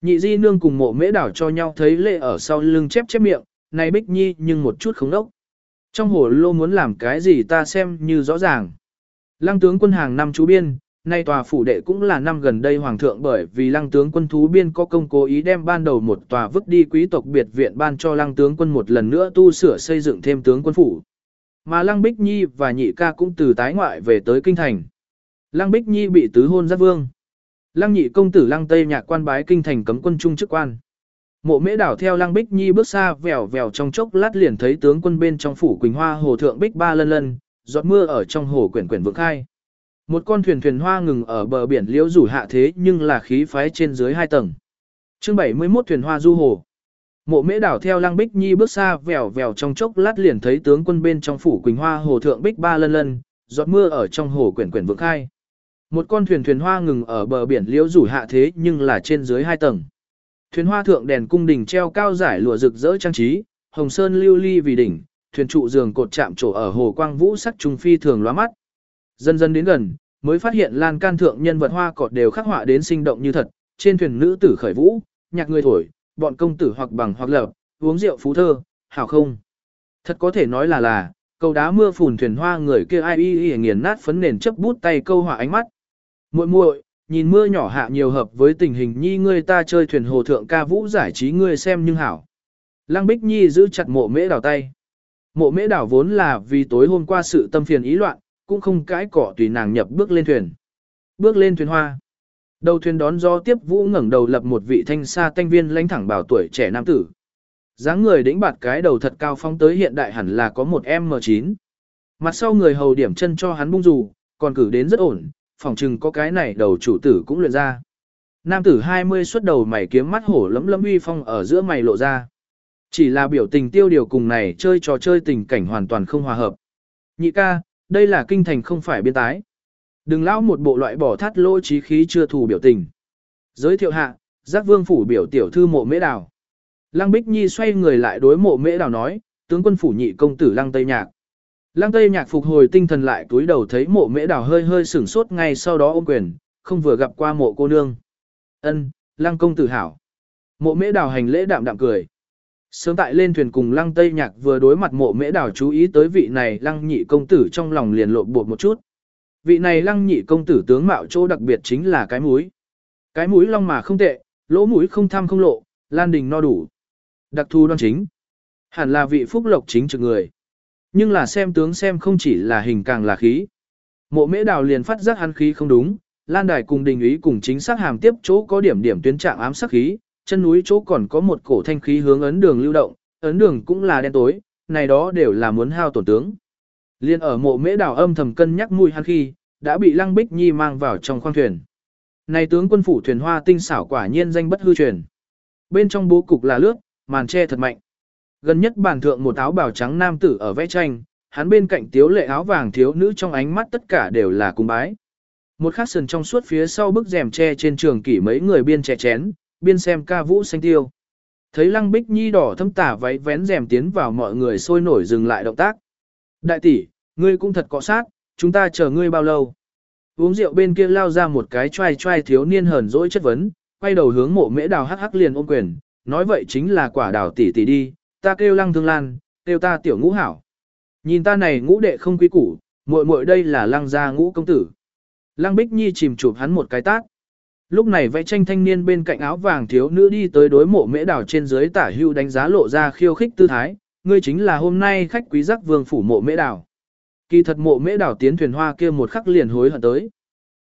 Nhị di nương cùng mộ mễ đảo cho nhau thấy lệ ở sau lưng chép chép miệng, này Bích Nhi nhưng một chút không đốc. Trong hồ lô muốn làm cái gì ta xem như rõ ràng. Lăng tướng quân hàng năm chú biên, nay tòa phủ đệ cũng là năm gần đây hoàng thượng bởi vì lăng tướng quân thú biên có công cố ý đem ban đầu một tòa vứt đi quý tộc biệt viện ban cho lăng tướng quân một lần nữa tu sửa xây dựng thêm tướng quân phủ. Mà lăng Bích Nhi và nhị ca cũng từ tái ngoại về tới kinh thành. Lăng Bích Nhi bị tứ hôn giác vương. Lăng nhị công tử lăng tây nhạc quan bái kinh thành cấm quân trung chức quan. Mộ mễ đảo theo lăng bích nhi bước xa vèo vèo trong chốc lát liền thấy tướng quân bên trong phủ quỳnh hoa hồ thượng bích ba lân lân, giọt mưa ở trong hồ quyển quyển vượng khai. Một con thuyền thuyền hoa ngừng ở bờ biển liễu rủ hạ thế nhưng là khí phái trên dưới hai tầng. chương 71 thuyền hoa du hồ. Mộ mễ đảo theo lăng bích nhi bước xa vèo vèo trong chốc lát liền thấy tướng quân bên trong phủ quỳnh hoa hồ thượng bích ba lân lân, giọt mưa ở trong hồ quyển quyển vượng khai. Một con thuyền thuyền hoa ngừng ở bờ biển liễu rủ hạ thế nhưng là trên dưới hai tầng. Thuyền hoa thượng đèn cung đình treo cao giải lụa rực rỡ trang trí, hồng sơn lưu ly vì đỉnh, thuyền trụ giường cột chạm trổ ở hồ quang vũ sắc trung phi thường lóa mắt. Dần dần đến gần, mới phát hiện lan can thượng nhân vật hoa cột đều khắc họa đến sinh động như thật, trên thuyền nữ tử khởi vũ, nhạc người thổi, bọn công tử hoặc bằng hoặc lập, uống rượu phú thơ, hảo không. Thật có thể nói là là, câu đá mưa phùn thuyền hoa người kia ai y y nghiền nát phấn nền chấp bút tay câu họa ánh mắt. Muội muội, nhìn mưa nhỏ hạ nhiều hợp với tình hình nhi ngươi ta chơi thuyền hồ thượng ca vũ giải trí ngươi xem nhưng hảo. Lăng Bích Nhi giữ chặt mộ mễ đảo tay. Mộ mễ đảo vốn là vì tối hôm qua sự tâm phiền ý loạn, cũng không cãi cỏ tùy nàng nhập bước lên thuyền. Bước lên thuyền hoa. Đầu thuyền đón do tiếp vũ ngẩng đầu lập một vị thanh sa thanh viên lãnh thẳng bảo tuổi trẻ nam tử. dáng người đĩnh bạt cái đầu thật cao phong tới hiện đại hẳn là có một M9. Mặt sau người hầu điểm chân cho hắn bung dù, còn cử đến rất ổn, phòng chừng có cái này đầu chủ tử cũng luyện ra. Nam tử 20 xuất đầu mày kiếm mắt hổ lấm lấm uy phong ở giữa mày lộ ra. Chỉ là biểu tình tiêu điều cùng này chơi trò chơi tình cảnh hoàn toàn không hòa hợp. Nhị ca, đây là kinh thành không phải biên tái. Đừng lão một bộ loại bỏ thắt lỗ trí khí chưa thù biểu tình. Giới thiệu hạ, giác vương phủ biểu tiểu thư mộ mễ đào. Lăng Bích Nhi xoay người lại đối mộ mễ đào nói, tướng quân phủ nhị công tử Lăng Tây Nhạc. Lăng Tây Nhạc phục hồi tinh thần lại túi đầu thấy mộ mễ đào hơi hơi sửng sốt ngay sau đó ôm quyền, không vừa gặp qua mộ cô nương. Ân, Lăng công tử hảo. Mộ mễ đào hành lễ đạm đạm cười. Sớm tại lên thuyền cùng Lăng Tây Nhạc vừa đối mặt mộ mễ đào chú ý tới vị này Lăng nhị công tử trong lòng liền lộn bột một chút. Vị này Lăng nhị công tử tướng mạo chỗ đặc biệt chính là cái mũi. Cái mũi long mà không tệ, lỗ mũi không tham không lộ, lan đình no đủ. Đặc thù đoan chính. Hẳn là vị phúc lộc chính trực người. Nhưng là xem tướng xem không chỉ là hình càng là khí. Mộ mễ đào liền phát giác hắn khí không đúng, lan đài cùng đình ý cùng chính xác hàm tiếp chỗ có điểm điểm tuyến trạng ám sắc khí, chân núi chỗ còn có một cổ thanh khí hướng ấn đường lưu động, ấn đường cũng là đen tối, này đó đều là muốn hao tổn tướng. Liên ở mộ mễ đào âm thầm cân nhắc mùi hắn khi, đã bị Lăng Bích Nhi mang vào trong khoang thuyền. Này tướng quân phủ thuyền hoa tinh xảo quả nhiên danh bất hư truyền. Bên trong bố cục là lướt, màn che thật mạnh. Gần nhất bàn thượng một áo bào trắng nam tử ở vẽ tranh, hắn bên cạnh tiếu lệ áo vàng thiếu nữ trong ánh mắt tất cả đều là cung bái. Một khắc sườn trong suốt phía sau bức rèm che trên trường kỷ mấy người biên trẻ chén, biên xem ca vũ xanh tiêu. Thấy lăng bích nhi đỏ thâm tả váy vén rèm tiến vào mọi người sôi nổi dừng lại động tác. Đại tỷ, ngươi cũng thật cọ sát, chúng ta chờ ngươi bao lâu? Uống rượu bên kia lao ra một cái trai trai thiếu niên hờn dỗi chất vấn, quay đầu hướng mộ mễ đào hắc hắc liền ôm quyền, nói vậy chính là quả đào tỷ tỷ đi, ta kêu lăng thương lan, kêu ta tiểu ngũ hảo. Nhìn ta này ngũ đệ không quý củ, muội muội đây là lăng gia ngũ công tử. Lăng Bích Nhi chìm chụp hắn một cái tác. Lúc này vẽ tranh thanh niên bên cạnh áo vàng thiếu nữ đi tới đối mộ mễ đảo trên dưới tả hưu đánh giá lộ ra khiêu khích tư thái, ngươi chính là hôm nay khách quý giác vương phủ mộ mễ đảo. Kỳ thật mộ mễ đảo tiến thuyền hoa kia một khắc liền hối hận tới.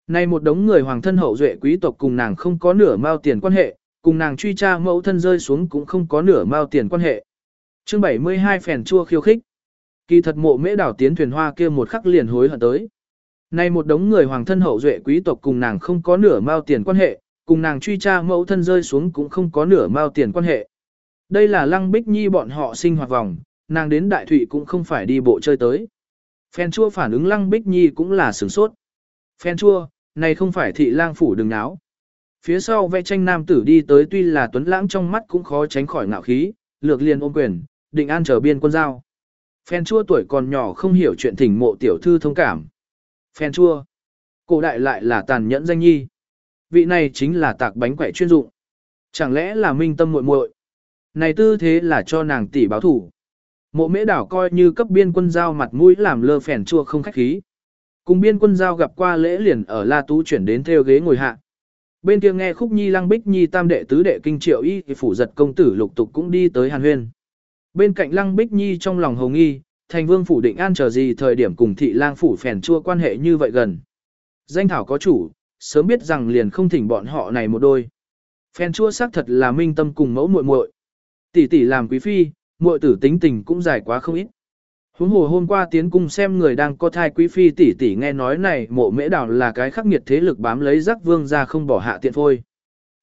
Nay một đống người hoàng thân hậu duệ quý tộc cùng nàng không có nửa mao tiền quan hệ, cùng nàng truy tra mẫu thân rơi xuống cũng không có nửa mao tiền quan hệ. Chương 72 phèn chua khiêu khích. Kỳ thật mộ mễ đảo tiến thuyền hoa kia một khắc liền hối hận tới. Nay một đống người hoàng thân hậu duệ quý tộc cùng nàng không có nửa mao tiền quan hệ, cùng nàng truy tra mẫu thân rơi xuống cũng không có nửa mao tiền quan hệ. Đây là lăng bích nhi bọn họ sinh hoạt vòng, nàng đến đại thụy cũng không phải đi bộ chơi tới. Phen chua phản ứng lăng bích nhi cũng là sửng sốt. Phen chua, này không phải thị lang phủ đừng náo. Phía sau vẽ tranh nam tử đi tới tuy là tuấn lãng trong mắt cũng khó tránh khỏi ngạo khí, lược liền ôm quyền, định an trở biên quân giao. Phen chua tuổi còn nhỏ không hiểu chuyện thỉnh mộ tiểu thư thông cảm. Phèn chua. Cổ đại lại là tàn nhẫn danh nhi. Vị này chính là tạc bánh quẻ chuyên dụng. Chẳng lẽ là minh tâm muội muội? Này tư thế là cho nàng tỷ báo thủ. Mộ mễ đảo coi như cấp biên quân giao mặt mũi làm lơ phèn chua không khách khí. Cùng biên quân giao gặp qua lễ liền ở La Tú chuyển đến theo ghế ngồi hạ. Bên kia nghe khúc nhi lăng bích nhi tam đệ tứ đệ kinh triệu y thì phủ giật công tử lục tục cũng đi tới hàn huyên. Bên cạnh lăng bích nhi trong lòng hồng nghi, thành vương phủ định an chờ gì thời điểm cùng thị lang phủ phèn chua quan hệ như vậy gần. Danh thảo có chủ, sớm biết rằng liền không thỉnh bọn họ này một đôi. Phèn chua xác thật là minh tâm cùng mẫu muội muội. Tỷ tỷ làm quý phi, muội tử tính tình cũng dài quá không ít. Huống hồ hôm qua tiến cung xem người đang có thai quý phi tỷ tỷ nghe nói này mộ mễ đảo là cái khắc nghiệt thế lực bám lấy giác vương ra không bỏ hạ tiện phôi.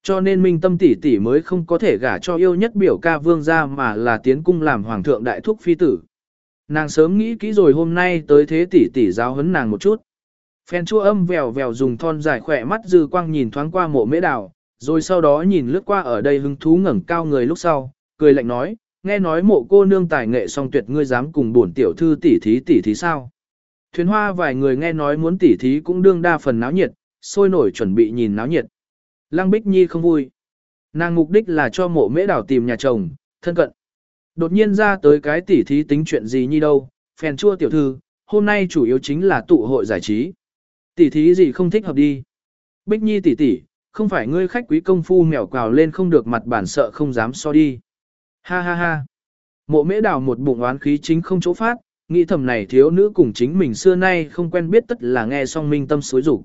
Cho nên minh tâm tỷ tỷ mới không có thể gả cho yêu nhất biểu ca vương ra mà là tiến cung làm hoàng thượng đại thúc phi tử. Nàng sớm nghĩ kỹ rồi hôm nay tới thế tỷ tỷ giáo huấn nàng một chút. Phen chua âm vèo vèo dùng thon dài khỏe mắt dư quang nhìn thoáng qua mộ mễ đào, rồi sau đó nhìn lướt qua ở đây hứng thú ngẩng cao người lúc sau, cười lạnh nói, nghe nói mộ cô nương tài nghệ song tuyệt ngươi dám cùng bổn tiểu thư tỷ thí tỷ thí sao. Thuyền hoa vài người nghe nói muốn tỷ thí cũng đương đa phần náo nhiệt, sôi nổi chuẩn bị nhìn náo nhiệt. Lăng Bích Nhi không vui. Nàng mục đích là cho mộ mễ đảo tìm nhà chồng, thân cận. Đột nhiên ra tới cái tỷ thí tính chuyện gì như đâu, phèn chua tiểu thư, hôm nay chủ yếu chính là tụ hội giải trí. Tỷ thí gì không thích hợp đi. Bích Nhi tỷ tỷ, không phải ngươi khách quý công phu mèo quào lên không được mặt bản sợ không dám so đi. Ha ha ha. Mộ mễ đào một bụng oán khí chính không chỗ phát, nghĩ thầm này thiếu nữ cùng chính mình xưa nay không quen biết tất là nghe song minh tâm suối rủ.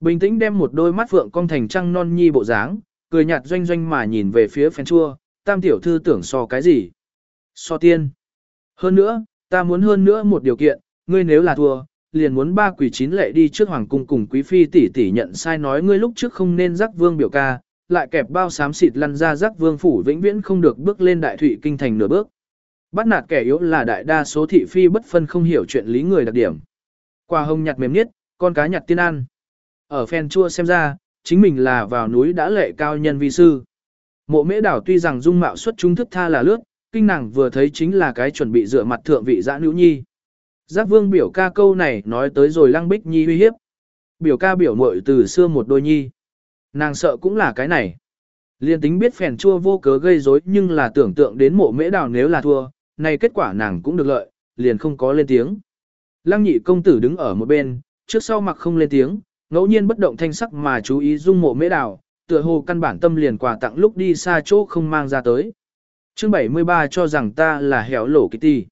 Bình tĩnh đem một đôi mắt vượng cong thành trăng non nhi bộ dáng, cười nhạt doanh doanh mà nhìn về phía phèn chua, tam tiểu thư tưởng so cái gì? So tiên. Hơn nữa, ta muốn hơn nữa một điều kiện, ngươi nếu là thua, liền muốn ba quỷ chín lệ đi trước hoàng cung cùng quý phi tỷ tỷ nhận sai nói ngươi lúc trước không nên giác vương biểu ca, lại kẹp bao xám xịt lăn ra giác vương phủ vĩnh viễn không được bước lên đại thủy kinh thành nửa bước. Bắt nạt kẻ yếu là đại đa số thị phi bất phân không hiểu chuyện lý người đặc điểm. Qua hồng nhặt mềm nhất, con cá nhặt tiên ăn. Ở phen chua xem ra, chính mình là vào núi đã lệ cao nhân vi sư. Mộ mễ đảo tuy rằng dung mạo xuất chúng thức tha là lướt, kinh nàng vừa thấy chính là cái chuẩn bị dựa mặt thượng vị dã nữ nhi. Giác vương biểu ca câu này nói tới rồi lăng bích nhi uy hiếp. Biểu ca biểu muội từ xưa một đôi nhi. Nàng sợ cũng là cái này. Liên tính biết phèn chua vô cớ gây rối nhưng là tưởng tượng đến mộ mễ đào nếu là thua, này kết quả nàng cũng được lợi, liền không có lên tiếng. Lăng nhị công tử đứng ở một bên, trước sau mặc không lên tiếng, ngẫu nhiên bất động thanh sắc mà chú ý dung mộ mễ đào, tựa hồ căn bản tâm liền quà tặng lúc đi xa chỗ không mang ra tới. Chương 73 cho rằng ta là hẻo lổ Kitty.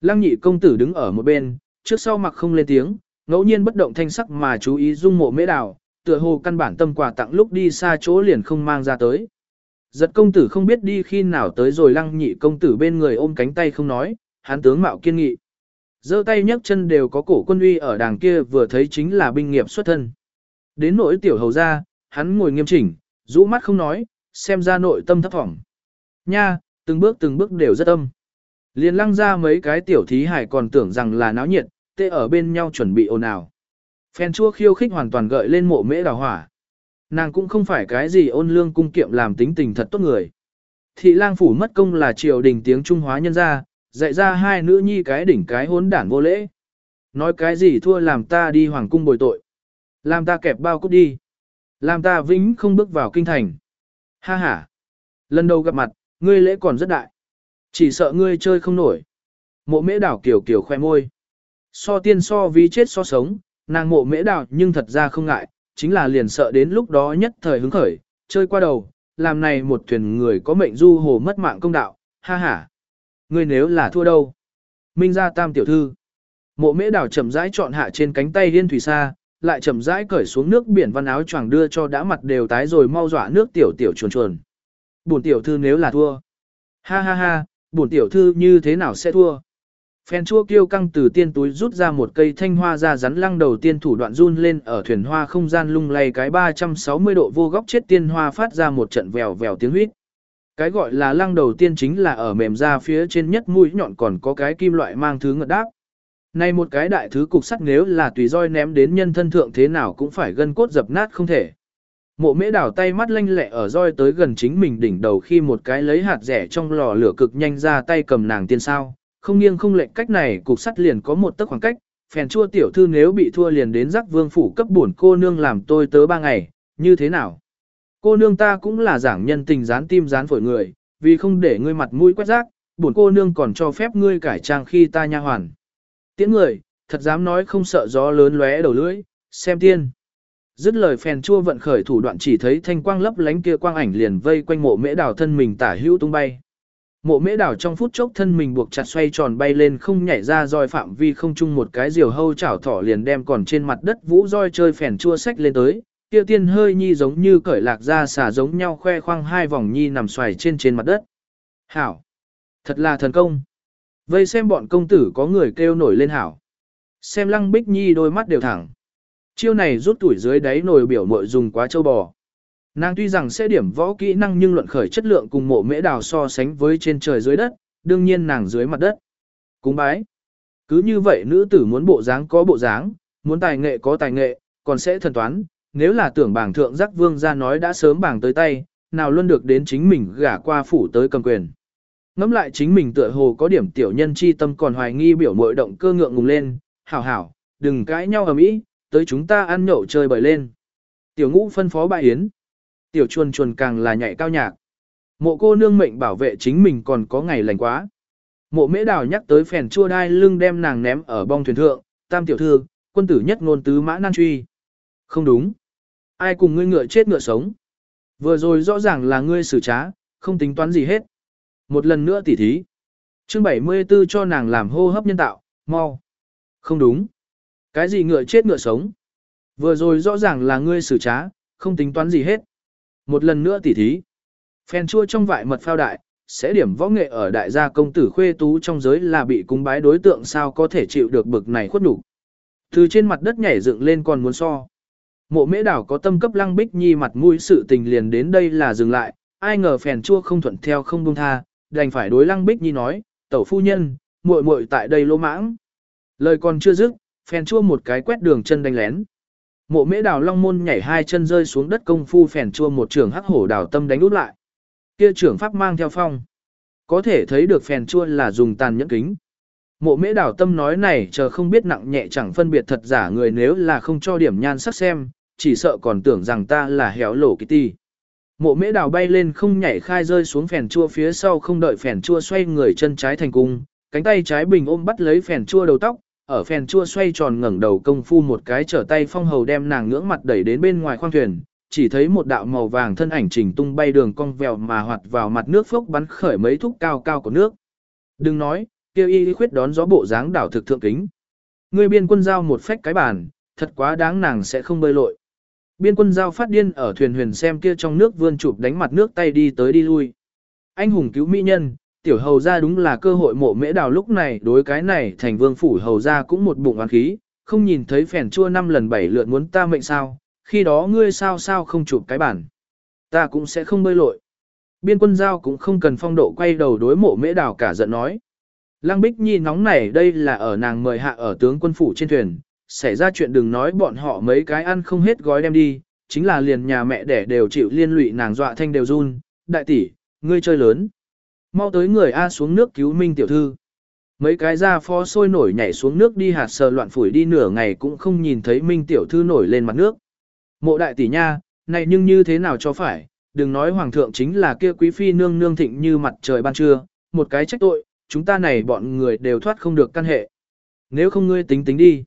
Lăng nhị công tử đứng ở một bên, trước sau mặc không lên tiếng, ngẫu nhiên bất động thanh sắc mà chú ý dung mộ mễ đào, tựa hồ căn bản tâm quà tặng lúc đi xa chỗ liền không mang ra tới. Giật công tử không biết đi khi nào tới rồi lăng nhị công tử bên người ôm cánh tay không nói, hắn tướng mạo kiên nghị. giơ tay nhấc chân đều có cổ quân uy ở đàng kia vừa thấy chính là binh nghiệp xuất thân. Đến nỗi tiểu hầu ra, hắn ngồi nghiêm chỉnh, rũ mắt không nói, xem ra nội tâm thấp thỏm. Nha, từng bước từng bước đều rất âm. Liền lăng ra mấy cái tiểu thí hải còn tưởng rằng là náo nhiệt, tê ở bên nhau chuẩn bị ồn ào. Phen chua khiêu khích hoàn toàn gợi lên mộ mễ đào hỏa. Nàng cũng không phải cái gì ôn lương cung kiệm làm tính tình thật tốt người. Thị lang phủ mất công là triều đình tiếng Trung Hóa nhân ra, dạy ra hai nữ nhi cái đỉnh cái hốn đản vô lễ. Nói cái gì thua làm ta đi hoàng cung bồi tội. Làm ta kẹp bao cút đi. Làm ta vĩnh không bước vào kinh thành. Ha ha. Lần đầu gặp mặt, ngươi lễ còn rất đại. Chỉ sợ ngươi chơi không nổi. Mộ mễ đảo kiểu kiểu khoe môi. So tiên so ví chết so sống, nàng mộ mễ đảo nhưng thật ra không ngại, chính là liền sợ đến lúc đó nhất thời hứng khởi, chơi qua đầu, làm này một thuyền người có mệnh du hồ mất mạng công đạo, ha ha. Ngươi nếu là thua đâu? Minh ra tam tiểu thư. Mộ mễ đảo chậm rãi chọn hạ trên cánh tay liên thủy sa, lại chậm rãi cởi xuống nước biển văn áo choàng đưa cho đã mặt đều tái rồi mau dọa nước tiểu tiểu chuồn chuồn. Bổn tiểu thư nếu là thua. Ha ha ha, bổn tiểu thư như thế nào sẽ thua? Phen chua kiêu căng từ tiên túi rút ra một cây thanh hoa ra rắn lăng đầu tiên thủ đoạn run lên ở thuyền hoa không gian lung lay cái 360 độ vô góc chết tiên hoa phát ra một trận vèo vèo tiếng huyết. Cái gọi là lăng đầu tiên chính là ở mềm ra phía trên nhất mũi nhọn còn có cái kim loại mang thứ ngật đáp. Này một cái đại thứ cục sắt nếu là tùy roi ném đến nhân thân thượng thế nào cũng phải gân cốt dập nát không thể. Mộ mễ đảo tay mắt lanh lẹ ở roi tới gần chính mình đỉnh đầu khi một cái lấy hạt rẻ trong lò lửa cực nhanh ra tay cầm nàng tiên sao, không nghiêng không lệch cách này cục sắt liền có một tấc khoảng cách, phèn chua tiểu thư nếu bị thua liền đến giác vương phủ cấp bổn cô nương làm tôi tớ ba ngày, như thế nào? Cô nương ta cũng là giảng nhân tình dán tim dán phổi người, vì không để ngươi mặt mũi quét rác, bổn cô nương còn cho phép ngươi cải trang khi ta nha hoàn. Tiễn người, thật dám nói không sợ gió lớn lóe đầu lưỡi, xem tiên. Dứt lời phèn chua vận khởi thủ đoạn chỉ thấy thanh quang lấp lánh kia quang ảnh liền vây quanh mộ mễ đảo thân mình tả hữu tung bay. Mộ mễ đảo trong phút chốc thân mình buộc chặt xoay tròn bay lên không nhảy ra roi phạm vi không chung một cái diều hâu chảo thỏ liền đem còn trên mặt đất vũ roi chơi phèn chua sách lên tới. Tiêu tiên hơi nhi giống như cởi lạc ra xả giống nhau khoe khoang hai vòng nhi nằm xoài trên trên mặt đất. Hảo! Thật là thần công! Vây xem bọn công tử có người kêu nổi lên hảo. Xem lăng bích nhi đôi mắt đều thẳng. Chiêu này rút tuổi dưới đáy nồi biểu mội dùng quá châu bò. Nàng tuy rằng sẽ điểm võ kỹ năng nhưng luận khởi chất lượng cùng mộ mễ đào so sánh với trên trời dưới đất, đương nhiên nàng dưới mặt đất. Cúng bái. Cứ như vậy nữ tử muốn bộ dáng có bộ dáng, muốn tài nghệ có tài nghệ, còn sẽ thần toán, nếu là tưởng bảng thượng giác vương ra nói đã sớm bảng tới tay, nào luôn được đến chính mình gả qua phủ tới cầm quyền. Ngắm lại chính mình tựa hồ có điểm tiểu nhân chi tâm còn hoài nghi biểu mội động cơ ngượng ngùng lên, hảo hảo, đừng cãi nhau ở mỹ tới chúng ta ăn nhậu chơi bời lên. Tiểu ngũ phân phó bại yến. Tiểu chuồn chuồn càng là nhảy cao nhạc. Mộ cô nương mệnh bảo vệ chính mình còn có ngày lành quá. Mộ mễ đào nhắc tới phèn chua đai lưng đem nàng ném ở bong thuyền thượng, tam tiểu thư, quân tử nhất ngôn tứ mã nan truy. Không đúng. Ai cùng ngươi ngựa chết ngựa sống. Vừa rồi rõ ràng là ngươi xử trá, không tính toán gì hết. Một lần nữa tỉ thí. Chương 74 cho nàng làm hô hấp nhân tạo, mau. Không đúng. Cái gì ngựa chết ngựa sống? Vừa rồi rõ ràng là ngươi xử trá, không tính toán gì hết. Một lần nữa tỉ thí. phèn chua trong vại mật phao đại, sẽ điểm võ nghệ ở đại gia công tử khuê tú trong giới là bị cung bái đối tượng sao có thể chịu được bực này khuất nhục. Từ trên mặt đất nhảy dựng lên còn muốn so. Mộ mễ đảo có tâm cấp lăng bích nhi mặt mũi sự tình liền đến đây là dừng lại, ai ngờ phèn chua không thuận theo không buông tha, đành phải đối lăng bích nhi nói, tẩu phu nhân, muội muội tại đây lỗ mãng. Lời còn chưa dứt, phèn chua một cái quét đường chân đánh lén. Mộ mễ đào long môn nhảy hai chân rơi xuống đất công phu phèn chua một trường hắc hổ đào tâm đánh út lại. Kia trưởng pháp mang theo phong. Có thể thấy được phèn chua là dùng tàn nhẫn kính. Mộ mễ đào tâm nói này chờ không biết nặng nhẹ chẳng phân biệt thật giả người nếu là không cho điểm nhan sắc xem, chỉ sợ còn tưởng rằng ta là héo lổ kitty. Mộ mễ đào bay lên không nhảy khai rơi xuống phèn chua phía sau không đợi phèn chua xoay người chân trái thành cung, cánh tay trái bình ôm bắt lấy phèn chua đầu tóc, ở phèn chua xoay tròn ngẩng đầu công phu một cái trở tay phong hầu đem nàng ngưỡng mặt đẩy đến bên ngoài khoang thuyền, chỉ thấy một đạo màu vàng thân ảnh trình tung bay đường cong vèo mà hoạt vào mặt nước phốc bắn khởi mấy thúc cao cao của nước. Đừng nói, kêu y khuyết đón gió bộ dáng đảo thực thượng kính. Người biên quân giao một phách cái bàn, thật quá đáng nàng sẽ không bơi lội. Biên quân giao phát điên ở thuyền huyền xem kia trong nước vươn chụp đánh mặt nước tay đi tới đi lui. Anh hùng cứu mỹ nhân, tiểu hầu ra đúng là cơ hội mộ mễ đào lúc này đối cái này thành vương phủ hầu ra cũng một bụng oán khí, không nhìn thấy phèn chua năm lần bảy lượt muốn ta mệnh sao, khi đó ngươi sao sao không chụp cái bản. Ta cũng sẽ không bơi lội. Biên quân giao cũng không cần phong độ quay đầu đối mộ mễ đào cả giận nói. Lăng Bích Nhi nóng nảy đây là ở nàng mời hạ ở tướng quân phủ trên thuyền, xảy ra chuyện đừng nói bọn họ mấy cái ăn không hết gói đem đi, chính là liền nhà mẹ đẻ đều chịu liên lụy nàng dọa thanh đều run, đại tỷ, ngươi chơi lớn. Mau tới người A xuống nước cứu Minh tiểu thư. Mấy cái da phó sôi nổi nhảy xuống nước đi hạt sờ loạn phủi đi nửa ngày cũng không nhìn thấy Minh tiểu thư nổi lên mặt nước. Mộ đại tỷ nha, này nhưng như thế nào cho phải, đừng nói hoàng thượng chính là kia quý phi nương nương thịnh như mặt trời ban trưa, một cái trách tội, chúng ta này bọn người đều thoát không được căn hệ. Nếu không ngươi tính tính đi.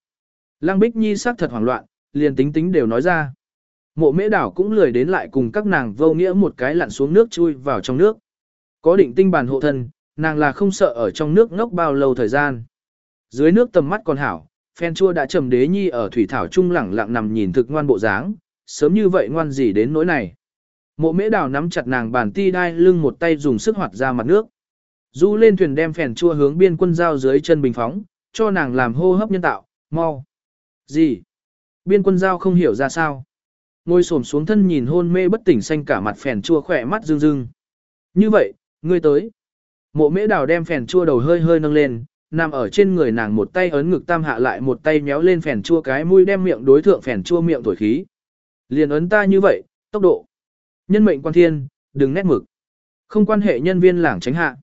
Lăng Bích Nhi sắc thật hoảng loạn, liền tính tính đều nói ra. Mộ mễ đảo cũng lười đến lại cùng các nàng vô nghĩa một cái lặn xuống nước chui vào trong nước. Có định tinh bàn hộ thân, nàng là không sợ ở trong nước ngốc bao lâu thời gian. Dưới nước tầm mắt còn hảo, phen chua đã trầm đế nhi ở thủy thảo trung lẳng lặng nằm nhìn thực ngoan bộ dáng, sớm như vậy ngoan gì đến nỗi này. Mộ mễ đào nắm chặt nàng bàn ti đai lưng một tay dùng sức hoạt ra mặt nước. Du lên thuyền đem phèn chua hướng biên quân giao dưới chân bình phóng, cho nàng làm hô hấp nhân tạo, mau. Gì? Biên quân giao không hiểu ra sao. Ngồi xổm xuống thân nhìn hôn mê bất tỉnh xanh cả mặt phèn chua khỏe mắt rưng rưng. Như vậy, ngươi tới. Mộ mễ đào đem phèn chua đầu hơi hơi nâng lên, nằm ở trên người nàng một tay ấn ngực tam hạ lại một tay méo lên phèn chua cái mũi đem miệng đối thượng phèn chua miệng thổi khí. Liền ấn ta như vậy, tốc độ. Nhân mệnh quan thiên, đừng nét mực. Không quan hệ nhân viên lảng tránh hạ.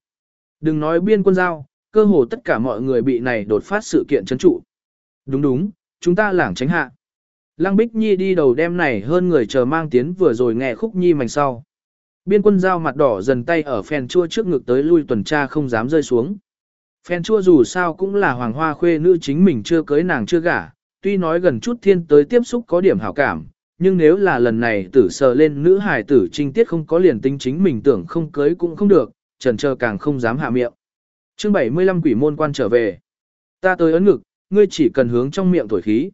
Đừng nói biên quân giao, cơ hồ tất cả mọi người bị này đột phát sự kiện chấn trụ. Đúng đúng, chúng ta lảng tránh hạ. Lăng Bích Nhi đi đầu đem này hơn người chờ mang tiến vừa rồi nghe khúc nhi mảnh sau. Biên quân giao mặt đỏ dần tay ở phèn chua trước ngực tới lui tuần tra không dám rơi xuống. Phèn chua dù sao cũng là hoàng hoa khuê nữ chính mình chưa cưới nàng chưa gả, tuy nói gần chút thiên tới tiếp xúc có điểm hảo cảm, nhưng nếu là lần này tử sờ lên nữ hài tử trinh tiết không có liền tính chính mình tưởng không cưới cũng không được, trần trơ càng không dám hạ miệng. chương 75 quỷ môn quan trở về. Ta tới ấn ngực, ngươi chỉ cần hướng trong miệng thổi khí.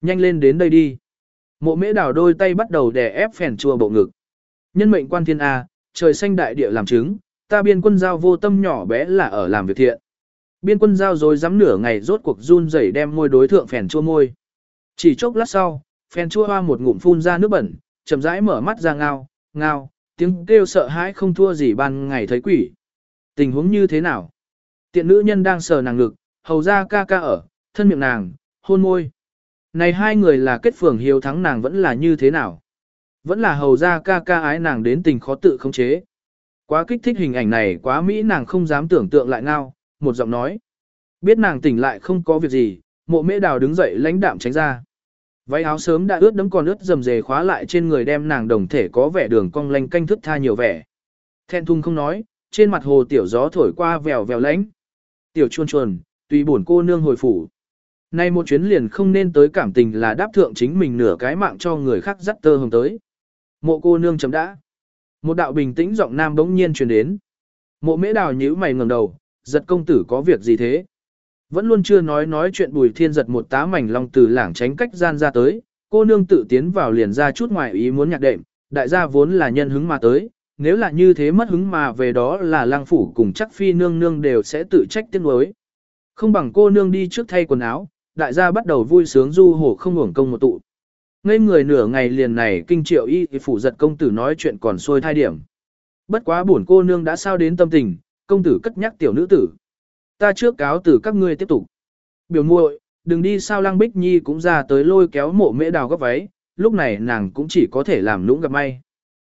Nhanh lên đến đây đi. Mộ mễ đảo đôi tay bắt đầu đè ép phèn chua bộ ngực. Nhân mệnh quan thiên A, trời xanh đại địa làm chứng, ta biên quân giao vô tâm nhỏ bé là ở làm việc thiện. Biên quân giao rồi dám nửa ngày rốt cuộc run rẩy đem môi đối thượng phèn chua môi. Chỉ chốc lát sau, phèn chua hoa một ngụm phun ra nước bẩn, chậm rãi mở mắt ra ngao, ngao, tiếng kêu sợ hãi không thua gì ban ngày thấy quỷ. Tình huống như thế nào? Tiện nữ nhân đang sờ nàng ngực, hầu ra ca ca ở, thân miệng nàng, hôn môi. Này hai người là kết phường hiếu thắng nàng vẫn là như thế nào? Vẫn là hầu ra ca ca ái nàng đến tình khó tự khống chế. Quá kích thích hình ảnh này quá mỹ nàng không dám tưởng tượng lại ngao, một giọng nói. Biết nàng tỉnh lại không có việc gì, mộ mễ đào đứng dậy lãnh đạm tránh ra. Váy áo sớm đã ướt đẫm còn ướt dầm dề khóa lại trên người đem nàng đồng thể có vẻ đường cong lanh canh thức tha nhiều vẻ. Thẹn thùng không nói, trên mặt hồ tiểu gió thổi qua vèo vèo lãnh. Tiểu chuôn chuồn, tùy bổn cô nương hồi phủ. Nay một chuyến liền không nên tới cảm tình là đáp thượng chính mình nửa cái mạng cho người khác dắt tơ hồng tới. Mộ cô nương chấm đã. Một đạo bình tĩnh giọng nam bỗng nhiên truyền đến. Mộ mễ đào nhíu mày ngẩng đầu, giật công tử có việc gì thế? Vẫn luôn chưa nói nói chuyện bùi thiên giật một tá mảnh long từ lảng tránh cách gian ra tới, cô nương tự tiến vào liền ra chút ngoài ý muốn nhạc đệm, đại gia vốn là nhân hứng mà tới, nếu là như thế mất hứng mà về đó là lang phủ cùng chắc phi nương nương đều sẽ tự trách tiếng đối. Không bằng cô nương đi trước thay quần áo, đại gia bắt đầu vui sướng du hổ không hưởng công một tụ. Ngây người nửa ngày liền này kinh triệu y phủ giật công tử nói chuyện còn xôi thai điểm. Bất quá buồn cô nương đã sao đến tâm tình, công tử cất nhắc tiểu nữ tử. Ta trước cáo từ các ngươi tiếp tục. Biểu muội, đừng đi sao lăng bích nhi cũng ra tới lôi kéo mộ mễ đào gấp váy, lúc này nàng cũng chỉ có thể làm nũng gặp may.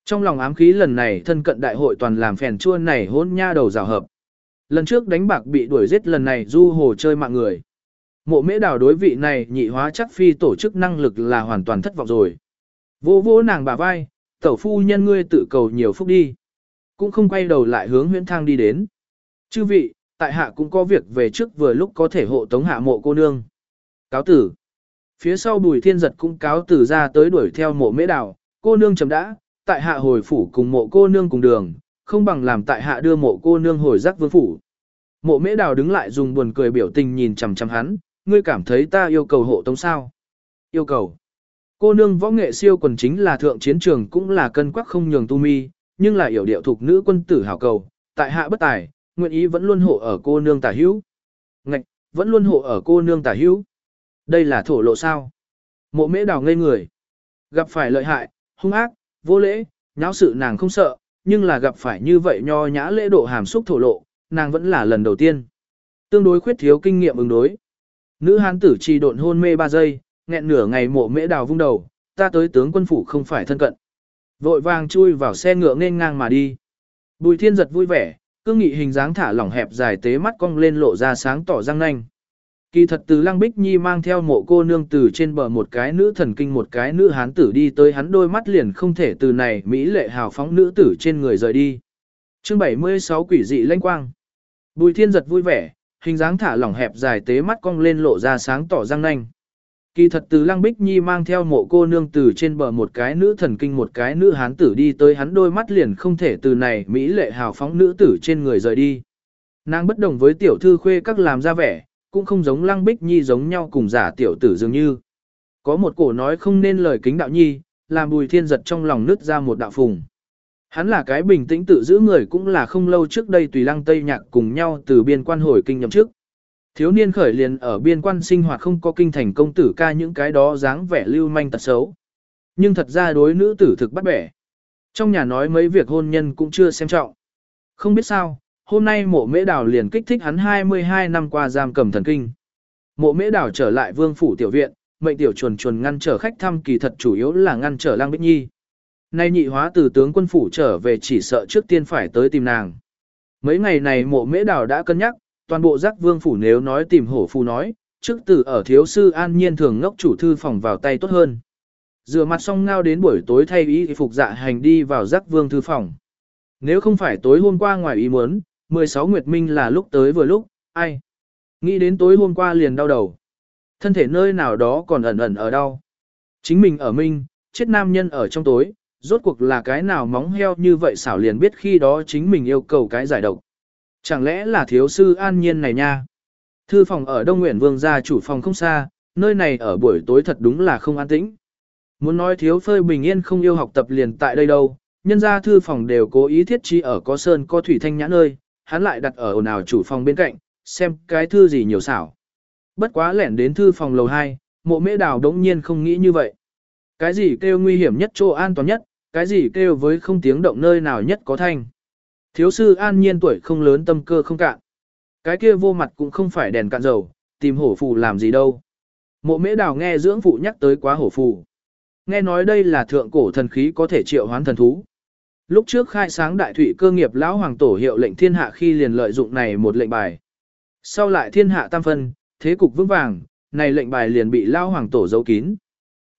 Trong lòng ám khí lần này thân cận đại hội toàn làm phèn chua này hôn nha đầu rào hợp. Lần trước đánh bạc bị đuổi giết lần này du hồ chơi mạng người. Mộ mễ đảo đối vị này nhị hóa chắc phi tổ chức năng lực là hoàn toàn thất vọng rồi. Vô vô nàng bà vai, tẩu phu nhân ngươi tự cầu nhiều phúc đi. Cũng không quay đầu lại hướng huyễn thang đi đến. Chư vị, tại hạ cũng có việc về trước vừa lúc có thể hộ tống hạ mộ cô nương. Cáo tử. Phía sau bùi thiên giật cũng cáo tử ra tới đuổi theo mộ mễ đảo, cô nương chấm đã, tại hạ hồi phủ cùng mộ cô nương cùng đường, không bằng làm tại hạ đưa mộ cô nương hồi giác vương phủ. Mộ mễ đào đứng lại dùng buồn cười biểu tình nhìn chằm chằm hắn, ngươi cảm thấy ta yêu cầu hộ tống sao? Yêu cầu. Cô nương võ nghệ siêu quần chính là thượng chiến trường cũng là cân quắc không nhường tu mi, nhưng là hiểu điệu thuộc nữ quân tử hảo cầu, tại hạ bất tài, nguyện ý vẫn luôn hộ ở cô nương tả hữu. Ngạch, vẫn luôn hộ ở cô nương tả hữu. Đây là thổ lộ sao? Mộ mễ đào ngây người. Gặp phải lợi hại, hung ác, vô lễ, nháo sự nàng không sợ, nhưng là gặp phải như vậy nho nhã lễ độ hàm xúc thổ lộ, nàng vẫn là lần đầu tiên. Tương đối khuyết thiếu kinh nghiệm ứng đối. Nữ hán tử trì độn hôn mê 3 giây, nghẹn nửa ngày mộ mễ đào vung đầu, ta tới tướng quân phủ không phải thân cận. Vội vàng chui vào xe ngựa nên ngang mà đi. Bùi thiên giật vui vẻ, cương nghị hình dáng thả lỏng hẹp dài tế mắt cong lên lộ ra sáng tỏ răng nanh. Kỳ thật từ Lăng Bích Nhi mang theo mộ cô nương từ trên bờ một cái nữ thần kinh một cái nữ hán tử đi tới hắn đôi mắt liền không thể từ này Mỹ lệ hào phóng nữ tử trên người rời đi. chương 76 quỷ dị lanh quang. Bùi thiên giật vui vẻ, hình dáng thả lỏng hẹp dài tế mắt cong lên lộ ra sáng tỏ răng nanh. Kỳ thật từ Lăng Bích Nhi mang theo mộ cô nương từ trên bờ một cái nữ thần kinh một cái nữ hán tử đi tới hắn đôi mắt liền không thể từ này Mỹ lệ hào phóng nữ tử trên người rời đi. Nàng bất đồng với tiểu thư khuê các làm ra vẻ, cũng không giống Lăng Bích Nhi giống nhau cùng giả tiểu tử dường như. Có một cổ nói không nên lời kính đạo nhi, làm bùi thiên giật trong lòng nứt ra một đạo phùng. Hắn là cái bình tĩnh tự giữ người cũng là không lâu trước đây tùy lăng Tây Nhạc cùng nhau từ biên quan hồi kinh nhậm trước. Thiếu niên khởi liền ở biên quan sinh hoạt không có kinh thành công tử ca những cái đó dáng vẻ lưu manh tật xấu. Nhưng thật ra đối nữ tử thực bắt bẻ. Trong nhà nói mấy việc hôn nhân cũng chưa xem trọng. Không biết sao, hôm nay mộ mễ đảo liền kích thích hắn 22 năm qua giam cầm thần kinh. Mộ mễ đảo trở lại vương phủ tiểu viện, mệnh tiểu chuồn chuồn ngăn trở khách thăm kỳ thật chủ yếu là ngăn trở lang bích nhi. Nay nhị hóa từ tướng quân phủ trở về chỉ sợ trước tiên phải tới tìm nàng. Mấy ngày này mộ mễ đảo đã cân nhắc, toàn bộ giác vương phủ nếu nói tìm hổ phù nói, trước từ ở thiếu sư an nhiên thường ngốc chủ thư phòng vào tay tốt hơn. Rửa mặt xong ngao đến buổi tối thay y phục dạ hành đi vào giác vương thư phòng. Nếu không phải tối hôm qua ngoài ý muốn, 16 Nguyệt Minh là lúc tới vừa lúc, ai? Nghĩ đến tối hôm qua liền đau đầu. Thân thể nơi nào đó còn ẩn ẩn ở đau. Chính mình ở Minh, chết nam nhân ở trong tối, rốt cuộc là cái nào móng heo như vậy xảo liền biết khi đó chính mình yêu cầu cái giải độc. Chẳng lẽ là thiếu sư an nhiên này nha? Thư phòng ở Đông Nguyễn Vương gia chủ phòng không xa, nơi này ở buổi tối thật đúng là không an tĩnh. Muốn nói thiếu phơi bình yên không yêu học tập liền tại đây đâu, nhân gia thư phòng đều cố ý thiết trí ở có sơn có thủy thanh nhã nơi, hắn lại đặt ở ồn ào chủ phòng bên cạnh, xem cái thư gì nhiều xảo. Bất quá lẻn đến thư phòng lầu 2, mộ mễ đào đống nhiên không nghĩ như vậy. Cái gì kêu nguy hiểm nhất chỗ an toàn nhất, cái gì kêu với không tiếng động nơi nào nhất có thanh. Thiếu sư an nhiên tuổi không lớn tâm cơ không cạn. Cái kia vô mặt cũng không phải đèn cạn dầu, tìm hổ phù làm gì đâu. Mộ mễ đào nghe dưỡng phụ nhắc tới quá hổ phù. Nghe nói đây là thượng cổ thần khí có thể triệu hoán thần thú. Lúc trước khai sáng đại thủy cơ nghiệp lão hoàng tổ hiệu lệnh thiên hạ khi liền lợi dụng này một lệnh bài. Sau lại thiên hạ tam phân, thế cục vững vàng, này lệnh bài liền bị lão hoàng tổ giấu kín.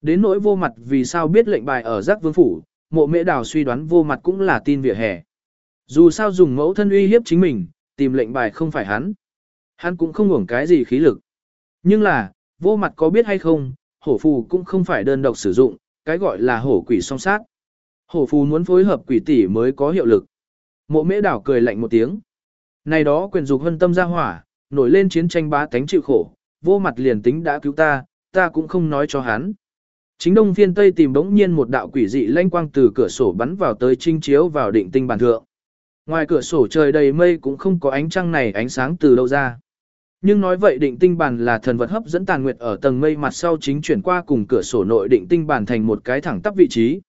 Đến nỗi vô mặt vì sao biết lệnh bài ở giác vương phủ, mộ mễ đào suy đoán vô mặt cũng là tin vỉa hè. Dù sao dùng mẫu thân uy hiếp chính mình, tìm lệnh bài không phải hắn. Hắn cũng không hưởng cái gì khí lực. Nhưng là, vô mặt có biết hay không, hổ phù cũng không phải đơn độc sử dụng, cái gọi là hổ quỷ song sát. Hổ phù muốn phối hợp quỷ tỷ mới có hiệu lực. Mộ mễ đảo cười lạnh một tiếng. Này đó quyền dục hân tâm ra hỏa, nổi lên chiến tranh bá tánh chịu khổ, vô mặt liền tính đã cứu ta, ta cũng không nói cho hắn. Chính đông phiên tây tìm bỗng nhiên một đạo quỷ dị lanh quang từ cửa sổ bắn vào tới trinh chiếu vào định tinh bàn thượng. Ngoài cửa sổ trời đầy mây cũng không có ánh trăng này ánh sáng từ đâu ra. Nhưng nói vậy định tinh bàn là thần vật hấp dẫn tàn nguyệt ở tầng mây mặt sau chính chuyển qua cùng cửa sổ nội định tinh bàn thành một cái thẳng tắp vị trí.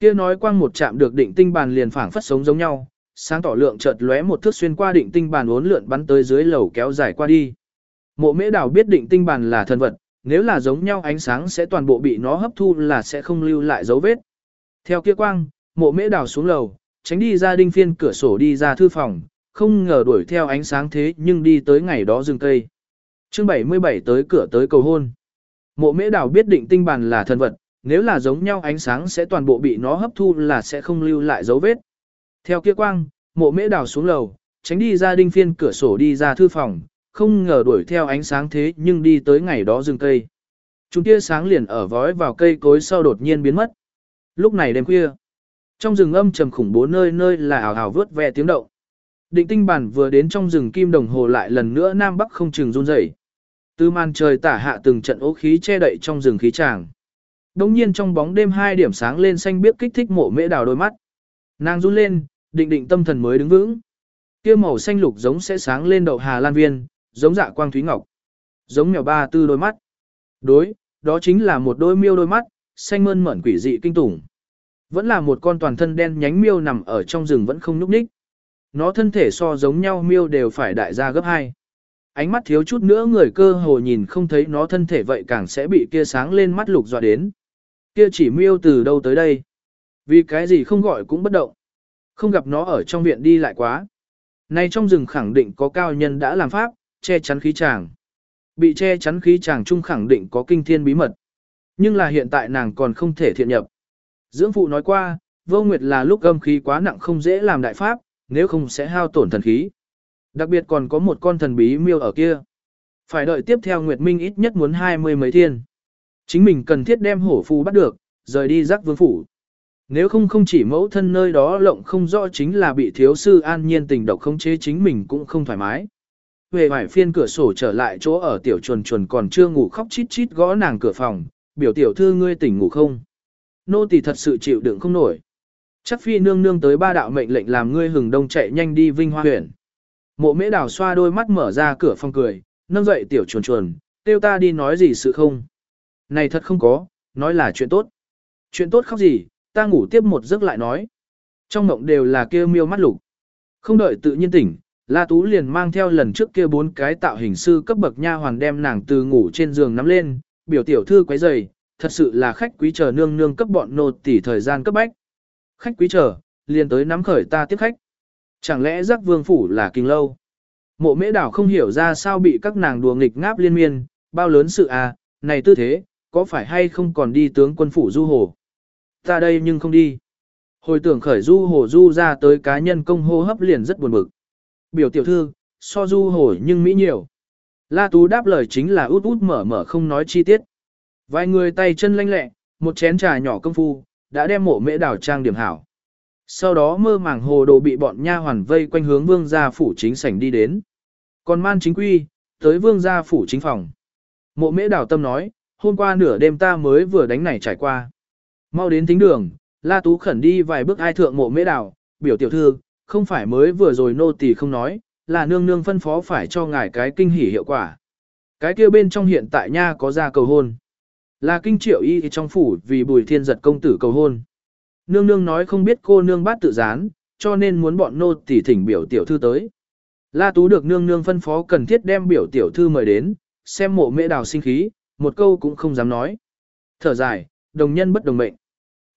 Kia nói quang một chạm được định tinh bàn liền phảng phất sống giống nhau, sáng tỏ lượng chợt lóe một thước xuyên qua định tinh bàn uốn lượn bắn tới dưới lầu kéo dài qua đi. Mộ Mễ Đào biết định tinh bàn là thần vật, nếu là giống nhau ánh sáng sẽ toàn bộ bị nó hấp thu là sẽ không lưu lại dấu vết. Theo kia quang, Mộ Mễ Đào xuống lầu, tránh đi ra đinh phiên cửa sổ đi ra thư phòng, không ngờ đuổi theo ánh sáng thế nhưng đi tới ngày đó rừng cây. chương 77 tới cửa tới cầu hôn. Mộ mễ đào biết định tinh bàn là thần vật, nếu là giống nhau ánh sáng sẽ toàn bộ bị nó hấp thu là sẽ không lưu lại dấu vết. Theo kia quang, mộ mễ đào xuống lầu, tránh đi ra đinh phiên cửa sổ đi ra thư phòng, không ngờ đuổi theo ánh sáng thế nhưng đi tới ngày đó rừng cây. Chúng tia sáng liền ở vói vào cây cối sau đột nhiên biến mất. Lúc này đêm khuya, trong rừng âm trầm khủng bố nơi nơi là ảo ảo vướt ve tiếng động. Định tinh bản vừa đến trong rừng kim đồng hồ lại lần nữa nam bắc không chừng run rẩy. Từ màn trời tả hạ từng trận ố khí che đậy trong rừng khí tràng. đống nhiên trong bóng đêm hai điểm sáng lên xanh biếc kích thích mộ mễ đào đôi mắt. Nàng run lên, định định tâm thần mới đứng vững. Kia màu xanh lục giống sẽ sáng lên đậu hà lan viên, giống dạ quang thúy ngọc. Giống mèo ba tư đôi mắt. Đối, đó chính là một đôi miêu đôi mắt, xanh mơn mởn quỷ dị kinh tủng. Vẫn là một con toàn thân đen nhánh miêu nằm ở trong rừng vẫn không nhúc nhích. Nó thân thể so giống nhau miêu đều phải đại gia gấp hai. Ánh mắt thiếu chút nữa người cơ hồ nhìn không thấy nó thân thể vậy càng sẽ bị kia sáng lên mắt lục dọa đến. Kia chỉ miêu từ đâu tới đây? Vì cái gì không gọi cũng bất động. Không gặp nó ở trong viện đi lại quá. Nay trong rừng khẳng định có cao nhân đã làm pháp, che chắn khí chàng. Bị che chắn khí chàng chung khẳng định có kinh thiên bí mật. Nhưng là hiện tại nàng còn không thể thiện nhập. Dưỡng phụ nói qua, vô nguyệt là lúc âm khí quá nặng không dễ làm đại pháp, nếu không sẽ hao tổn thần khí. Đặc biệt còn có một con thần bí miêu ở kia. Phải đợi tiếp theo Nguyệt Minh ít nhất muốn hai mươi mấy thiên. Chính mình cần thiết đem hổ phù bắt được, rời đi giác vương phủ. Nếu không không chỉ mẫu thân nơi đó lộng không rõ chính là bị thiếu sư an nhiên tình độc không chế chính mình cũng không thoải mái. Về hoài phiên cửa sổ trở lại chỗ ở tiểu chuồn chuồn còn chưa ngủ khóc chít chít gõ nàng cửa phòng, biểu tiểu thư ngươi tỉnh ngủ không. Nô tỳ thật sự chịu đựng không nổi. Chắc phi nương nương tới ba đạo mệnh lệnh làm ngươi hừng đông chạy nhanh đi vinh hoa huyện. Mộ mễ đào xoa đôi mắt mở ra cửa phòng cười, nâng dậy tiểu chuồn chuồn, tiêu ta đi nói gì sự không. Này thật không có, nói là chuyện tốt. Chuyện tốt khóc gì, ta ngủ tiếp một giấc lại nói. Trong mộng đều là kêu miêu mắt lục. Không đợi tự nhiên tỉnh, La Tú liền mang theo lần trước kia bốn cái tạo hình sư cấp bậc nha hoàn đem nàng từ ngủ trên giường nắm lên, biểu tiểu thư quấy rầy, thật sự là khách quý chờ nương nương cấp bọn nô tỉ thời gian cấp bách. Khách quý chờ, liền tới nắm khởi ta tiếp khách. Chẳng lẽ giác vương phủ là kinh lâu? Mộ mễ đảo không hiểu ra sao bị các nàng đùa nghịch ngáp liên miên, bao lớn sự à, này tư thế, có phải hay không còn đi tướng quân phủ du hồ? Ta đây nhưng không đi. Hồi tưởng khởi du hồ du ra tới cá nhân công hô hấp liền rất buồn bực. Biểu tiểu thư, so du hồi nhưng mỹ nhiều. La Tú đáp lời chính là út út mở mở không nói chi tiết. Vài người tay chân lanh lẹ, một chén trà nhỏ công phu, đã đem mộ mễ đảo trang điểm hảo. Sau đó mơ màng hồ đồ bị bọn nha hoàn vây quanh hướng vương gia phủ chính sảnh đi đến. Còn man chính quy, tới vương gia phủ chính phòng. Mộ mễ đảo tâm nói, hôm qua nửa đêm ta mới vừa đánh này trải qua. Mau đến thính đường, La Tú khẩn đi vài bước ai thượng mộ mễ đảo, biểu tiểu thư, không phải mới vừa rồi nô tỳ không nói, là nương nương phân phó phải cho ngài cái kinh hỉ hiệu quả. Cái kia bên trong hiện tại nha có ra cầu hôn. Là kinh triệu y trong phủ vì bùi thiên giật công tử cầu hôn. Nương nương nói không biết cô nương bát tự gián, cho nên muốn bọn nô tỳ thỉnh biểu tiểu thư tới. La Tú được nương nương phân phó cần thiết đem biểu tiểu thư mời đến, xem mộ mễ đào sinh khí, một câu cũng không dám nói. Thở dài, đồng nhân bất đồng mệnh.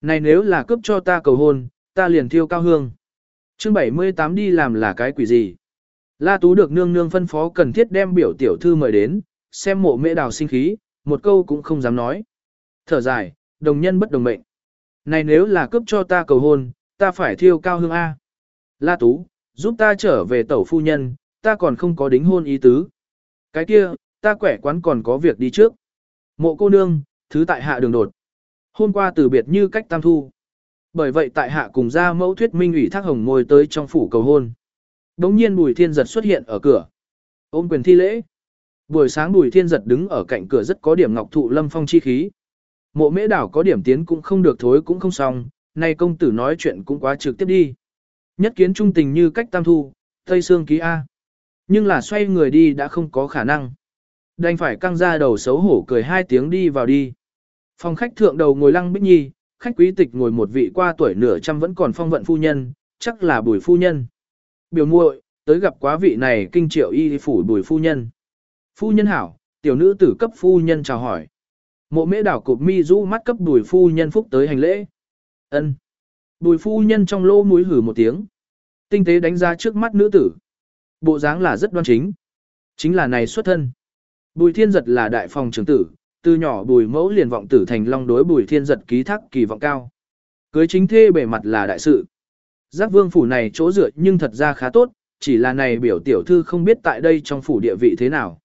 Này nếu là cướp cho ta cầu hôn, ta liền thiêu cao hương chương 78 đi làm là cái quỷ gì? La Tú được nương nương phân phó cần thiết đem biểu tiểu thư mời đến, xem mộ mễ đào sinh khí, một câu cũng không dám nói. Thở dài, đồng nhân bất đồng mệnh. Này nếu là cướp cho ta cầu hôn, ta phải thiêu cao hương A. La Tú, giúp ta trở về tẩu phu nhân, ta còn không có đính hôn ý tứ. Cái kia, ta quẻ quán còn có việc đi trước. Mộ cô nương, thứ tại hạ đường đột. Hôm qua từ biệt như cách tam thu. Bởi vậy tại hạ cùng ra mẫu thuyết minh ủy thác hồng ngồi tới trong phủ cầu hôn. Đống nhiên bùi thiên giật xuất hiện ở cửa. Ôm quyền thi lễ. Buổi sáng bùi thiên giật đứng ở cạnh cửa rất có điểm ngọc thụ lâm phong chi khí. Mộ mễ đảo có điểm tiến cũng không được thối cũng không xong, nay công tử nói chuyện cũng quá trực tiếp đi. Nhất kiến trung tình như cách tam thu, Tây xương ký A. Nhưng là xoay người đi đã không có khả năng. Đành phải căng ra đầu xấu hổ cười hai tiếng đi vào đi. Phòng khách thượng đầu ngồi lăng bích nhi, khách quý tịch ngồi một vị qua tuổi nửa trăm vẫn còn phong vận phu nhân, chắc là bùi phu nhân. Biểu muội tới gặp quá vị này kinh triệu y phủ bùi phu nhân. Phu nhân hảo, tiểu nữ tử cấp phu nhân chào hỏi. Mộ mễ đảo cụp mi rũ mắt cấp bùi phu nhân phúc tới hành lễ. ân Bùi phu nhân trong lô mũi hử một tiếng. Tinh tế đánh ra trước mắt nữ tử, bộ dáng là rất đoan chính. Chính là này xuất thân. Bùi thiên giật là đại phòng trưởng tử, từ nhỏ bùi mẫu liền vọng tử thành long đối bùi thiên giật ký thác kỳ vọng cao. Cưới chính thê bề mặt là đại sự. Giác vương phủ này chỗ dựa nhưng thật ra khá tốt, chỉ là này biểu tiểu thư không biết tại đây trong phủ địa vị thế nào.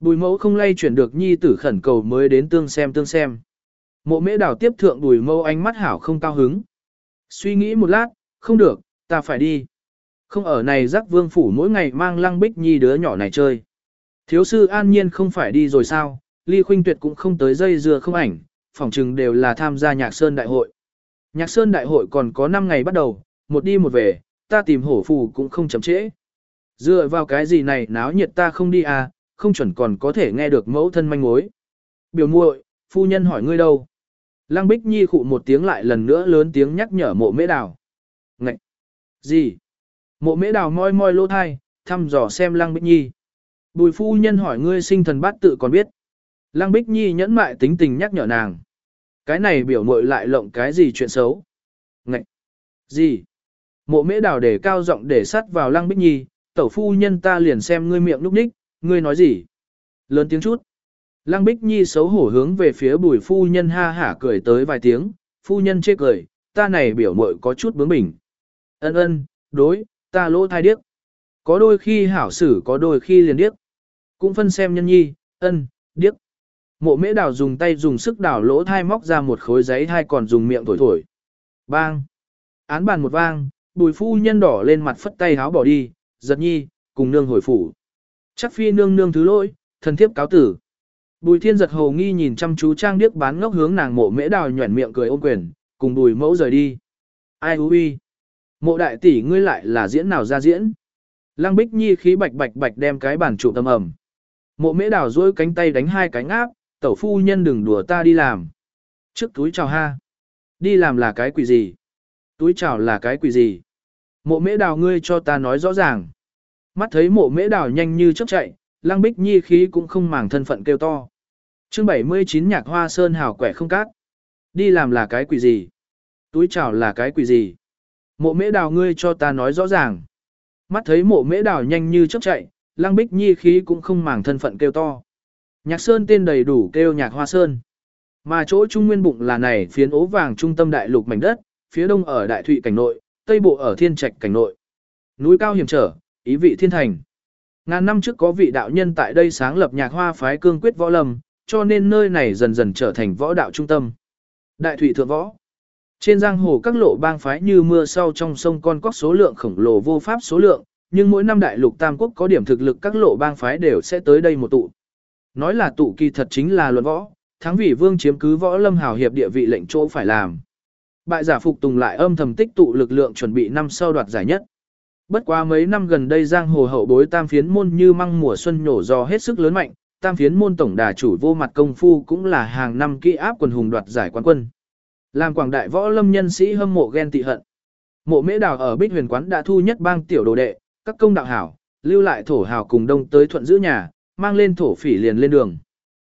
Bùi mẫu không lay chuyển được nhi tử khẩn cầu mới đến tương xem tương xem. Mộ mễ đảo tiếp thượng bùi mẫu ánh mắt hảo không cao hứng. Suy nghĩ một lát, không được, ta phải đi. Không ở này giác vương phủ mỗi ngày mang lăng bích nhi đứa nhỏ này chơi. Thiếu sư an nhiên không phải đi rồi sao, ly khuynh tuyệt cũng không tới dây dưa không ảnh, phỏng chừng đều là tham gia nhạc sơn đại hội. Nhạc sơn đại hội còn có 5 ngày bắt đầu, một đi một về, ta tìm hổ phù cũng không chậm trễ. Dựa vào cái gì này náo nhiệt ta không đi à, không chuẩn còn có thể nghe được mẫu thân manh mối. Biểu muội, phu nhân hỏi ngươi đâu? Lăng Bích Nhi khụ một tiếng lại lần nữa lớn tiếng nhắc nhở mộ mễ đào. Ngậy! Gì? Mộ mễ đào moi moi lỗ thai, thăm dò xem Lăng Bích Nhi. Bùi phu nhân hỏi ngươi sinh thần bát tự còn biết. Lăng Bích Nhi nhẫn mại tính tình nhắc nhở nàng. Cái này biểu mội lại lộng cái gì chuyện xấu? Ngậy! Gì? Mộ mễ đào để cao giọng để sắt vào Lăng Bích Nhi, tẩu phu nhân ta liền xem ngươi miệng lúc ních, ngươi nói gì? Lớn tiếng chút. Lăng Bích Nhi xấu hổ hướng về phía bùi phu nhân ha hả cười tới vài tiếng, phu nhân chê cười, ta này biểu mội có chút bướng bỉnh. Ân ân, đối, ta lỗ thai điếc. Có đôi khi hảo xử có đôi khi liền điếc. Cũng phân xem nhân nhi, ân, điếc. Mộ mễ đào dùng tay dùng sức đào lỗ thai móc ra một khối giấy thai còn dùng miệng thổi thổi. Bang. Án bàn một vang, bùi phu nhân đỏ lên mặt phất tay háo bỏ đi, giật nhi, cùng nương hồi phủ. Chắc phi nương nương thứ lỗi, thần thiếp cáo tử. Bùi thiên giật hồ nghi nhìn chăm chú trang điếc bán ngốc hướng nàng mộ mễ đào nhuẩn miệng cười ôm quyền, cùng bùi mẫu rời đi. Ai hú uy? Mộ đại tỷ ngươi lại là diễn nào ra diễn? Lăng bích nhi khí bạch bạch bạch đem cái bản trụ tâm ẩm. Mộ mễ đào dối cánh tay đánh hai cánh áp, tẩu phu nhân đừng đùa ta đi làm. Trước túi chào ha. Đi làm là cái quỷ gì? Túi chào là cái quỷ gì? Mộ mễ đào ngươi cho ta nói rõ ràng. Mắt thấy mộ mễ đào nhanh như chớp chạy, lăng bích nhi khí cũng không màng thân phận kêu to. chương 79 nhạc hoa sơn hào quẻ không cát. Đi làm là cái quỷ gì? Túi chào là cái quỷ gì? Mộ mễ đào ngươi cho ta nói rõ ràng. Mắt thấy mộ mễ đào nhanh như chớp chạy, lăng bích nhi khí cũng không màng thân phận kêu to. Nhạc sơn tên đầy đủ kêu nhạc hoa sơn. Mà chỗ trung nguyên bụng là này phiến ố vàng trung tâm đại lục mảnh đất, phía đông ở đại thụy cảnh nội, tây bộ ở thiên trạch cảnh nội. Núi cao hiểm trở, ý vị thiên thành. Ngàn năm trước có vị đạo nhân tại đây sáng lập nhạc hoa phái cương quyết võ lâm, cho nên nơi này dần dần trở thành võ đạo trung tâm. Đại Thụy thượng võ. Trên giang hồ các lộ bang phái như mưa sau trong sông con cóc số lượng khổng lồ vô pháp số lượng, nhưng mỗi năm đại lục tam quốc có điểm thực lực các lộ bang phái đều sẽ tới đây một tụ. Nói là tụ kỳ thật chính là luận võ, thắng vị vương chiếm cứ võ lâm hào hiệp địa vị lệnh chỗ phải làm. Bại giả phục tùng lại âm thầm tích tụ lực lượng chuẩn bị năm sau đoạt giải nhất. Bất quá mấy năm gần đây giang hồ hậu bối tam phiến môn như măng mùa xuân nhổ do hết sức lớn mạnh, tam phiến môn tổng đà chủ vô mặt công phu cũng là hàng năm kỹ áp quần hùng đoạt giải quán quân. Làm quảng đại võ lâm nhân sĩ hâm mộ ghen tị hận. Mộ mễ đào ở Bích Huyền quán đã thu nhất bang tiểu đồ đệ, các công đạo hảo, lưu lại thổ hào cùng đông tới thuận giữ nhà, mang lên thổ phỉ liền lên đường.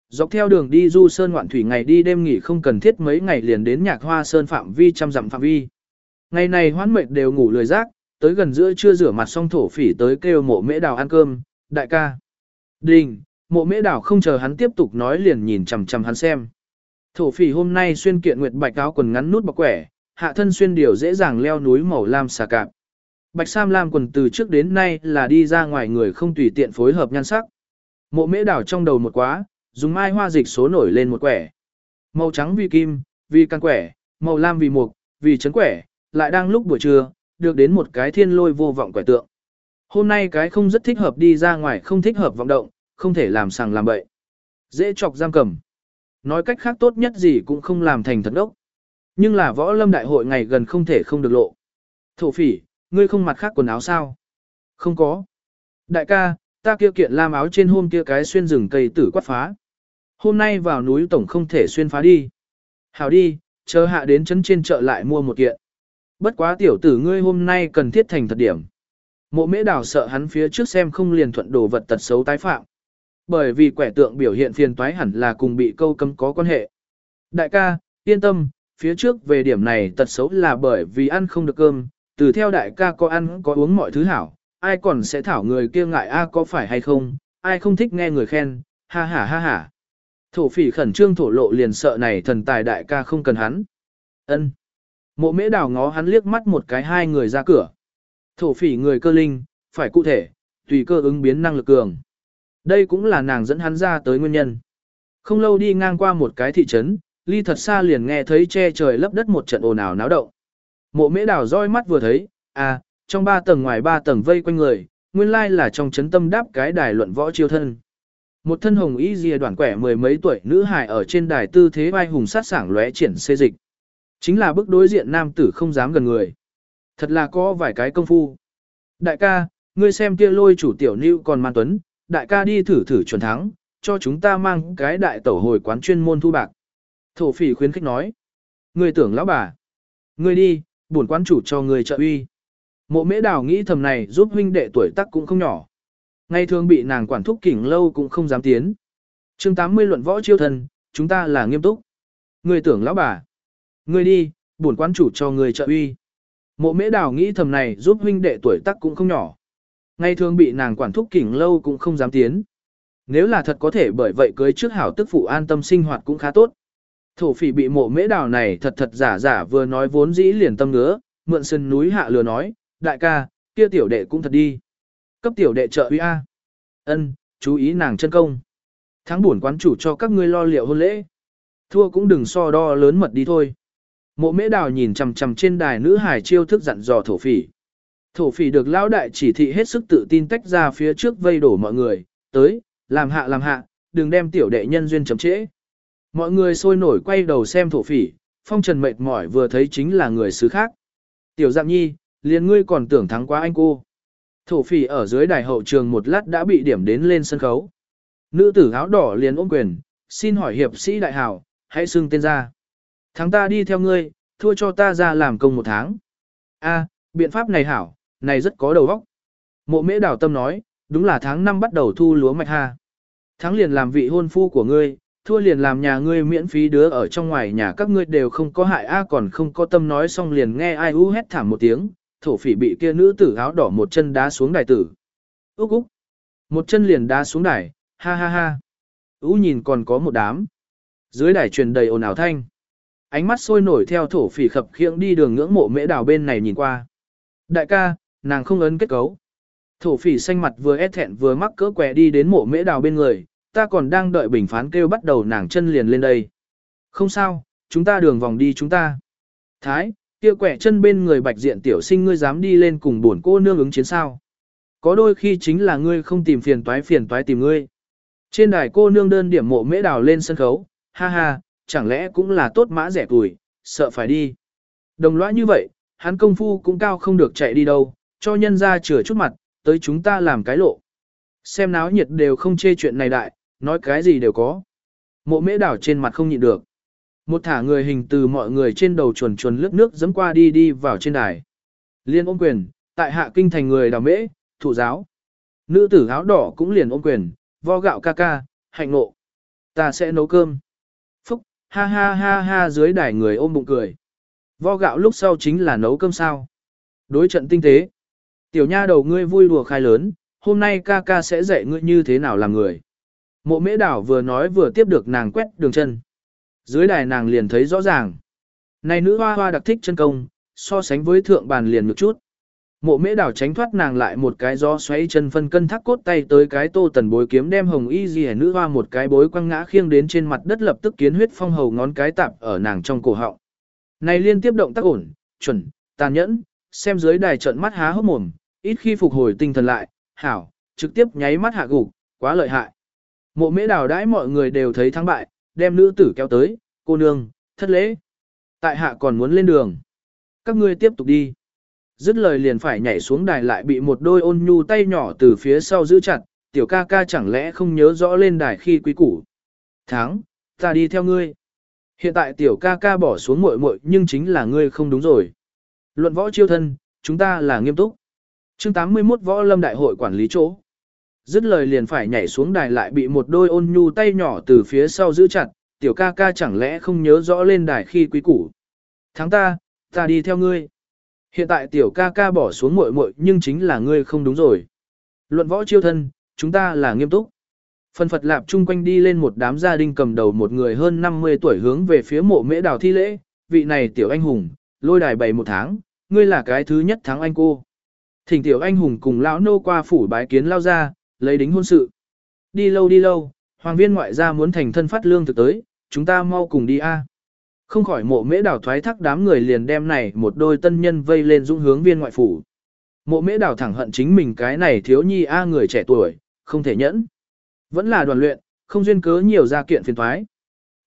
Dọc theo đường đi du sơn ngoạn thủy ngày đi đêm nghỉ không cần thiết mấy ngày liền đến nhạc hoa sơn phạm vi trăm dặm phạm vi. Ngày này hoán mệt đều ngủ lười rác. tới gần giữa trưa rửa mặt xong thổ phỉ tới kêu mộ mễ đào ăn cơm, đại ca. Đình, mộ mễ đào không chờ hắn tiếp tục nói liền nhìn chằm chằm hắn xem. Thổ phỉ hôm nay xuyên kiện nguyệt bạch áo quần ngắn nút bọc quẻ, hạ thân xuyên điều dễ dàng leo núi màu lam xà cạp. Bạch sam lam quần từ trước đến nay là đi ra ngoài người không tùy tiện phối hợp nhan sắc. Mộ mễ đảo trong đầu một quá, dùng mai hoa dịch số nổi lên một quẻ. Màu trắng vì kim, vì căn quẻ, màu lam vì mục, vì chấn quẻ, lại đang lúc buổi trưa, được đến một cái thiên lôi vô vọng quẻ tượng. Hôm nay cái không rất thích hợp đi ra ngoài không thích hợp vọng động, không thể làm sàng làm bậy. Dễ chọc giam cầm. Nói cách khác tốt nhất gì cũng không làm thành thật đốc. Nhưng là võ lâm đại hội ngày gần không thể không được lộ. Thổ phỉ, ngươi không mặc khác quần áo sao? Không có. Đại ca, ta kia kiện lam áo trên hôm kia cái xuyên rừng cây tử quát phá. Hôm nay vào núi tổng không thể xuyên phá đi. Hảo đi, chờ hạ đến chấn trên chợ lại mua một kiện. Bất quá tiểu tử ngươi hôm nay cần thiết thành thật điểm. Mộ mễ đào sợ hắn phía trước xem không liền thuận đồ vật tật xấu tái phạm. Bởi vì quẻ tượng biểu hiện phiền toái hẳn là cùng bị câu cấm có quan hệ. Đại ca, yên tâm, phía trước về điểm này tật xấu là bởi vì ăn không được cơm, từ theo đại ca có ăn có uống mọi thứ hảo, ai còn sẽ thảo người kia ngại a có phải hay không, ai không thích nghe người khen, ha ha ha ha. Thổ phỉ khẩn trương thổ lộ liền sợ này thần tài đại ca không cần hắn. ân Mộ mễ đào ngó hắn liếc mắt một cái hai người ra cửa. Thổ phỉ người cơ linh, phải cụ thể, tùy cơ ứng biến năng lực cường. Đây cũng là nàng dẫn hắn ra tới nguyên nhân. Không lâu đi ngang qua một cái thị trấn, ly thật xa liền nghe thấy che trời lấp đất một trận ồn ào náo động. Mộ mễ đào roi mắt vừa thấy, à, trong ba tầng ngoài ba tầng vây quanh người, nguyên lai là trong chấn tâm đáp cái đài luận võ chiêu thân. Một thân hồng y dìa đoạn quẻ mười mấy tuổi nữ hài ở trên đài tư thế vai hùng sát sảng lóe triển xê dịch. Chính là bức đối diện nam tử không dám gần người. Thật là có vài cái công phu. Đại ca, ngươi xem kia lôi chủ tiểu nữ còn man tuấn, đại ca đi thử thử chuẩn thắng, cho chúng ta mang cái đại tẩu hồi quán chuyên môn thu bạc. Thổ phỉ khuyến khích nói. Ngươi tưởng lão bà. Ngươi đi, bổn quán chủ cho ngươi trợ uy. Mộ mễ đào nghĩ thầm này giúp huynh đệ tuổi tác cũng không nhỏ. Ngày thường bị nàng quản thúc kỉnh lâu cũng không dám tiến. chương 80 luận võ chiêu thần, chúng ta là nghiêm túc. Người tưởng lão bà. người đi, buồn quán chủ cho người trợ uy. Mộ mễ đào nghĩ thầm này giúp huynh đệ tuổi tác cũng không nhỏ. Ngày thường bị nàng quản thúc kỉnh lâu cũng không dám tiến. Nếu là thật có thể bởi vậy cưới trước hảo tức phụ an tâm sinh hoạt cũng khá tốt. Thổ phỉ bị mộ mễ đào này thật thật giả giả vừa nói vốn dĩ liền tâm ngứa, mượn sân núi hạ lừa nói, đại ca, kia tiểu đệ cũng thật đi. Cấp tiểu đệ trợ uy A. ân chú ý nàng chân công. Tháng buồn quán chủ cho các ngươi lo liệu hôn lễ. Thua cũng đừng so đo lớn mật đi thôi. Mộ mễ đào nhìn chằm chằm trên đài nữ hải chiêu thức dặn dò thổ phỉ. Thổ phỉ được lão đại chỉ thị hết sức tự tin tách ra phía trước vây đổ mọi người, tới, làm hạ làm hạ, đừng đem tiểu đệ nhân duyên chấm trễ. Mọi người sôi nổi quay đầu xem thổ phỉ, phong trần mệt mỏi vừa thấy chính là người xứ khác. Tiểu dạng nhi, liền ngươi còn tưởng thắng quá anh cô. Thổ phỉ ở dưới đài hậu trường một lát đã bị điểm đến lên sân khấu. Nữ tử áo đỏ liền ôm quyền, xin hỏi hiệp sĩ đại hảo, hãy xưng tên ra. Thắng ta đi theo ngươi, thua cho ta ra làm công một tháng. A, biện pháp này hảo, này rất có đầu óc. Mộ mễ đảo tâm nói, đúng là tháng 5 bắt đầu thu lúa mạch ha. thắng liền làm vị hôn phu của ngươi, thua liền làm nhà ngươi miễn phí đứa ở trong ngoài nhà các ngươi đều không có hại a còn không có tâm nói xong liền nghe ai u hét thảm một tiếng, thổ phỉ bị kia nữ tử áo đỏ một chân đá xuống đài tử. Úc úc, một chân liền đá xuống đài, ha ha ha. ú nhìn còn có một đám. Dưới đài truyền đầy ồn ào thanh. Ánh mắt sôi nổi theo thổ phỉ khập khiễng đi đường ngưỡng mộ mễ đào bên này nhìn qua. Đại ca, nàng không ấn kết cấu. Thổ phỉ xanh mặt vừa ép thẹn vừa mắc cỡ quẹ đi đến mộ mễ đào bên người, ta còn đang đợi bình phán kêu bắt đầu nàng chân liền lên đây. Không sao, chúng ta đường vòng đi chúng ta. Thái, kia quẻ chân bên người bạch diện tiểu sinh ngươi dám đi lên cùng buồn cô nương ứng chiến sao. Có đôi khi chính là ngươi không tìm phiền toái phiền toái tìm ngươi. Trên đài cô nương đơn điểm mộ mễ đào lên sân khấu, ha ha, chẳng lẽ cũng là tốt mã rẻ tuổi, sợ phải đi. Đồng lõa như vậy, hắn công phu cũng cao không được chạy đi đâu, cho nhân ra chừa chút mặt, tới chúng ta làm cái lộ. Xem náo nhiệt đều không chê chuyện này đại, nói cái gì đều có. Mộ mễ đảo trên mặt không nhịn được. Một thả người hình từ mọi người trên đầu chuồn chuồn lướt nước dẫm qua đi đi vào trên đài. Liên ôm quyền, tại hạ kinh thành người đào mễ, thủ giáo. Nữ tử áo đỏ cũng liền ôm quyền, vo gạo ca ca, hạnh nộ. Ta sẽ nấu cơm. Phúc, ha ha ha ha dưới đài người ôm bụng cười. Vo gạo lúc sau chính là nấu cơm sao. Đối trận tinh tế. Tiểu nha đầu ngươi vui đùa khai lớn, hôm nay ca ca sẽ dạy ngươi như thế nào làm người. Mộ mễ đảo vừa nói vừa tiếp được nàng quét đường chân. Dưới đài nàng liền thấy rõ ràng. Này nữ hoa hoa đặc thích chân công, so sánh với thượng bàn liền một chút. Mộ mễ đảo tránh thoát nàng lại một cái gió xoáy chân phân cân thác cốt tay tới cái tô tần bối kiếm đem hồng y gì nữ hoa một cái bối quăng ngã khiêng đến trên mặt đất lập tức kiến huyết phong hầu ngón cái tạp ở nàng trong cổ họng. Này liên tiếp động tác ổn, chuẩn, tàn nhẫn, xem dưới đài trận mắt há hốc mồm, ít khi phục hồi tinh thần lại, hảo, trực tiếp nháy mắt hạ gục, quá lợi hại. Mộ mễ đảo đãi mọi người đều thấy thắng bại, đem nữ tử kéo tới, cô nương, thất lễ. Tại hạ còn muốn lên đường. Các ngươi tiếp tục đi. Dứt lời liền phải nhảy xuống đài lại bị một đôi ôn nhu tay nhỏ từ phía sau giữ chặt, tiểu ca ca chẳng lẽ không nhớ rõ lên đài khi quý củ. Thắng, ta đi theo ngươi. Hiện tại tiểu ca ca bỏ xuống muội muội nhưng chính là ngươi không đúng rồi. Luận võ chiêu thân, chúng ta là nghiêm túc. chương 81 võ lâm đại hội quản lý chỗ. Dứt lời liền phải nhảy xuống đài lại bị một đôi ôn nhu tay nhỏ từ phía sau giữ chặt, tiểu ca ca chẳng lẽ không nhớ rõ lên đài khi quý củ. Thắng ta, ta đi theo ngươi. Hiện tại tiểu ca ca bỏ xuống muội muội nhưng chính là ngươi không đúng rồi. Luận võ chiêu thân, chúng ta là nghiêm túc. Phần Phật Lạp chung quanh đi lên một đám gia đình cầm đầu một người hơn 50 tuổi hướng về phía mộ mễ đào thi lễ, vị này tiểu anh hùng, lôi đài bày một tháng, ngươi là cái thứ nhất thắng anh cô. Thỉnh tiểu anh hùng cùng lão nô qua phủ bái kiến lao ra, lấy đính hôn sự. Đi lâu đi lâu, hoàng viên ngoại gia muốn thành thân phát lương thực tới, chúng ta mau cùng đi a. Không khỏi mộ mễ đảo thoái thác đám người liền đem này một đôi tân nhân vây lên dung hướng viên ngoại phủ. Mộ mễ đảo thẳng hận chính mình cái này thiếu nhi a người trẻ tuổi, không thể nhẫn. Vẫn là đoàn luyện, không duyên cớ nhiều gia kiện phiền thoái.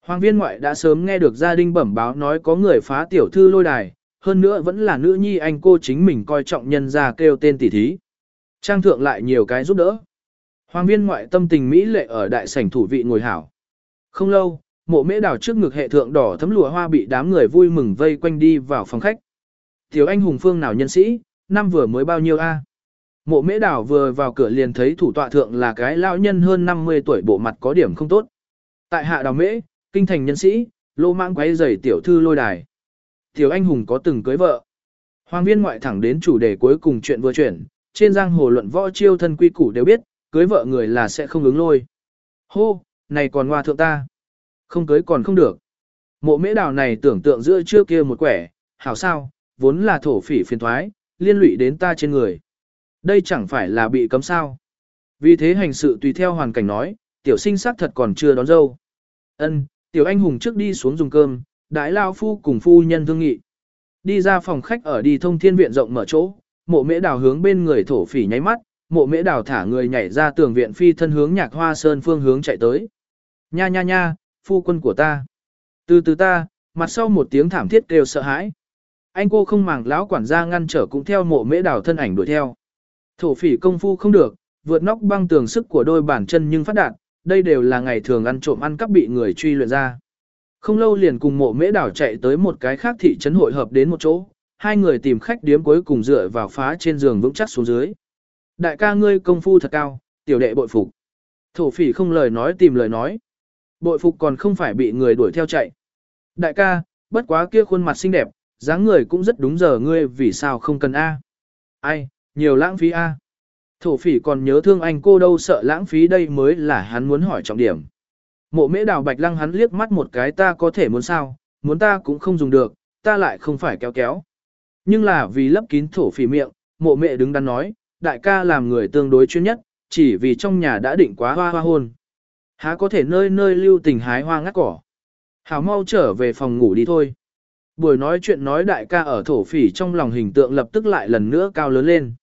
Hoàng viên ngoại đã sớm nghe được gia đình bẩm báo nói có người phá tiểu thư lôi đài, hơn nữa vẫn là nữ nhi anh cô chính mình coi trọng nhân ra kêu tên tỷ thí. Trang thượng lại nhiều cái giúp đỡ. Hoàng viên ngoại tâm tình Mỹ lệ ở đại sảnh thủ vị ngồi hảo. Không lâu, mộ mễ đảo trước ngực hệ thượng đỏ thấm lụa hoa bị đám người vui mừng vây quanh đi vào phòng khách. Tiểu anh hùng phương nào nhân sĩ, năm vừa mới bao nhiêu a? Mộ mễ đảo vừa vào cửa liền thấy thủ tọa thượng là cái lão nhân hơn 50 tuổi bộ mặt có điểm không tốt. Tại hạ đào mễ, kinh thành nhân sĩ, lô mang quấy giày tiểu thư lôi đài. Tiểu anh hùng có từng cưới vợ. Hoàng viên ngoại thẳng đến chủ đề cuối cùng chuyện vừa chuyển, trên giang hồ luận võ chiêu thân quy củ đều biết, cưới vợ người là sẽ không ứng lôi. Hô, này còn ngoa thượng ta. Không cưới còn không được. Mộ mễ đào này tưởng tượng giữa trước kia một quẻ, hảo sao, vốn là thổ phỉ phiền thoái, liên lụy đến ta trên người. Đây chẳng phải là bị cấm sao. Vì thế hành sự tùy theo hoàn cảnh nói, tiểu sinh sắc thật còn chưa đón dâu. Ân, tiểu anh hùng trước đi xuống dùng cơm, đại lao phu cùng phu nhân thương nghị. Đi ra phòng khách ở đi thông thiên viện rộng mở chỗ, mộ mễ đào hướng bên người thổ phỉ nháy mắt, mộ mễ đào thả người nhảy ra tường viện phi thân hướng nhạc hoa sơn phương hướng chạy tới. Nha nha nha, phu quân của ta. Từ từ ta, mặt sau một tiếng thảm thiết kêu sợ hãi. Anh cô không màng lão quản gia ngăn trở cũng theo mộ mễ đào thân ảnh đuổi theo. Thổ phỉ công phu không được, vượt nóc băng tường sức của đôi bàn chân nhưng phát đạt, đây đều là ngày thường ăn trộm ăn cắp bị người truy luyện ra. Không lâu liền cùng mộ mễ đảo chạy tới một cái khác thị trấn hội hợp đến một chỗ, hai người tìm khách điếm cuối cùng dựa vào phá trên giường vững chắc xuống dưới. Đại ca ngươi công phu thật cao, tiểu đệ bội phục. Thổ phỉ không lời nói tìm lời nói. Bội phục còn không phải bị người đuổi theo chạy. Đại ca, bất quá kia khuôn mặt xinh đẹp, dáng người cũng rất đúng giờ ngươi vì sao không cần A. Ai, nhiều lãng phí A. Thổ phỉ còn nhớ thương anh cô đâu sợ lãng phí đây mới là hắn muốn hỏi trọng điểm. Mộ mễ đào bạch lăng hắn liếc mắt một cái ta có thể muốn sao, muốn ta cũng không dùng được, ta lại không phải kéo kéo. Nhưng là vì lấp kín thổ phỉ miệng, mộ mẹ đứng đắn nói, đại ca làm người tương đối chuyên nhất, chỉ vì trong nhà đã định quá hoa hoa hôn. Há có thể nơi nơi lưu tình hái hoa ngắt cỏ. Hảo mau trở về phòng ngủ đi thôi. Buổi nói chuyện nói đại ca ở thổ phỉ trong lòng hình tượng lập tức lại lần nữa cao lớn lên.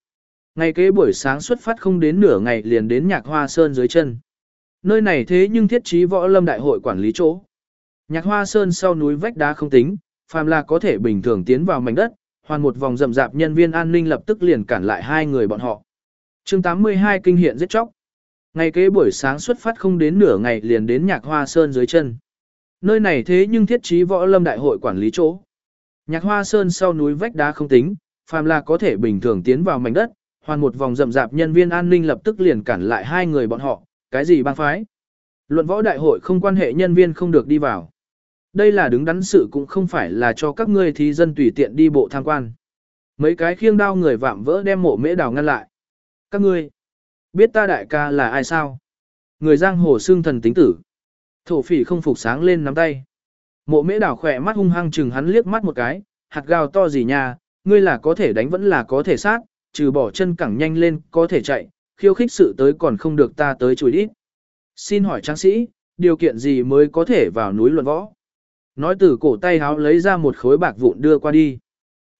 Ngày kế buổi sáng xuất phát không đến nửa ngày liền đến nhạc hoa sơn dưới chân. Nơi này thế nhưng thiết trí võ lâm đại hội quản lý chỗ. Nhạc hoa sơn sau núi vách đá không tính, phàm là có thể bình thường tiến vào mảnh đất, hoàn một vòng rậm rạp nhân viên an ninh lập tức liền cản lại hai người bọn họ. chương 82 kinh hiện giết chóc. Ngày kế buổi sáng xuất phát không đến nửa ngày liền đến nhạc hoa sơn dưới chân. Nơi này thế nhưng thiết trí võ lâm đại hội quản lý chỗ. Nhạc hoa sơn sau núi vách đá không tính, phàm là có thể bình thường tiến vào mảnh đất, hoàn một vòng rậm rạp nhân viên an ninh lập tức liền cản lại hai người bọn họ, cái gì bang phái? Luận võ đại hội không quan hệ nhân viên không được đi vào. Đây là đứng đắn sự cũng không phải là cho các ngươi thí dân tùy tiện đi bộ tham quan. Mấy cái khiêng đao người vạm vỡ đem mộ mễ đào ngăn lại. Các ngươi, biết ta đại ca là ai sao? Người giang hồ xương thần tính tử. Thổ phỉ không phục sáng lên nắm tay. Mộ mễ đào khỏe mắt hung hăng chừng hắn liếc mắt một cái, hạt gào to gì nha, ngươi là có thể đánh vẫn là có thể sát, trừ bỏ chân cẳng nhanh lên có thể chạy, khiêu khích sự tới còn không được ta tới chùi đi. Xin hỏi tráng sĩ, điều kiện gì mới có thể vào núi luận võ? Nói từ cổ tay háo lấy ra một khối bạc vụn đưa qua đi.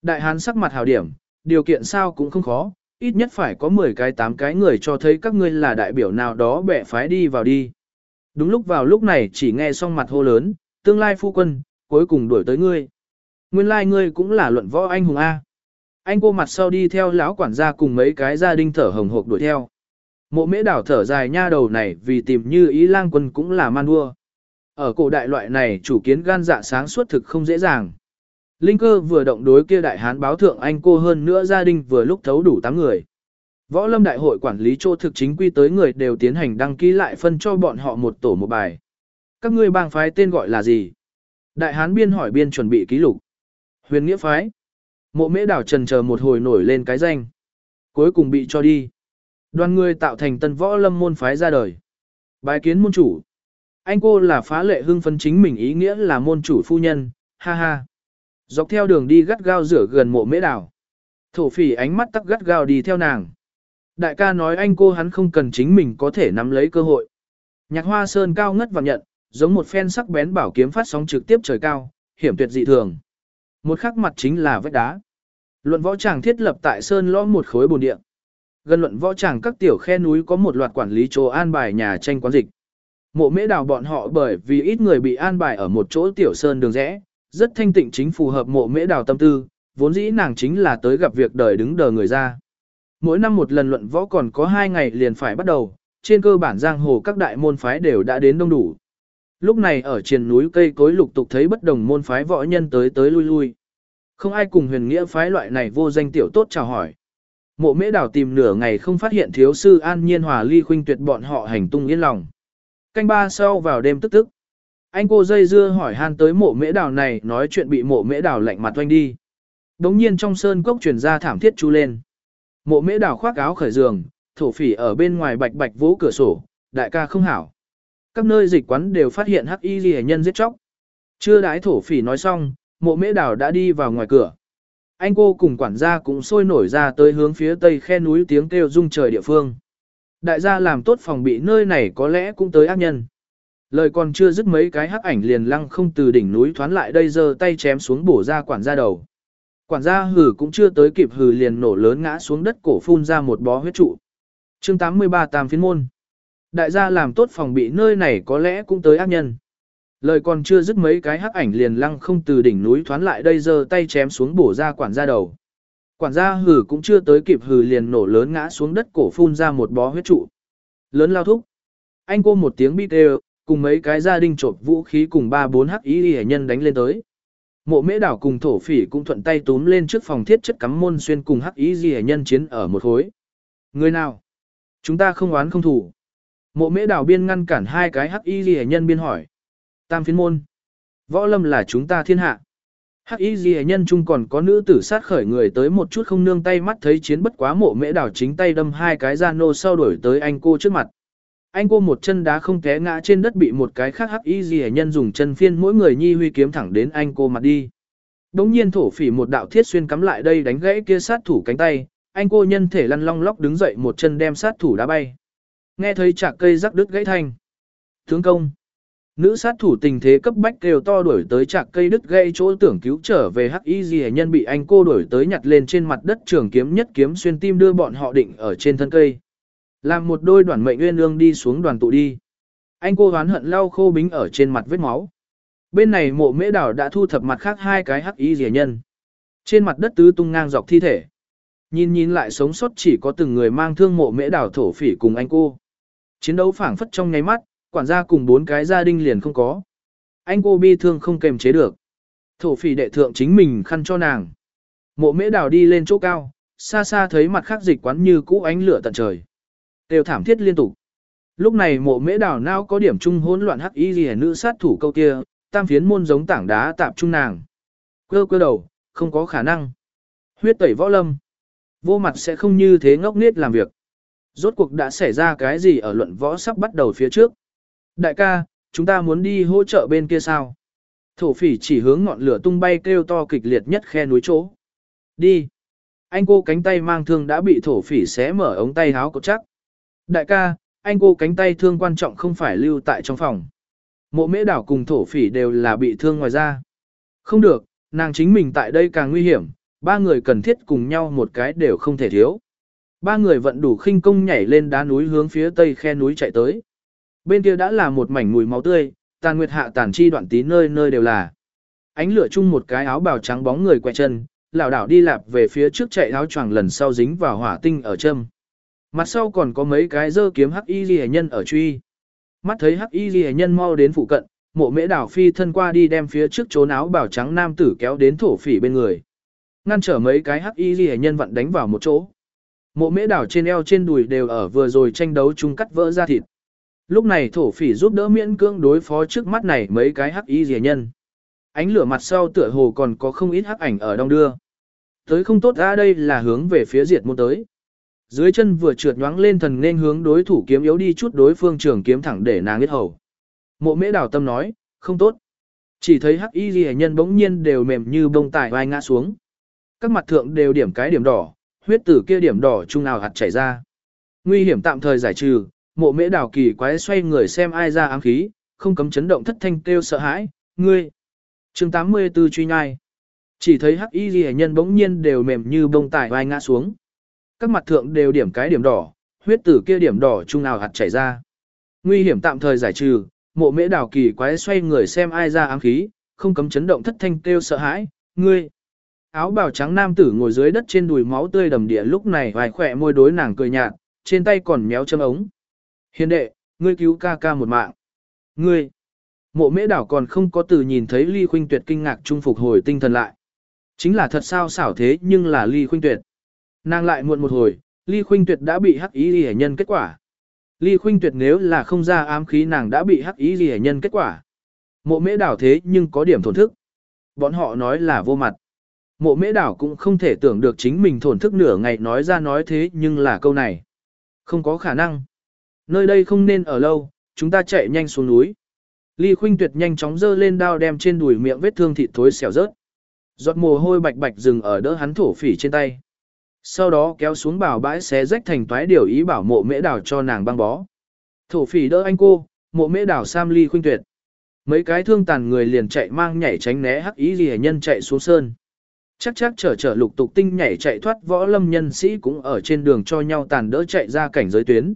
Đại hán sắc mặt hào điểm, điều kiện sao cũng không khó, ít nhất phải có 10 cái 8 cái người cho thấy các ngươi là đại biểu nào đó bẻ phái đi vào đi. Đúng lúc vào lúc này chỉ nghe xong mặt hô lớn, tương lai phu quân, cuối cùng đuổi tới ngươi. Nguyên lai ngươi cũng là luận võ anh hùng A. Anh cô mặt sau đi theo lão quản gia cùng mấy cái gia đình thở hồng hộc đuổi theo. Mộ mễ đảo thở dài nha đầu này vì tìm như ý lang quân cũng là man đua. Ở cổ đại loại này chủ kiến gan dạ sáng suốt thực không dễ dàng. Linh cơ vừa động đối kia đại hán báo thượng anh cô hơn nữa gia đình vừa lúc thấu đủ 8 người. Võ lâm đại hội quản lý chỗ thực chính quy tới người đều tiến hành đăng ký lại phân cho bọn họ một tổ một bài. Các ngươi bang phái tên gọi là gì? Đại hán biên hỏi biên chuẩn bị ký lục. Huyền nghĩa phái. Mộ mễ đảo trần chờ một hồi nổi lên cái danh. Cuối cùng bị cho đi. Đoàn người tạo thành tân võ lâm môn phái ra đời. Bái kiến môn chủ. Anh cô là phá lệ hưng phấn chính mình ý nghĩa là môn chủ phu nhân, ha ha. Dọc theo đường đi gắt gao rửa gần mộ mễ đảo. Thổ phỉ ánh mắt tắc gắt gao đi theo nàng. Đại ca nói anh cô hắn không cần chính mình có thể nắm lấy cơ hội. Nhạc hoa sơn cao ngất và nhận, giống một phen sắc bén bảo kiếm phát sóng trực tiếp trời cao, hiểm tuyệt dị thường. Một khắc mặt chính là vách đá. Luận võ tràng thiết lập tại sơn lõm một khối bồn địa. Gần luận võ tràng các tiểu khe núi có một loạt quản lý chỗ an bài nhà tranh quán dịch. Mộ mễ đào bọn họ bởi vì ít người bị an bài ở một chỗ tiểu sơn đường rẽ, rất thanh tịnh chính phù hợp mộ mễ đào tâm tư, vốn dĩ nàng chính là tới gặp việc đời đứng đờ người ra. Mỗi năm một lần luận võ còn có hai ngày liền phải bắt đầu, trên cơ bản giang hồ các đại môn phái đều đã đến đông đủ. Lúc này ở trên núi cây cối lục tục thấy bất đồng môn phái võ nhân tới tới lui lui. Không ai cùng huyền nghĩa phái loại này vô danh tiểu tốt chào hỏi. Mộ mễ đảo tìm nửa ngày không phát hiện thiếu sư an nhiên hòa ly khuynh tuyệt bọn họ hành tung yên lòng. Canh ba sau vào đêm tức tức. Anh cô dây dưa hỏi han tới mộ mễ đảo này nói chuyện bị mộ mễ đảo lạnh mặt oanh đi. Đống nhiên trong sơn cốc truyền ra thảm thiết chú lên. Mộ mễ đảo khoác áo khởi giường, thổ phỉ ở bên ngoài bạch bạch vỗ cửa sổ, đại ca không hảo. Các nơi dịch quán đều phát hiện hắc y ghi nhân giết chóc. Chưa đái thổ phỉ nói xong, mộ mễ đảo đã đi vào ngoài cửa. Anh cô cùng quản gia cũng sôi nổi ra tới hướng phía tây khe núi tiếng kêu rung trời địa phương. Đại gia làm tốt phòng bị nơi này có lẽ cũng tới ác nhân. Lời còn chưa dứt mấy cái hắc ảnh liền lăng không từ đỉnh núi thoán lại đây giơ tay chém xuống bổ ra quản gia đầu. Quản gia hử cũng chưa tới kịp hử liền nổ lớn ngã xuống đất cổ phun ra một bó huyết trụ. chương 83 tam phiến môn. Đại gia làm tốt phòng bị nơi này có lẽ cũng tới ác nhân. Lời còn chưa dứt mấy cái hắc ảnh liền lăng không từ đỉnh núi thoán lại đây giơ tay chém xuống bổ ra quản gia đầu. Quản gia hử cũng chưa tới kịp hử liền nổ lớn ngã xuống đất cổ phun ra một bó huyết trụ. Lớn lao thúc. Anh cô một tiếng bít đều, cùng mấy cái gia đình trộm vũ khí cùng ba bốn hắc ý hệ nhân đánh lên tới. Mộ mễ đảo cùng thổ phỉ cũng thuận tay túm lên trước phòng thiết chất cắm môn xuyên cùng hắc ý hệ nhân chiến ở một khối. Người nào? Chúng ta không oán không thủ. Mộ mễ đảo biên ngăn cản hai cái hắc ý hệ nhân biên hỏi. Tam phiến môn. Võ lâm là chúng ta thiên hạ. Hắc y gì nhân chung còn có nữ tử sát khởi người tới một chút không nương tay mắt thấy chiến bất quá mộ mễ đảo chính tay đâm hai cái ra nô sau đuổi tới anh cô trước mặt. Anh cô một chân đá không té ngã trên đất bị một cái khác hắc y gì nhân dùng chân phiên mỗi người nhi huy kiếm thẳng đến anh cô mặt đi. Đống nhiên thổ phỉ một đạo thiết xuyên cắm lại đây đánh gãy kia sát thủ cánh tay, anh cô nhân thể lăn long lóc đứng dậy một chân đem sát thủ đá bay. Nghe thấy chạc cây rắc đứt gãy thanh. Tướng công. Nữ sát thủ tình thế cấp bách kêu to đuổi tới chạc cây đứt gây chỗ tưởng cứu trở về hắc y gì nhân bị anh cô đuổi tới nhặt lên trên mặt đất trường kiếm nhất kiếm xuyên tim đưa bọn họ định ở trên thân cây. Làm một đôi đoàn mệnh nguyên ương đi xuống đoàn tụ đi. Anh cô hoán hận lau khô bính ở trên mặt vết máu. Bên này mộ mễ đảo đã thu thập mặt khác hai cái hắc y rìa nhân. Trên mặt đất tứ tung ngang dọc thi thể. Nhìn nhìn lại sống sót chỉ có từng người mang thương mộ mễ đảo thổ phỉ cùng anh cô. Chiến đấu phảng phất trong nháy mắt, quản gia cùng bốn cái gia đình liền không có. Anh cô bi thương không kềm chế được. Thổ phỉ đệ thượng chính mình khăn cho nàng. Mộ mễ đào đi lên chỗ cao, xa xa thấy mặt khác dịch quán như cũ ánh lửa tận trời. Đều thảm thiết liên tục. Lúc này mộ mễ đào nao có điểm chung hỗn loạn hắc y gì nữ sát thủ câu kia, tam phiến môn giống tảng đá tạp trung nàng. Cơ cơ đầu, không có khả năng. Huyết tẩy võ lâm. Vô mặt sẽ không như thế ngốc nghiết làm việc. Rốt cuộc đã xảy ra cái gì ở luận võ sắp bắt đầu phía trước. Đại ca, chúng ta muốn đi hỗ trợ bên kia sao? Thổ phỉ chỉ hướng ngọn lửa tung bay kêu to kịch liệt nhất khe núi chỗ. Đi. Anh cô cánh tay mang thương đã bị thổ phỉ xé mở ống tay háo cột chắc. Đại ca, anh cô cánh tay thương quan trọng không phải lưu tại trong phòng. Mộ mễ đảo cùng thổ phỉ đều là bị thương ngoài ra. Không được, nàng chính mình tại đây càng nguy hiểm, ba người cần thiết cùng nhau một cái đều không thể thiếu. Ba người vận đủ khinh công nhảy lên đá núi hướng phía tây khe núi chạy tới. Bên kia đã là một mảnh mùi máu tươi, tàn nguyệt hạ tàn chi đoạn tí nơi nơi đều là. Ánh lửa chung một cái áo bào trắng bóng người quẹ chân, lảo đảo đi lạp về phía trước chạy áo choàng lần sau dính vào hỏa tinh ở châm. Mặt sau còn có mấy cái dơ kiếm hắc y ghi nhân ở truy. Mắt thấy hắc y ghi nhân mau đến phụ cận, mộ mễ đảo phi thân qua đi đem phía trước trốn áo bào trắng nam tử kéo đến thổ phỉ bên người. Ngăn trở mấy cái hắc y ghi nhân vặn đánh vào một chỗ. Mộ mễ đảo trên eo trên đùi đều ở vừa rồi tranh đấu chung cắt vỡ ra thịt. Lúc này thổ phỉ giúp đỡ miễn cưỡng đối phó trước mắt này mấy cái hắc y rìa nhân. Ánh lửa mặt sau tựa hồ còn có không ít hắc ảnh ở đông đưa. Tới không tốt ra đây là hướng về phía diệt môn tới. Dưới chân vừa trượt nhoáng lên thần nên hướng đối thủ kiếm yếu đi chút đối phương trường kiếm thẳng để nàng biết hầu. Mộ mễ đảo tâm nói, không tốt. Chỉ thấy hắc y ghi nhân bỗng nhiên đều mềm như bông tải vai ngã xuống. Các mặt thượng đều điểm cái điểm đỏ, huyết tử kia điểm đỏ chung nào hạt chảy ra. Nguy hiểm tạm thời giải trừ, mộ mễ đảo kỳ quái xoay người xem ai ra ám khí, không cấm chấn động thất thanh kêu sợ hãi, ngươi. chương 84 truy nhai. Chỉ thấy hắc y ghi nhân bỗng nhiên đều mềm như bông tải vai ngã xuống. Các mặt thượng đều điểm cái điểm đỏ, huyết tử kia điểm đỏ chung nào hạt chảy ra. Nguy hiểm tạm thời giải trừ, mộ mễ đảo kỳ quái xoay người xem ai ra ám khí, không cấm chấn động thất thanh kêu sợ hãi, ngươi. Áo bào trắng nam tử ngồi dưới đất trên đùi máu tươi đầm địa lúc này vài khỏe môi đối nàng cười nhạt, trên tay còn méo châm ống. Hiền đệ, ngươi cứu ca ca một mạng. Ngươi. Mộ mễ đảo còn không có từ nhìn thấy ly khuynh tuyệt kinh ngạc trung phục hồi tinh thần lại. Chính là thật sao xảo thế nhưng là ly khuynh tuyệt. Nàng lại muộn một hồi, ly khuynh tuyệt đã bị hắc ý hệ nhân kết quả. Ly khuynh tuyệt nếu là không ra ám khí nàng đã bị hắc ý hệ nhân kết quả. Mộ mễ đảo thế nhưng có điểm thổn thức. Bọn họ nói là vô mặt. Mộ mễ đảo cũng không thể tưởng được chính mình thổn thức nửa ngày nói ra nói thế nhưng là câu này. Không có khả năng. Nơi đây không nên ở lâu, chúng ta chạy nhanh xuống núi. Ly khuynh tuyệt nhanh chóng giơ lên đao đem trên đùi miệng vết thương thịt thối xẻo rớt. Giọt mồ hôi bạch bạch dừng ở đỡ hắn thổ phỉ trên tay. Sau đó kéo xuống bảo bãi xé rách thành toái điều ý bảo mộ mễ đảo cho nàng băng bó. Thổ phỉ đỡ anh cô, mộ mễ đảo sam ly khuynh tuyệt. Mấy cái thương tàn người liền chạy mang nhảy tránh né hắc ý gì nhân chạy xuống sơn. Chắc chắc trở trở lục tục tinh nhảy chạy thoát võ lâm nhân sĩ cũng ở trên đường cho nhau tàn đỡ chạy ra cảnh giới tuyến.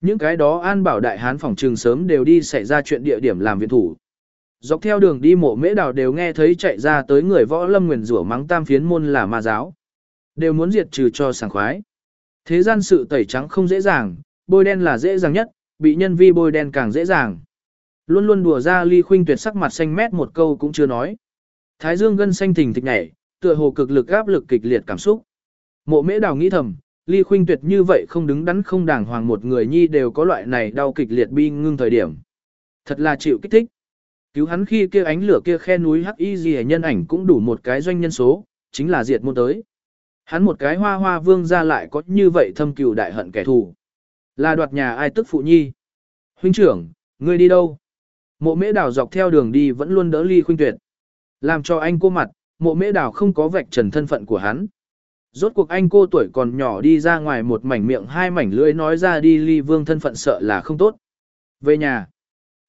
Những cái đó an bảo đại hán phòng trường sớm đều đi xảy ra chuyện địa điểm làm viện thủ. Dọc theo đường đi mộ mễ đào đều nghe thấy chạy ra tới người võ lâm nguyền rủa mắng tam phiến môn là ma giáo. Đều muốn diệt trừ cho sảng khoái. Thế gian sự tẩy trắng không dễ dàng, bôi đen là dễ dàng nhất, bị nhân vi bôi đen càng dễ dàng. Luôn luôn đùa ra ly khuynh tuyệt sắc mặt xanh mét một câu cũng chưa nói. Thái dương gân xanh thình thịch nhảy, tựa hồ cực lực áp lực kịch liệt cảm xúc. Mộ mễ đào nghĩ thầm, ly khuynh tuyệt như vậy không đứng đắn không đàng hoàng một người nhi đều có loại này đau kịch liệt bi ngưng thời điểm. Thật là chịu kích thích. Cứu hắn khi kia ánh lửa kia khe núi hắc y gì nhân ảnh cũng đủ một cái doanh nhân số, chính là diệt môn tới. Hắn một cái hoa hoa vương ra lại có như vậy thâm cừu đại hận kẻ thù. Là đoạt nhà ai tức phụ nhi. Huynh trưởng, ngươi đi đâu? Mộ mễ đảo dọc theo đường đi vẫn luôn đỡ ly khuynh tuyệt. Làm cho anh cô mặt, mộ mễ đảo không có vạch trần thân phận của hắn. Rốt cuộc anh cô tuổi còn nhỏ đi ra ngoài một mảnh miệng hai mảnh lưỡi nói ra đi ly vương thân phận sợ là không tốt. Về nhà,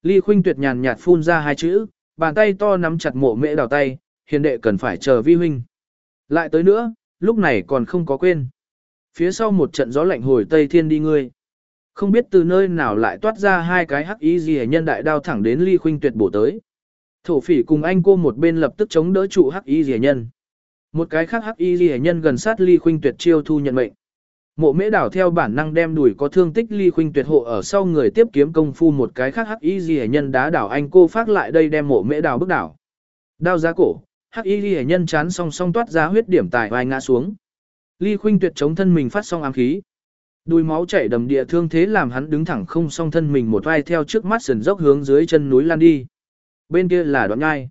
ly khuynh tuyệt nhàn nhạt phun ra hai chữ, bàn tay to nắm chặt mộ mễ đào tay, hiền đệ cần phải chờ vi huynh. Lại tới nữa, lúc này còn không có quên. Phía sau một trận gió lạnh hồi tây thiên đi ngươi. Không biết từ nơi nào lại toát ra hai cái hắc ý gì nhân đại đao thẳng đến ly khuynh tuyệt bổ tới. Thổ phỉ cùng anh cô một bên lập tức chống đỡ trụ hắc ý rìa nhân. Một cái khác hắc y ghi nhân gần sát ly khuynh tuyệt chiêu thu nhận mệnh. Mộ mễ đảo theo bản năng đem đuổi có thương tích ly khuynh tuyệt hộ ở sau người tiếp kiếm công phu một cái khác hắc y ghi nhân đá đảo anh cô phát lại đây đem mộ mễ đảo bước đảo. Đao giá cổ, hắc y ghi nhân chán song song toát ra huyết điểm tài vai ngã xuống. Ly khuynh tuyệt chống thân mình phát xong ám khí. Đùi máu chảy đầm địa thương thế làm hắn đứng thẳng không song thân mình một vai theo trước mắt sườn dốc hướng dưới chân núi lan đi. Bên kia là đoạn nhai.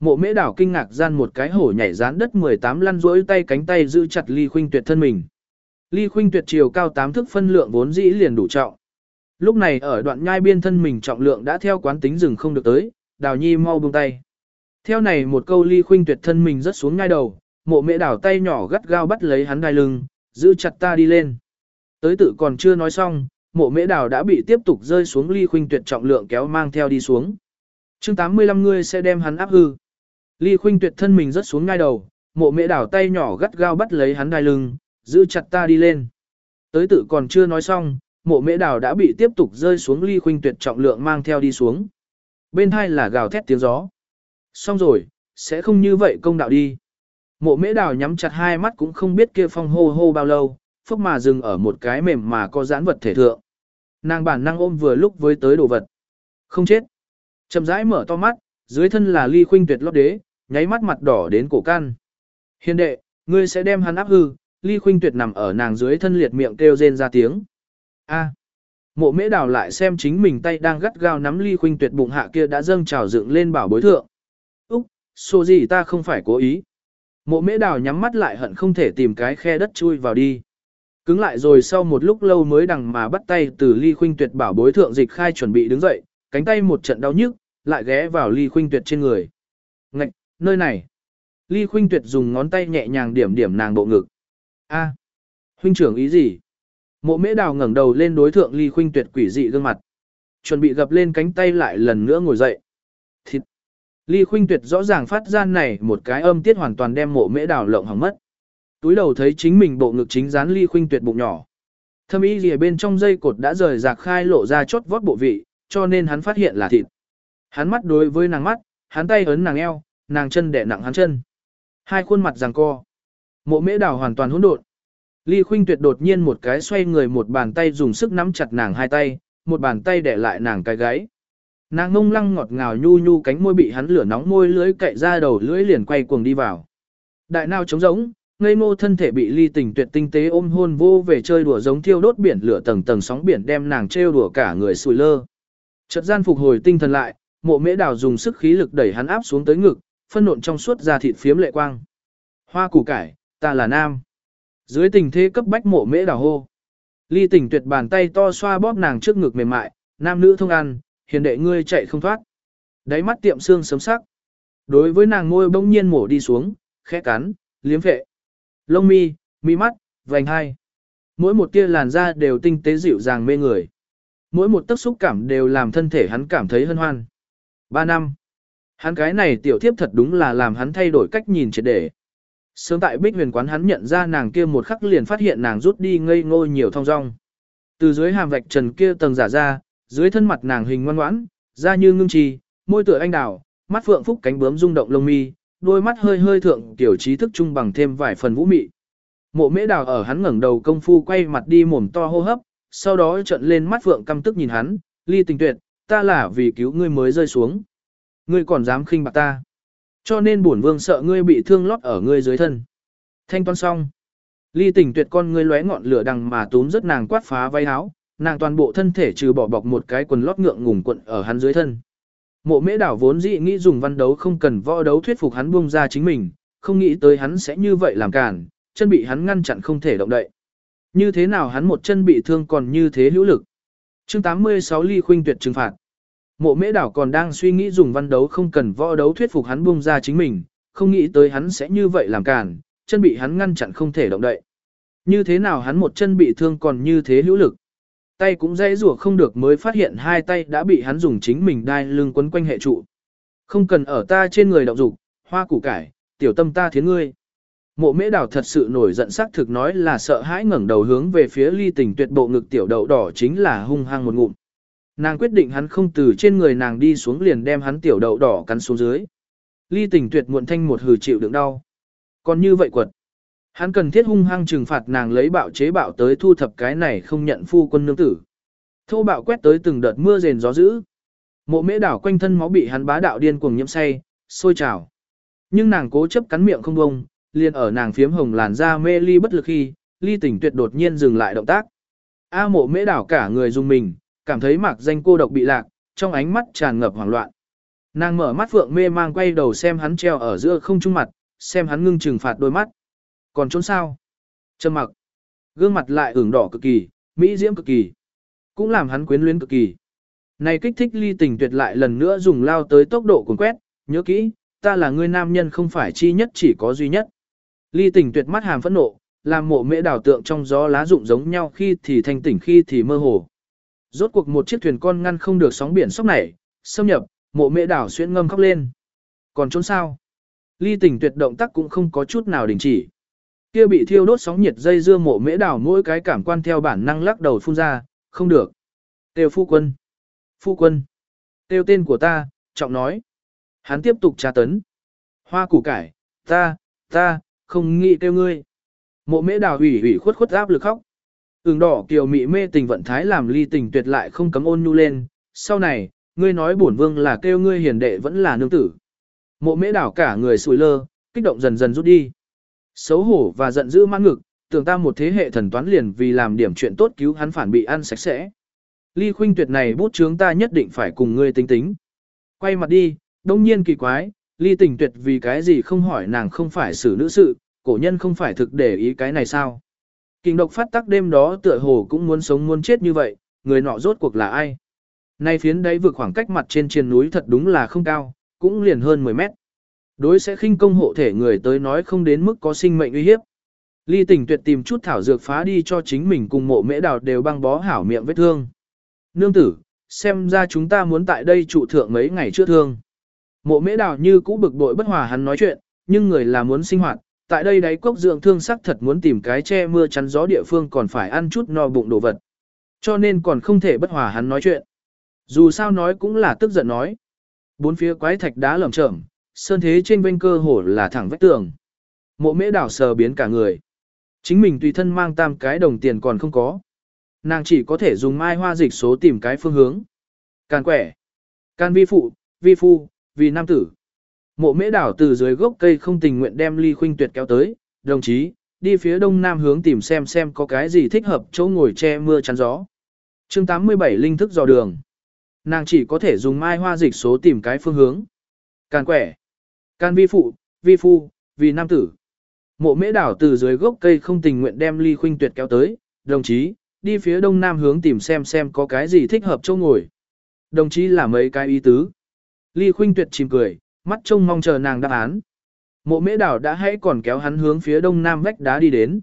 Mộ mễ đảo kinh ngạc gian một cái hổ nhảy dán đất 18 lăn rỗi tay cánh tay giữ chặt ly khuynh tuyệt thân mình. Ly khuynh tuyệt chiều cao 8 thước phân lượng vốn dĩ liền đủ trọng. Lúc này ở đoạn nhai biên thân mình trọng lượng đã theo quán tính dừng không được tới, đào nhi mau buông tay. Theo này một câu ly khuynh tuyệt thân mình rất xuống ngay đầu, mộ mễ đảo tay nhỏ gắt gao bắt lấy hắn đai lưng, giữ chặt ta đi lên. Tới tự còn chưa nói xong, mộ mễ đảo đã bị tiếp tục rơi xuống ly khuynh tuyệt trọng lượng kéo mang theo đi xuống. chương 85 ngươi sẽ đem hắn áp hư. Ly Khuynh Tuyệt thân mình rất xuống ngay đầu, mộ mễ đảo tay nhỏ gắt gao bắt lấy hắn đai lưng, giữ chặt ta đi lên. Tới tự còn chưa nói xong, mộ mễ đảo đã bị tiếp tục rơi xuống Ly Khuynh Tuyệt trọng lượng mang theo đi xuống. Bên hai là gào thét tiếng gió. Xong rồi, sẽ không như vậy công đạo đi. Mộ mễ đảo nhắm chặt hai mắt cũng không biết kia phong hô hô bao lâu, phốc mà dừng ở một cái mềm mà có giãn vật thể thượng. Nàng bản năng ôm vừa lúc với tới đồ vật. Không chết. Chậm rãi mở to mắt, dưới thân là ly khuynh tuyệt lót đế, nháy mắt mặt đỏ đến cổ can. Hiền đệ, ngươi sẽ đem hắn áp hư, ly khuynh tuyệt nằm ở nàng dưới thân liệt miệng kêu rên ra tiếng. A. À, mộ mễ đào lại xem chính mình tay đang gắt gao nắm ly khuynh tuyệt bụng hạ kia đã dâng trào dựng lên bảo bối thượng. Úc, số gì ta không phải cố ý. Mộ mễ đào nhắm mắt lại hận không thể tìm cái khe đất chui vào đi. Cứng lại rồi sau một lúc lâu mới đằng mà bắt tay từ ly khuynh tuyệt bảo bối thượng dịch khai chuẩn bị đứng dậy, cánh tay một trận đau nhức, lại ghé vào ly khuynh tuyệt trên người. Ngạch, nơi này. Ly khuynh tuyệt dùng ngón tay nhẹ nhàng điểm điểm nàng bộ ngực. A, huynh trưởng ý gì? Mộ mễ đào ngẩng đầu lên đối thượng ly khuynh tuyệt quỷ dị gương mặt. Chuẩn bị gập lên cánh tay lại lần nữa ngồi dậy. Thịt. Ly khuynh tuyệt rõ ràng phát ra này một cái âm tiết hoàn toàn đem mộ mễ đào lộng hỏng mất. Túi đầu thấy chính mình bộ ngực chính dán ly khuynh tuyệt bụng nhỏ. Thâm ý gì bên trong dây cột đã rời rạc khai lộ ra chốt vót bộ vị, cho nên hắn phát hiện là thịt. Hắn mắt đối với nàng mắt, hắn tay ấn nàng eo, nàng chân đẻ nặng hắn chân. Hai khuôn mặt giằng co. Mộ mễ đào hoàn toàn hỗn độn. Ly khuynh tuyệt đột nhiên một cái xoay người một bàn tay dùng sức nắm chặt nàng hai tay, một bàn tay đẻ lại nàng cái gáy. Nàng ngông lăng ngọt ngào nhu nhu cánh môi bị hắn lửa nóng môi lưỡi cậy ra đầu lưỡi liền quay cuồng đi vào. Đại nào trống rỗng, ngây ngô thân thể bị ly tình tuyệt tinh tế ôm hôn vô về chơi đùa giống thiêu đốt biển lửa tầng tầng sóng biển đem nàng trêu đùa cả người sùi lơ. Chợt gian phục hồi tinh thần lại, mộ mễ đào dùng sức khí lực đẩy hắn áp xuống tới ngực, phân nộn trong suốt da thịt phiếm lệ quang. Hoa củ cải, ta là nam. Dưới tình thế cấp bách mộ mễ đào hô. Ly tỉnh tuyệt bàn tay to xoa bóp nàng trước ngực mềm mại, nam nữ thông ăn, hiền đệ ngươi chạy không thoát. Đáy mắt tiệm xương sấm sắc. Đối với nàng ngôi bỗng nhiên mổ đi xuống, khẽ cắn, liếm vệ. Lông mi, mi mắt, vành hai. Mỗi một tia làn da đều tinh tế dịu dàng mê người. Mỗi một tấc xúc cảm đều làm thân thể hắn cảm thấy hân hoan. Ba năm. Hắn cái này tiểu thiếp thật đúng là làm hắn thay đổi cách nhìn triệt để. Sớm tại bích huyền quán hắn nhận ra nàng kia một khắc liền phát hiện nàng rút đi ngây ngô nhiều thong dong. Từ dưới hàm vạch trần kia tầng giả ra, dưới thân mặt nàng hình ngoan ngoãn, da như ngưng trì, môi tựa anh đào, mắt phượng phúc cánh bướm rung động lông mi, đôi mắt hơi hơi thượng tiểu trí thức trung bằng thêm vài phần vũ mị. Mộ mễ đào ở hắn ngẩng đầu công phu quay mặt đi mồm to hô hấp, sau đó trợn lên mắt phượng căm tức nhìn hắn, ly tình tuyệt, ta là vì cứu ngươi mới rơi xuống. Ngươi còn dám khinh bạc ta. Cho nên bổn vương sợ ngươi bị thương lót ở ngươi dưới thân. Thanh toán xong. Ly tình tuyệt con ngươi lóe ngọn lửa đằng mà túm rất nàng quát phá vay áo, nàng toàn bộ thân thể trừ bỏ bọc một cái quần lót ngượng ngùng quận ở hắn dưới thân. Mộ mễ đảo vốn dĩ nghĩ dùng văn đấu không cần võ đấu thuyết phục hắn buông ra chính mình, không nghĩ tới hắn sẽ như vậy làm cản, chân bị hắn ngăn chặn không thể động đậy. Như thế nào hắn một chân bị thương còn như thế hữu lực. chương 86 ly khuynh tuyệt trừng phạt. Mộ mễ đảo còn đang suy nghĩ dùng văn đấu không cần võ đấu thuyết phục hắn buông ra chính mình, không nghĩ tới hắn sẽ như vậy làm cản, chân bị hắn ngăn chặn không thể động đậy. Như thế nào hắn một chân bị thương còn như thế hữu lực. Tay cũng dễ rủa không được mới phát hiện hai tay đã bị hắn dùng chính mình đai lưng quấn quanh hệ trụ. Không cần ở ta trên người động dục, hoa củ cải, tiểu tâm ta thiến ngươi. Mộ mễ đảo thật sự nổi giận sắc thực nói là sợ hãi ngẩng đầu hướng về phía ly tình tuyệt bộ ngực tiểu đậu đỏ chính là hung hăng một ngụm. Nàng quyết định hắn không từ trên người nàng đi xuống liền đem hắn tiểu đậu đỏ cắn xuống dưới. Ly tình tuyệt muộn thanh một hừ chịu đựng đau. Còn như vậy quật. Hắn cần thiết hung hăng trừng phạt nàng lấy bạo chế bạo tới thu thập cái này không nhận phu quân nương tử. Thô bạo quét tới từng đợt mưa rền gió dữ. Mộ mễ đảo quanh thân máu bị hắn bá đạo điên cuồng nhiễm say, sôi trào. Nhưng nàng cố chấp cắn miệng không bông, liền ở nàng phiếm hồng làn da mê ly bất lực khi, ly tỉnh tuyệt đột nhiên dừng lại động tác. A mộ mễ đảo cả người dùng mình, cảm thấy mạc danh cô độc bị lạc, trong ánh mắt tràn ngập hoảng loạn. Nàng mở mắt phượng mê mang quay đầu xem hắn treo ở giữa không trung mặt, xem hắn ngưng trừng phạt đôi mắt. Còn trốn sao? Trầm mặc. Gương mặt lại ửng đỏ cực kỳ, mỹ diễm cực kỳ. Cũng làm hắn quyến luyến cực kỳ. Này kích thích ly tình tuyệt lại lần nữa dùng lao tới tốc độ cuốn quét, nhớ kỹ, ta là người nam nhân không phải chi nhất chỉ có duy nhất. Ly tình tuyệt mắt hàm phẫn nộ, làm mộ mễ đảo tượng trong gió lá rụng giống nhau khi thì thanh tỉnh khi thì mơ hồ. Rốt cuộc một chiếc thuyền con ngăn không được sóng biển sốc nảy, xâm nhập, mộ mễ đảo xuyên ngâm khóc lên. Còn trốn sao? Ly tình tuyệt động tác cũng không có chút nào đình chỉ. Kia bị thiêu đốt sóng nhiệt dây dưa mộ mễ đảo mỗi cái cảm quan theo bản năng lắc đầu phun ra, không được. Tiêu phu quân. Phu quân. Tiêu tên của ta, trọng nói. Hắn tiếp tục tra tấn. Hoa củ cải, ta, ta, không nghĩ tiêu ngươi. Mộ mễ đào hủy hủy khuất khuất áp lực khóc. Ứng đỏ kiều mị mê tình vận thái làm ly tình tuyệt lại không cấm ôn nhu lên. Sau này, ngươi nói bổn vương là kêu ngươi hiền đệ vẫn là nương tử. Mộ mễ đảo cả người sùi lơ, kích động dần dần rút đi. Xấu hổ và giận dữ mãn ngực, tưởng ta một thế hệ thần toán liền vì làm điểm chuyện tốt cứu hắn phản bị ăn sạch sẽ. Ly khuynh tuyệt này bút chướng ta nhất định phải cùng ngươi tính tính. Quay mặt đi, đông nhiên kỳ quái, ly tình tuyệt vì cái gì không hỏi nàng không phải xử nữ sự, cổ nhân không phải thực để ý cái này sao. Kinh độc phát tắc đêm đó tựa hồ cũng muốn sống muốn chết như vậy, người nọ rốt cuộc là ai. Nay phiến đấy vượt khoảng cách mặt trên trên núi thật đúng là không cao, cũng liền hơn 10 mét. Đối sẽ khinh công hộ thể người tới nói không đến mức có sinh mệnh uy hiếp. Ly Tỉnh tuyệt tìm chút thảo dược phá đi cho chính mình cùng mộ mễ đào đều băng bó hảo miệng vết thương. Nương tử, xem ra chúng ta muốn tại đây trụ thượng mấy ngày trước thương. Mộ mễ đào như cũ bực bội bất hòa hắn nói chuyện, nhưng người là muốn sinh hoạt, tại đây đáy cốc dưỡng thương sắc thật muốn tìm cái che mưa chắn gió địa phương còn phải ăn chút no bụng đồ vật. Cho nên còn không thể bất hòa hắn nói chuyện. Dù sao nói cũng là tức giận nói. Bốn phía quái thạch đá lởm chởm, sơn thế trên bên cơ hồ là thẳng vách tường. Mộ mễ đảo sờ biến cả người. Chính mình tùy thân mang tam cái đồng tiền còn không có. Nàng chỉ có thể dùng mai hoa dịch số tìm cái phương hướng. Can quẻ. Can vi phụ, vi phu, vì nam tử. Mộ mễ đảo từ dưới gốc cây không tình nguyện đem ly khuynh tuyệt kéo tới. Đồng chí, đi phía đông nam hướng tìm xem xem có cái gì thích hợp chỗ ngồi che mưa chắn gió. chương 87 linh thức dò đường. Nàng chỉ có thể dùng mai hoa dịch số tìm cái phương hướng. Can quẻ. Can vi phụ, vi phu, vì nam tử. Mộ mễ đảo từ dưới gốc cây không tình nguyện đem ly khuynh tuyệt kéo tới, đồng chí, đi phía đông nam hướng tìm xem xem có cái gì thích hợp chỗ ngồi. Đồng chí là mấy cái ý tứ. Ly khuynh tuyệt chìm cười, mắt trông mong chờ nàng đáp án. Mộ mễ đảo đã hãy còn kéo hắn hướng phía đông nam vách đá đi đến.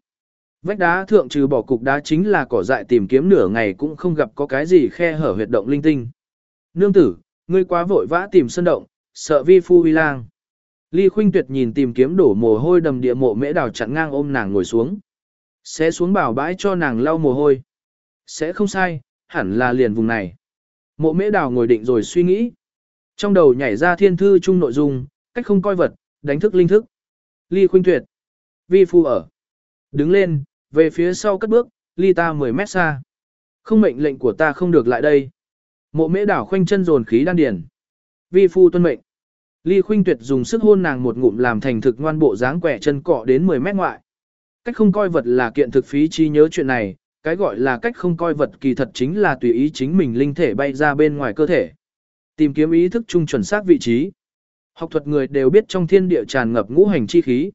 Vách đá thượng trừ bỏ cục đá chính là cỏ dại tìm kiếm nửa ngày cũng không gặp có cái gì khe hở huyệt động linh tinh. Nương tử, ngươi quá vội vã tìm sân động, sợ vi phu vi lang. Ly Khuynh Tuyệt nhìn tìm kiếm đổ mồ hôi đầm địa mộ mễ đào chặn ngang ôm nàng ngồi xuống. Sẽ xuống bảo bãi cho nàng lau mồ hôi. Sẽ không sai, hẳn là liền vùng này. Mộ mễ đào ngồi định rồi suy nghĩ. Trong đầu nhảy ra thiên thư chung nội dung, cách không coi vật, đánh thức linh thức. Ly Khuynh Tuyệt. Vi phu ở. Đứng lên, về phía sau cất bước, ly ta 10 mét xa. Không mệnh lệnh của ta không được lại đây. Mộ mễ đảo khoanh chân dồn khí đan điển. Vi phu tuân mệnh. Ly Khuynh Tuyệt dùng sức hôn nàng một ngụm làm thành thực ngoan bộ dáng quẻ chân cọ đến 10 mét ngoại. Cách không coi vật là kiện thực phí chi nhớ chuyện này, cái gọi là cách không coi vật kỳ thật chính là tùy ý chính mình linh thể bay ra bên ngoài cơ thể. Tìm kiếm ý thức chung chuẩn xác vị trí. Học thuật người đều biết trong thiên địa tràn ngập ngũ hành chi khí.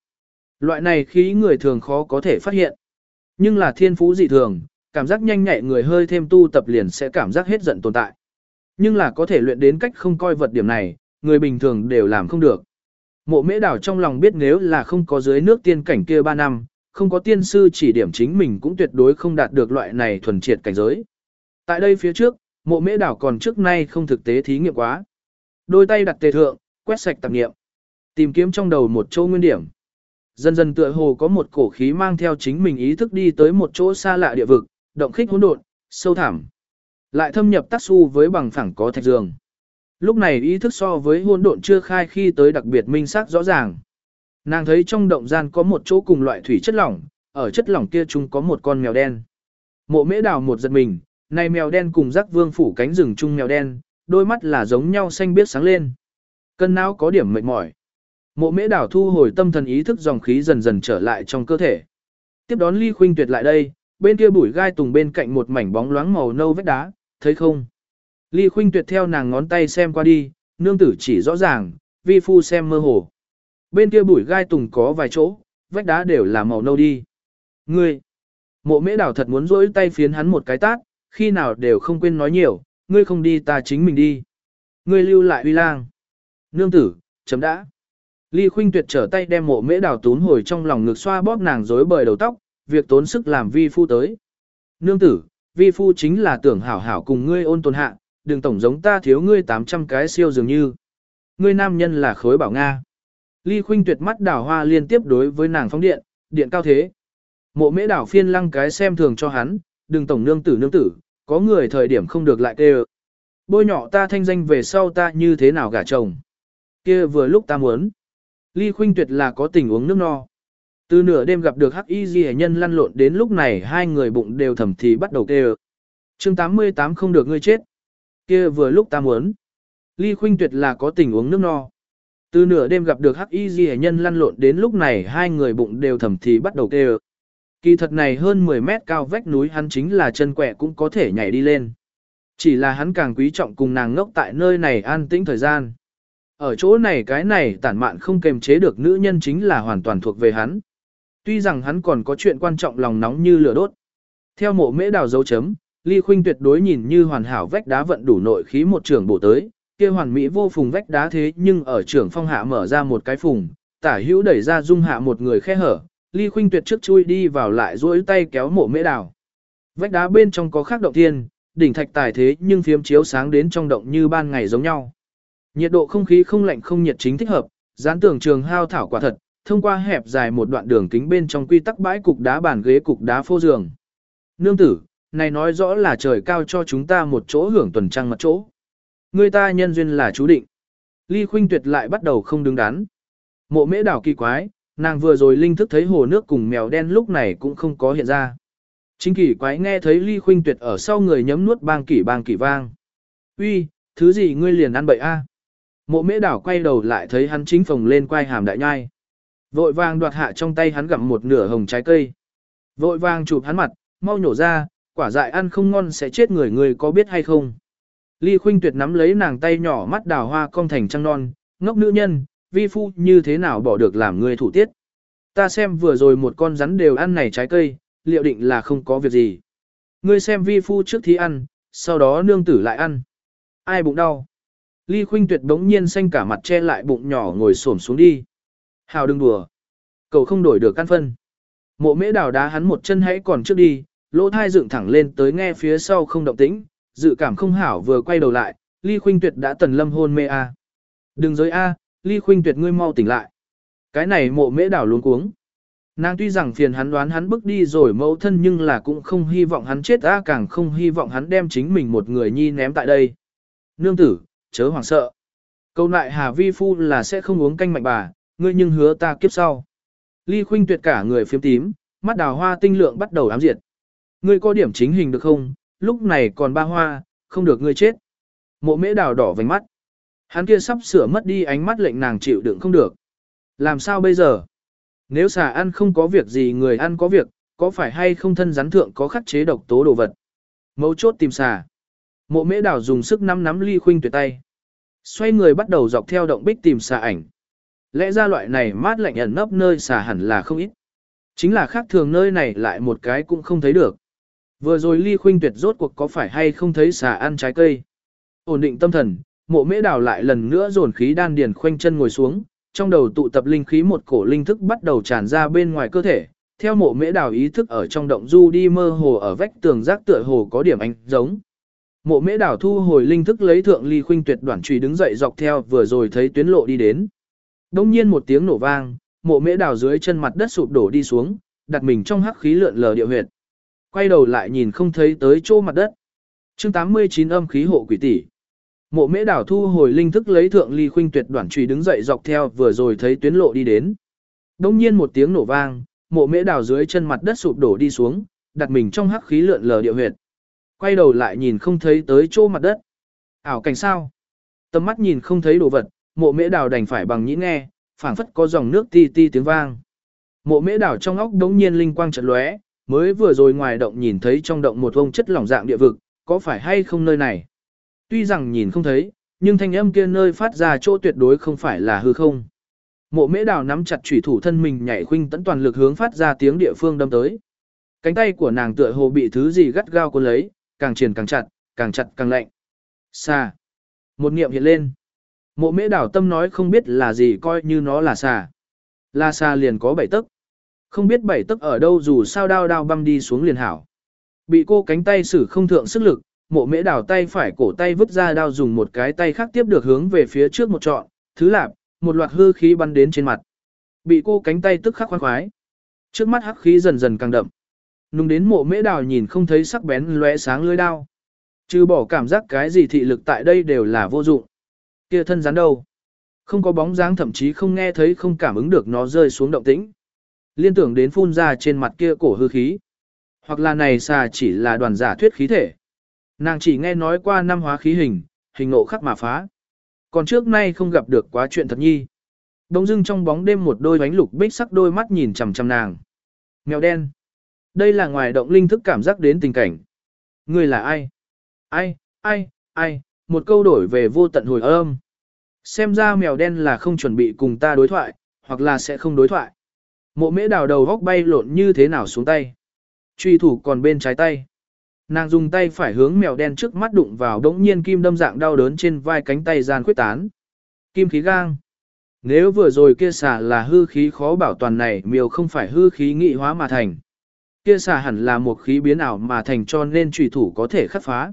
Loại này khí người thường khó có thể phát hiện. Nhưng là thiên phú dị thường, cảm giác nhanh nhạy người hơi thêm tu tập liền sẽ cảm giác hết giận tồn tại. Nhưng là có thể luyện đến cách không coi vật điểm này, người bình thường đều làm không được. Mộ mễ đảo trong lòng biết nếu là không có dưới nước tiên cảnh kia 3 năm, không có tiên sư chỉ điểm chính mình cũng tuyệt đối không đạt được loại này thuần triệt cảnh giới. Tại đây phía trước, mộ mễ đảo còn trước nay không thực tế thí nghiệm quá. Đôi tay đặt tề thượng, quét sạch tạp nghiệm. Tìm kiếm trong đầu một chỗ nguyên điểm. Dần dần tựa hồ có một cổ khí mang theo chính mình ý thức đi tới một chỗ xa lạ địa vực, động khích hỗn độn, sâu thẳm. Lại thâm nhập tác su với bằng phẳng có thạch giường. Lúc này ý thức so với hỗn độn chưa khai khi tới đặc biệt minh xác rõ ràng. Nàng thấy trong động gian có một chỗ cùng loại thủy chất lỏng, ở chất lỏng kia chung có một con mèo đen. Mộ mễ đào một giật mình, này mèo đen cùng rắc vương phủ cánh rừng chung mèo đen, đôi mắt là giống nhau xanh biết sáng lên. Cân não có điểm mệt mỏi. Mộ mễ đảo thu hồi tâm thần ý thức dòng khí dần dần trở lại trong cơ thể. Tiếp đón ly khuynh tuyệt lại đây, bên kia bụi gai tùng bên cạnh một mảnh bóng loáng màu nâu vết đá, thấy không? Ly Khuynh Tuyệt theo nàng ngón tay xem qua đi, nương tử chỉ rõ ràng, vi phu xem mơ hồ. Bên kia bụi gai tùng có vài chỗ, vách đá đều là màu nâu đi. Ngươi, mộ mễ đảo thật muốn rỗi tay phiến hắn một cái tát, khi nào đều không quên nói nhiều, ngươi không đi ta chính mình đi. Ngươi lưu lại uy lang. Nương tử, chấm đã. Ly Khuynh Tuyệt trở tay đem mộ mễ đào tún hồi trong lòng ngực xoa bóp nàng rối bời đầu tóc, việc tốn sức làm vi phu tới. Nương tử, vi phu chính là tưởng hảo hảo cùng ngươi ôn tồn hạ, đừng tổng giống ta thiếu ngươi 800 cái siêu dường như. Ngươi nam nhân là khối bảo Nga. Ly khuynh tuyệt mắt đảo hoa liên tiếp đối với nàng phóng điện, điện cao thế. Mộ mễ đảo phiên lăng cái xem thường cho hắn, đừng tổng nương tử nương tử, có người thời điểm không được lại kêu. Bôi nhỏ ta thanh danh về sau ta như thế nào gả chồng. kia vừa lúc ta muốn. Ly khuynh tuyệt là có tình uống nước no. Từ nửa đêm gặp được hắc y ghi nhân lăn lộn đến lúc này hai người bụng đều thầm thì bắt đầu kêu. chương 88 không được ngươi chết kia vừa lúc ta muốn. Ly Khuynh Tuyệt là có tình uống nước no. Từ nửa đêm gặp được Hắc Y Ghi nhân lăn lộn đến lúc này hai người bụng đều thầm thì bắt đầu kêu. Kỳ thật này hơn 10 mét cao vách núi hắn chính là chân quẹ cũng có thể nhảy đi lên. Chỉ là hắn càng quý trọng cùng nàng ngốc tại nơi này an tĩnh thời gian. Ở chỗ này cái này tản mạn không kềm chế được nữ nhân chính là hoàn toàn thuộc về hắn. Tuy rằng hắn còn có chuyện quan trọng lòng nóng như lửa đốt. Theo mộ mễ đào dấu chấm, Ly Khuynh tuyệt đối nhìn như hoàn hảo vách đá vận đủ nội khí một trường bổ tới, kia hoàn mỹ vô phùng vách đá thế nhưng ở trường phong hạ mở ra một cái phùng, tả hữu đẩy ra dung hạ một người khe hở, Ly Khuynh tuyệt trước chui đi vào lại duỗi tay kéo mộ mễ đào. Vách đá bên trong có khác động thiên, đỉnh thạch tài thế nhưng phiếm chiếu sáng đến trong động như ban ngày giống nhau. Nhiệt độ không khí không lạnh không nhiệt chính thích hợp, dán tưởng trường hao thảo quả thật, thông qua hẹp dài một đoạn đường kính bên trong quy tắc bãi cục đá bàn ghế cục đá phô giường. Nương tử, này nói rõ là trời cao cho chúng ta một chỗ hưởng tuần trăng mặt chỗ. Người ta nhân duyên là chú định. Ly Khuynh Tuyệt lại bắt đầu không đứng đắn. Mộ mễ đảo kỳ quái, nàng vừa rồi linh thức thấy hồ nước cùng mèo đen lúc này cũng không có hiện ra. Chính kỳ quái nghe thấy Ly Khuynh Tuyệt ở sau người nhấm nuốt bang kỷ bang kỷ vang. Uy, thứ gì ngươi liền ăn bậy a? Mộ mễ đảo quay đầu lại thấy hắn chính phồng lên quay hàm đại nhai. Vội vàng đoạt hạ trong tay hắn gặm một nửa hồng trái cây. Vội vàng chụp hắn mặt, mau nhổ ra, quả dại ăn không ngon sẽ chết người người có biết hay không. Ly Khuynh Tuyệt nắm lấy nàng tay nhỏ mắt đào hoa cong thành trăng non, ngốc nữ nhân, vi phu như thế nào bỏ được làm người thủ tiết. Ta xem vừa rồi một con rắn đều ăn này trái cây, liệu định là không có việc gì. Ngươi xem vi phu trước thi ăn, sau đó nương tử lại ăn. Ai bụng đau? Ly Khuynh Tuyệt đống nhiên xanh cả mặt che lại bụng nhỏ ngồi xổm xuống đi. Hào đừng đùa. Cậu không đổi được căn phân. Mộ mễ đào đá hắn một chân hãy còn trước đi, lỗ thai dựng thẳng lên tới nghe phía sau không động tĩnh, dự cảm không hảo vừa quay đầu lại, Ly Khuynh Tuyệt đã tần lâm hôn mê a. Đừng giới a, Ly Khuynh Tuyệt ngươi mau tỉnh lại. Cái này mộ mễ đảo luống cuống. Nàng tuy rằng phiền hắn đoán hắn bước đi rồi mẫu thân nhưng là cũng không hy vọng hắn chết ta càng không hy vọng hắn đem chính mình một người nhi ném tại đây. Nương tử, chớ hoảng sợ. Câu lại Hà Vi Phu là sẽ không uống canh mạnh bà, ngươi nhưng hứa ta kiếp sau. Ly Khuynh Tuyệt cả người phiếm tím, mắt đào hoa tinh lượng bắt đầu ám diệt. Ngươi có điểm chính hình được không, lúc này còn ba hoa, không được ngươi chết. Mộ mễ đào đỏ vành mắt. Hắn kia sắp sửa mất đi ánh mắt lệnh nàng chịu đựng không được. Làm sao bây giờ? Nếu xà ăn không có việc gì người ăn có việc, có phải hay không thân rắn thượng có khắc chế độc tố đồ vật? Mấu chốt tìm xà. Mộ mễ đào dùng sức nắm nắm ly khuynh tuyệt tay. Xoay người bắt đầu dọc theo động bích tìm xà ảnh. Lẽ ra loại này mát lạnh ẩn nấp nơi xà hẳn là không ít. Chính là khác thường nơi này lại một cái cũng không thấy được. Vừa rồi ly khuynh tuyệt rốt cuộc có phải hay không thấy xà ăn trái cây. Ổn định tâm thần, mộ mễ đào lại lần nữa dồn khí đan điền khoanh chân ngồi xuống, trong đầu tụ tập linh khí một cổ linh thức bắt đầu tràn ra bên ngoài cơ thể. Theo mộ mễ đào ý thức ở trong động du đi mơ hồ ở vách tường rác tựa hồ có điểm ánh giống. Mộ mễ đào thu hồi linh thức lấy thượng ly khuynh tuyệt đoạn trùy đứng dậy dọc theo vừa rồi thấy tuyến lộ đi đến. Đông nhiên một tiếng nổ vang, mộ mễ đào dưới chân mặt đất sụp đổ đi xuống, đặt mình trong hắc khí lượn lờ địa huyệt. Quay đầu lại nhìn không thấy tới chỗ mặt đất. chương 89 âm khí hộ quỷ tỷ. Mộ mễ đảo thu hồi linh thức lấy thượng ly khuynh tuyệt đoạn trùy đứng dậy dọc theo vừa rồi thấy tuyến lộ đi đến. Đông nhiên một tiếng nổ vang, mộ mễ đảo dưới chân mặt đất sụp đổ đi xuống, đặt mình trong hắc khí lượn lờ địa huyệt. Quay đầu lại nhìn không thấy tới chỗ mặt đất. Ảo cảnh sao? Tầm mắt nhìn không thấy đồ vật, mộ mễ đảo đành phải bằng nhĩ nghe, phảng phất có dòng nước ti ti tiếng vang. Mộ mễ đảo trong óc đống nhiên linh quang chợt lóe, mới vừa rồi ngoài động nhìn thấy trong động một vông chất lỏng dạng địa vực, có phải hay không nơi này? Tuy rằng nhìn không thấy, nhưng thanh âm kia nơi phát ra chỗ tuyệt đối không phải là hư không. Mộ mễ đào nắm chặt chủy thủ thân mình nhảy khuynh tấn toàn lực hướng phát ra tiếng địa phương đâm tới. Cánh tay của nàng tựa hồ bị thứ gì gắt gao cuốn lấy, càng triển càng chặt, càng chặt càng lạnh. Xa. Một niệm hiện lên. Mộ mễ đảo tâm nói không biết là gì coi như nó là xà. Là xà liền có bảy tấc. Không biết bảy tấc ở đâu dù sao đao đao băm đi xuống liền hảo. Bị cô cánh tay sử không thượng sức lực, mộ mễ đào tay phải cổ tay vứt ra đao dùng một cái tay khác tiếp được hướng về phía trước một trọn, thứ lạp, một loạt hư khí bắn đến trên mặt. Bị cô cánh tay tức khắc khoan khoái. Trước mắt hắc khí dần dần càng đậm. Nung đến mộ mễ đào nhìn không thấy sắc bén lóe sáng lưới đao. Trừ bỏ cảm giác cái gì thị lực tại đây đều là vô dụng. Kia thân rắn đâu? Không có bóng dáng thậm chí không nghe thấy không cảm ứng được nó rơi xuống động tĩnh. Liên tưởng đến phun ra trên mặt kia cổ hư khí. Hoặc là này xà chỉ là đoàn giả thuyết khí thể. Nàng chỉ nghe nói qua năm hóa khí hình, hình ngộ khắc mà phá. Còn trước nay không gặp được quá chuyện thật nhi. Đông dưng trong bóng đêm một đôi bánh lục bích sắc đôi mắt nhìn chằm chằm nàng. Mèo đen. Đây là ngoài động linh thức cảm giác đến tình cảnh. Người là ai? Ai, ai, ai, một câu đổi về vô tận hồi âm. Xem ra mèo đen là không chuẩn bị cùng ta đối thoại, hoặc là sẽ không đối thoại. Mộ mễ đào đầu góc bay lộn như thế nào xuống tay. Truy thủ còn bên trái tay. Nàng dùng tay phải hướng mèo đen trước mắt đụng vào đống nhiên kim đâm dạng đau đớn trên vai cánh tay gian khuyết tán. Kim khí gang. Nếu vừa rồi kia xà là hư khí khó bảo toàn này, miêu không phải hư khí nghị hóa mà thành. Kia xà hẳn là một khí biến ảo mà thành cho nên trùy thủ có thể khắc phá.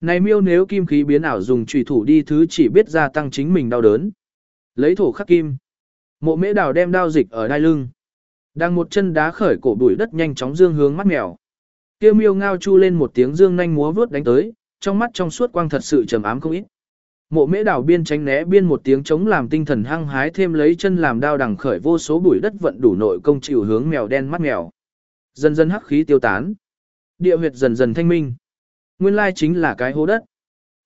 Này miêu nếu kim khí biến ảo dùng trùy thủ đi thứ chỉ biết gia tăng chính mình đau đớn. Lấy thổ khắc kim. Mộ mễ đào đem đao dịch ở đai lưng. Đang một chân đá khởi cổ bụi đất nhanh chóng dương hướng mắt mèo. Kia miêu ngao chu lên một tiếng dương nhanh múa vướt đánh tới, trong mắt trong suốt quang thật sự trầm ám không ít. Mộ mễ đảo biên tránh né biên một tiếng chống làm tinh thần hăng hái thêm lấy chân làm đao đằng khởi vô số bụi đất vận đủ nội công chịu hướng mèo đen mắt mèo. Dần dần hắc khí tiêu tán. Địa huyệt dần dần thanh minh. Nguyên lai chính là cái hố đất.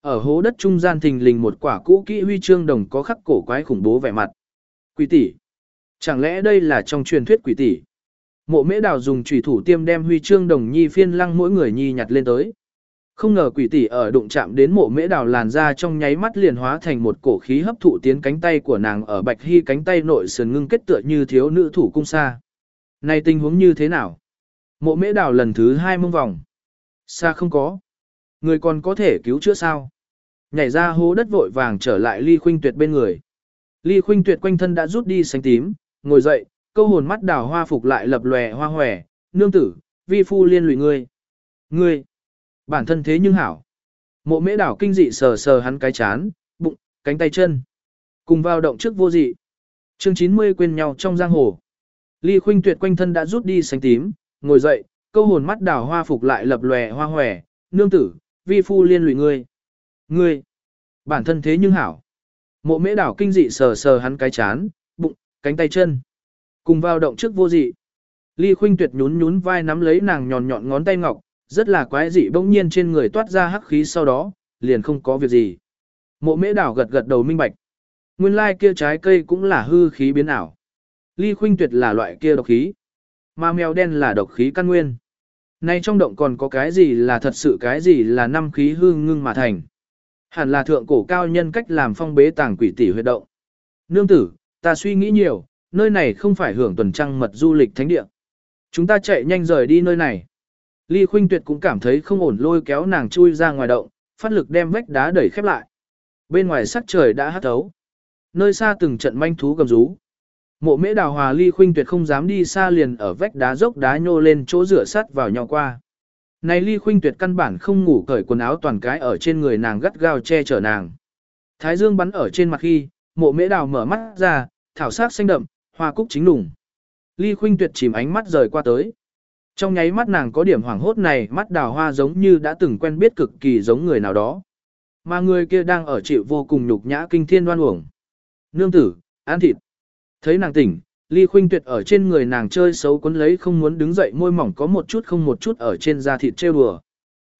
Ở hố đất trung gian thình lình một quả cũ kỹ huy chương đồng có khắc cổ quái khủng bố vẻ mặt. Quỷ tỷ. Chẳng lẽ đây là trong truyền thuyết quỷ tỷ? Mộ mễ đào dùng chủy thủ tiêm đem huy chương đồng nhi phiên lăng mỗi người nhi nhặt lên tới. Không ngờ quỷ tỷ ở đụng chạm đến mộ mễ đào làn ra trong nháy mắt liền hóa thành một cổ khí hấp thụ tiến cánh tay của nàng ở bạch hy cánh tay nội sườn ngưng kết tựa như thiếu nữ thủ cung xa. Này tình huống như thế nào? Mộ mễ đào lần thứ hai mông vòng. Xa không có. Người còn có thể cứu chữa sao? Nhảy ra hố đất vội vàng trở lại ly khuynh tuyệt bên người. Ly khuynh tuyệt quanh thân đã rút đi xanh tím, ngồi dậy, câu hồn mắt đào hoa phục lại lập lòe hoa hòe, nương tử, vi phu liên lụy ngươi. Ngươi, bản thân thế nhưng hảo. Mộ mễ đảo kinh dị sờ sờ hắn cái chán, bụng, cánh tay chân. Cùng vào động trước vô dị. Chương 90 quên nhau trong giang hồ. Ly khuynh tuyệt quanh thân đã rút đi sánh tím, ngồi dậy, câu hồn mắt đào hoa phục lại lập lòe hoa hòe, nương tử, vi phu liên lụy ngươi. Ngươi, bản thân thế nhưng hảo. Mộ mễ đảo kinh dị sờ sờ hắn cái chán, bụng, cánh tay chân. Cùng vào động trước vô dị. Ly Khuynh Tuyệt nhún nhún vai nắm lấy nàng nhọn nhọn ngón tay ngọc, rất là quái dị bỗng nhiên trên người toát ra hắc khí sau đó, liền không có việc gì. Mộ Mễ Đảo gật gật đầu minh bạch. Nguyên lai kia trái cây cũng là hư khí biến ảo. Ly Khuynh Tuyệt là loại kia độc khí, mà mèo đen là độc khí căn nguyên. Nay trong động còn có cái gì là thật sự cái gì là năm khí hư ngưng mà thành. Hẳn là thượng cổ cao nhân cách làm phong bế tàng quỷ tỷ huyệt động. Nương tử, ta suy nghĩ nhiều, nơi này không phải hưởng tuần trăng mật du lịch thánh địa. Chúng ta chạy nhanh rời đi nơi này. Ly Khuynh Tuyệt cũng cảm thấy không ổn lôi kéo nàng chui ra ngoài động, phát lực đem vách đá đẩy khép lại. Bên ngoài sắc trời đã hắt thấu. Nơi xa từng trận manh thú gầm rú. Mộ mễ đào hòa Ly Khuynh Tuyệt không dám đi xa liền ở vách đá dốc đá nhô lên chỗ rửa sắt vào nhau qua. Này Ly Khuynh Tuyệt căn bản không ngủ cởi quần áo toàn cái ở trên người nàng gắt gao che chở nàng. Thái dương bắn ở trên mặt khi, mộ mễ đào mở mắt ra, thảo sắc xanh đậm, hoa cúc chính đủng. Ly Khuynh Tuyệt chìm ánh mắt rời qua tới. Trong nháy mắt nàng có điểm hoảng hốt này mắt đào hoa giống như đã từng quen biết cực kỳ giống người nào đó. Mà người kia đang ở chịu vô cùng nhục nhã kinh thiên đoan uổng. Nương tử, ăn thịt. Thấy nàng tỉnh, Ly Khuynh Tuyệt ở trên người nàng chơi xấu quấn lấy không muốn đứng dậy môi mỏng có một chút không một chút ở trên da thịt trêu đùa.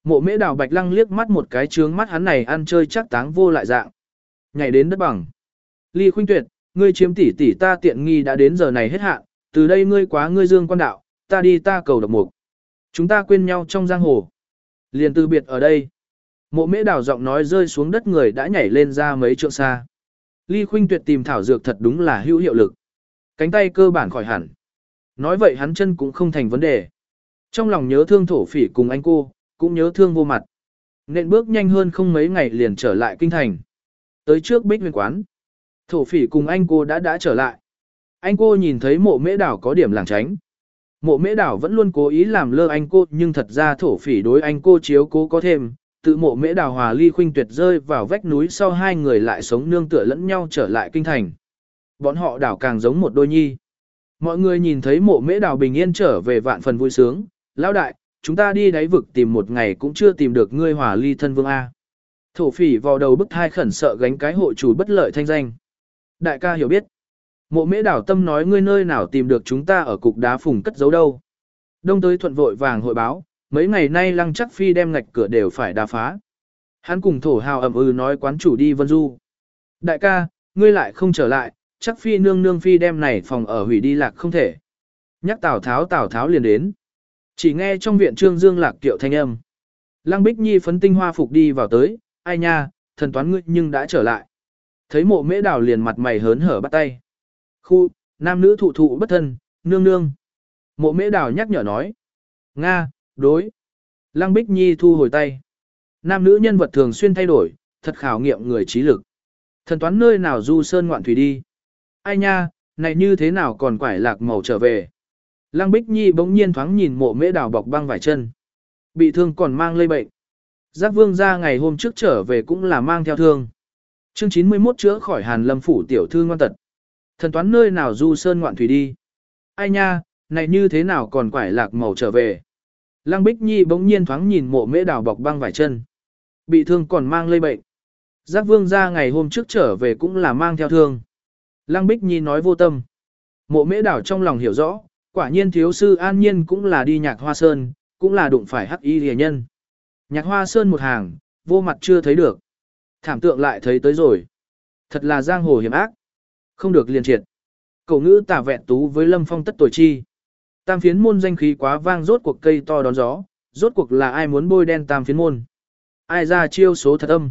Mộ mễ đào bạch lăng liếc mắt một cái trướng mắt hắn này ăn chơi chắc táng vô lại dạng. Nhảy đến đất bằng. Ly Khuynh Tuyệt, ngươi chiếm tỷ tỷ ta tiện nghi đã đến giờ này hết hạn, từ đây ngươi quá ngươi dương quan đạo, ta đi ta cầu độc mục. Chúng ta quên nhau trong giang hồ. Liền từ biệt ở đây. Mộ mễ đào giọng nói rơi xuống đất người đã nhảy lên ra mấy trượng xa. Ly Khuynh Tuyệt tìm thảo dược thật đúng là hữu hiệu lực. Cánh tay cơ bản khỏi hẳn. Nói vậy hắn chân cũng không thành vấn đề. Trong lòng nhớ thương thổ phỉ cùng anh cô, cũng nhớ thương vô mặt. Nên bước nhanh hơn không mấy ngày liền trở lại kinh thành. Tới trước bích huyền quán. Thổ phỉ cùng anh cô đã đã trở lại. Anh cô nhìn thấy mộ mễ đảo có điểm làng tránh. Mộ mễ đảo vẫn luôn cố ý làm lơ anh cô nhưng thật ra thổ phỉ đối anh cô chiếu cố có thêm. Tự mộ mễ đảo hòa ly khuynh tuyệt rơi vào vách núi sau hai người lại sống nương tựa lẫn nhau trở lại kinh thành. Bọn họ đảo càng giống một đôi nhi. Mọi người nhìn thấy mộ mễ đảo bình yên trở về vạn phần vui sướng. Lão đại, chúng ta đi đáy vực tìm một ngày cũng chưa tìm được ngươi hòa ly thân vương A. Thổ phỉ vào đầu bức thai khẩn sợ gánh cái hộ chủ bất lợi thanh danh. Đại ca hiểu biết. Mộ mễ đảo tâm nói ngươi nơi nào tìm được chúng ta ở cục đá phùng cất giấu đâu. Đông tới thuận vội vàng hội báo, mấy ngày nay lăng chắc phi đem ngạch cửa đều phải đà phá. Hắn cùng thổ hào ẩm ư nói quán chủ đi vân du. Đại ca, ngươi lại không trở lại, chắc phi nương nương phi đem này phòng ở hủy đi lạc không thể. Nhắc Tào Tháo Tào Tháo liền đến. Chỉ nghe trong viện trương dương lạc kiệu thanh âm. Lăng Bích Nhi phấn tinh hoa phục đi vào tới, ai nha, thần toán ngươi nhưng đã trở lại. Thấy mộ mễ đào liền mặt mày hớn hở bắt tay. Khu, nam nữ thụ thụ bất thân, nương nương. Mộ mễ đào nhắc nhở nói. Nga, đối. Lăng Bích Nhi thu hồi tay. Nam nữ nhân vật thường xuyên thay đổi, thật khảo nghiệm người trí lực. Thần toán nơi nào du sơn ngoạn thủy đi. Ai nha, này như thế nào còn quải lạc màu trở về. Lăng Bích Nhi bỗng nhiên thoáng nhìn mộ mễ đào bọc băng vải chân. Bị thương còn mang lây bệnh. Giác vương ra ngày hôm trước trở về cũng là mang theo thương. Chương 91 chữa khỏi hàn lâm phủ tiểu thư ngoan tật. Thần toán nơi nào du sơn ngoạn thủy đi. Ai nha, này như thế nào còn quải lạc màu trở về. Lăng Bích Nhi bỗng nhiên thoáng nhìn mộ mễ đào bọc băng vải chân. Bị thương còn mang lây bệnh. Giác vương ra ngày hôm trước trở về cũng là mang theo thương. Lăng Bích Nhi nói vô tâm. Mộ mễ đảo trong lòng hiểu rõ, quả nhiên thiếu sư an nhiên cũng là đi nhạc hoa sơn, cũng là đụng phải hắc y rìa nhân. Nhạc hoa sơn một hàng, vô mặt chưa thấy được. Thảm tượng lại thấy tới rồi. Thật là giang hồ hiểm ác. Không được liền triệt. Cổ ngữ tả vẹn tú với lâm phong tất tuổi chi. Tam phiến môn danh khí quá vang rốt cuộc cây to đón gió, rốt cuộc là ai muốn bôi đen tam phiến môn. Ai ra chiêu số thật âm.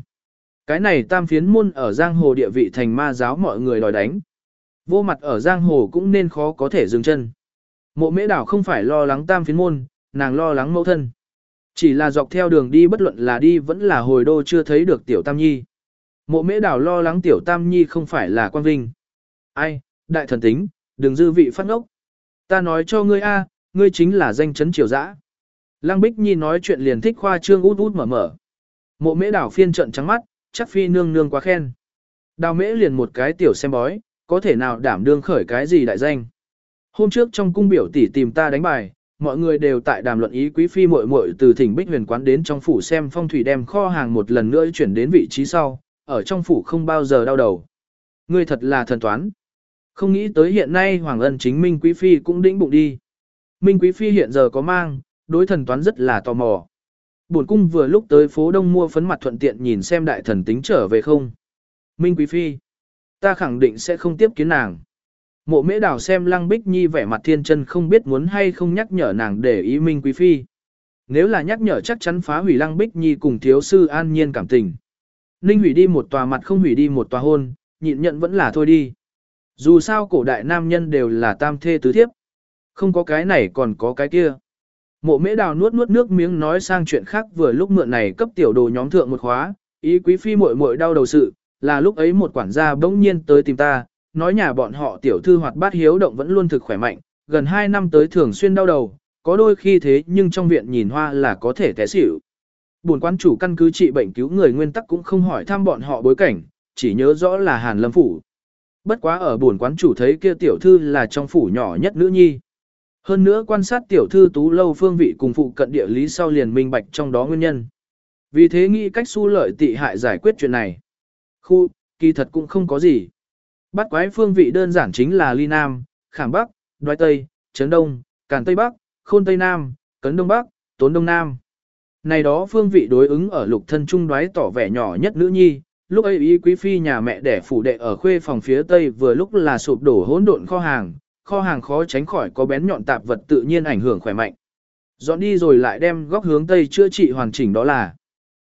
Cái này tam phiến môn ở giang hồ địa vị thành ma giáo mọi người đòi đánh. Vô mặt ở giang hồ cũng nên khó có thể dừng chân. Mộ mễ đảo không phải lo lắng tam phiến môn, nàng lo lắng mẫu thân. Chỉ là dọc theo đường đi bất luận là đi vẫn là hồi đô chưa thấy được tiểu tam nhi. Mộ mễ đảo lo lắng tiểu tam nhi không phải là quan vinh. Ai, đại thần tính, đừng dư vị phát ngốc. Ta nói cho ngươi a, ngươi chính là danh chấn triều dã. Lăng Bích Nhi nói chuyện liền thích khoa trương út út mở mở. Mộ mễ đảo phiên trận trắng mắt, chắc phi nương nương quá khen. Đào mễ liền một cái tiểu xem bói, có thể nào đảm đương khởi cái gì đại danh. Hôm trước trong cung biểu tỷ tìm ta đánh bài, mọi người đều tại đàm luận ý quý phi muội muội từ thỉnh bích huyền quán đến trong phủ xem phong thủy đem kho hàng một lần nữa chuyển đến vị trí sau, ở trong phủ không bao giờ đau đầu. Ngươi thật là thần toán. Không nghĩ tới hiện nay Hoàng Ân chính Minh Quý Phi cũng đĩnh bụng đi. Minh Quý Phi hiện giờ có mang, đối thần toán rất là tò mò. Bổn cung vừa lúc tới phố đông mua phấn mặt thuận tiện nhìn xem đại thần tính trở về không. Minh Quý Phi. Ta khẳng định sẽ không tiếp kiến nàng. Mộ mễ đào xem lăng bích nhi vẻ mặt thiên chân không biết muốn hay không nhắc nhở nàng để ý Minh Quý Phi. Nếu là nhắc nhở chắc chắn phá hủy lăng bích nhi cùng thiếu sư an nhiên cảm tình. Ninh hủy đi một tòa mặt không hủy đi một tòa hôn, nhịn nhận vẫn là thôi đi. Dù sao cổ đại nam nhân đều là tam thê tứ thiếp. Không có cái này còn có cái kia. Mộ mễ đào nuốt nuốt nước miếng nói sang chuyện khác vừa lúc mượn này cấp tiểu đồ nhóm thượng một khóa, ý quý phi muội muội đau đầu sự, là lúc ấy một quản gia bỗng nhiên tới tìm ta, nói nhà bọn họ tiểu thư hoạt bát hiếu động vẫn luôn thực khỏe mạnh, gần 2 năm tới thường xuyên đau đầu, có đôi khi thế nhưng trong viện nhìn hoa là có thể té xỉu. Buồn quan chủ căn cứ trị bệnh cứu người nguyên tắc cũng không hỏi thăm bọn họ bối cảnh, chỉ nhớ rõ là Hàn Lâm Phủ. Bất quá ở buồn quán chủ thấy kia tiểu thư là trong phủ nhỏ nhất nữ nhi. Hơn nữa quan sát tiểu thư tú lâu phương vị cùng phụ cận địa lý sau liền minh bạch trong đó nguyên nhân. Vì thế nghĩ cách su lợi tị hại giải quyết chuyện này. Khu, kỳ thật cũng không có gì. Bắt quái phương vị đơn giản chính là ly nam, khảm bắc, đoái tây, trấn đông, càn tây bắc, khôn tây nam, cấn đông bắc, tốn đông nam. Này đó phương vị đối ứng ở lục thân trung đoái tỏ vẻ nhỏ nhất nữ nhi, lúc ấy ý quý phi nhà mẹ đẻ phủ đệ ở khuê phòng phía tây vừa lúc là sụp đổ hỗn độn kho hàng, kho hàng khó tránh khỏi có bén nhọn tạp vật tự nhiên ảnh hưởng khỏe mạnh. Dọn đi rồi lại đem góc hướng tây chữa trị hoàn chỉnh đó là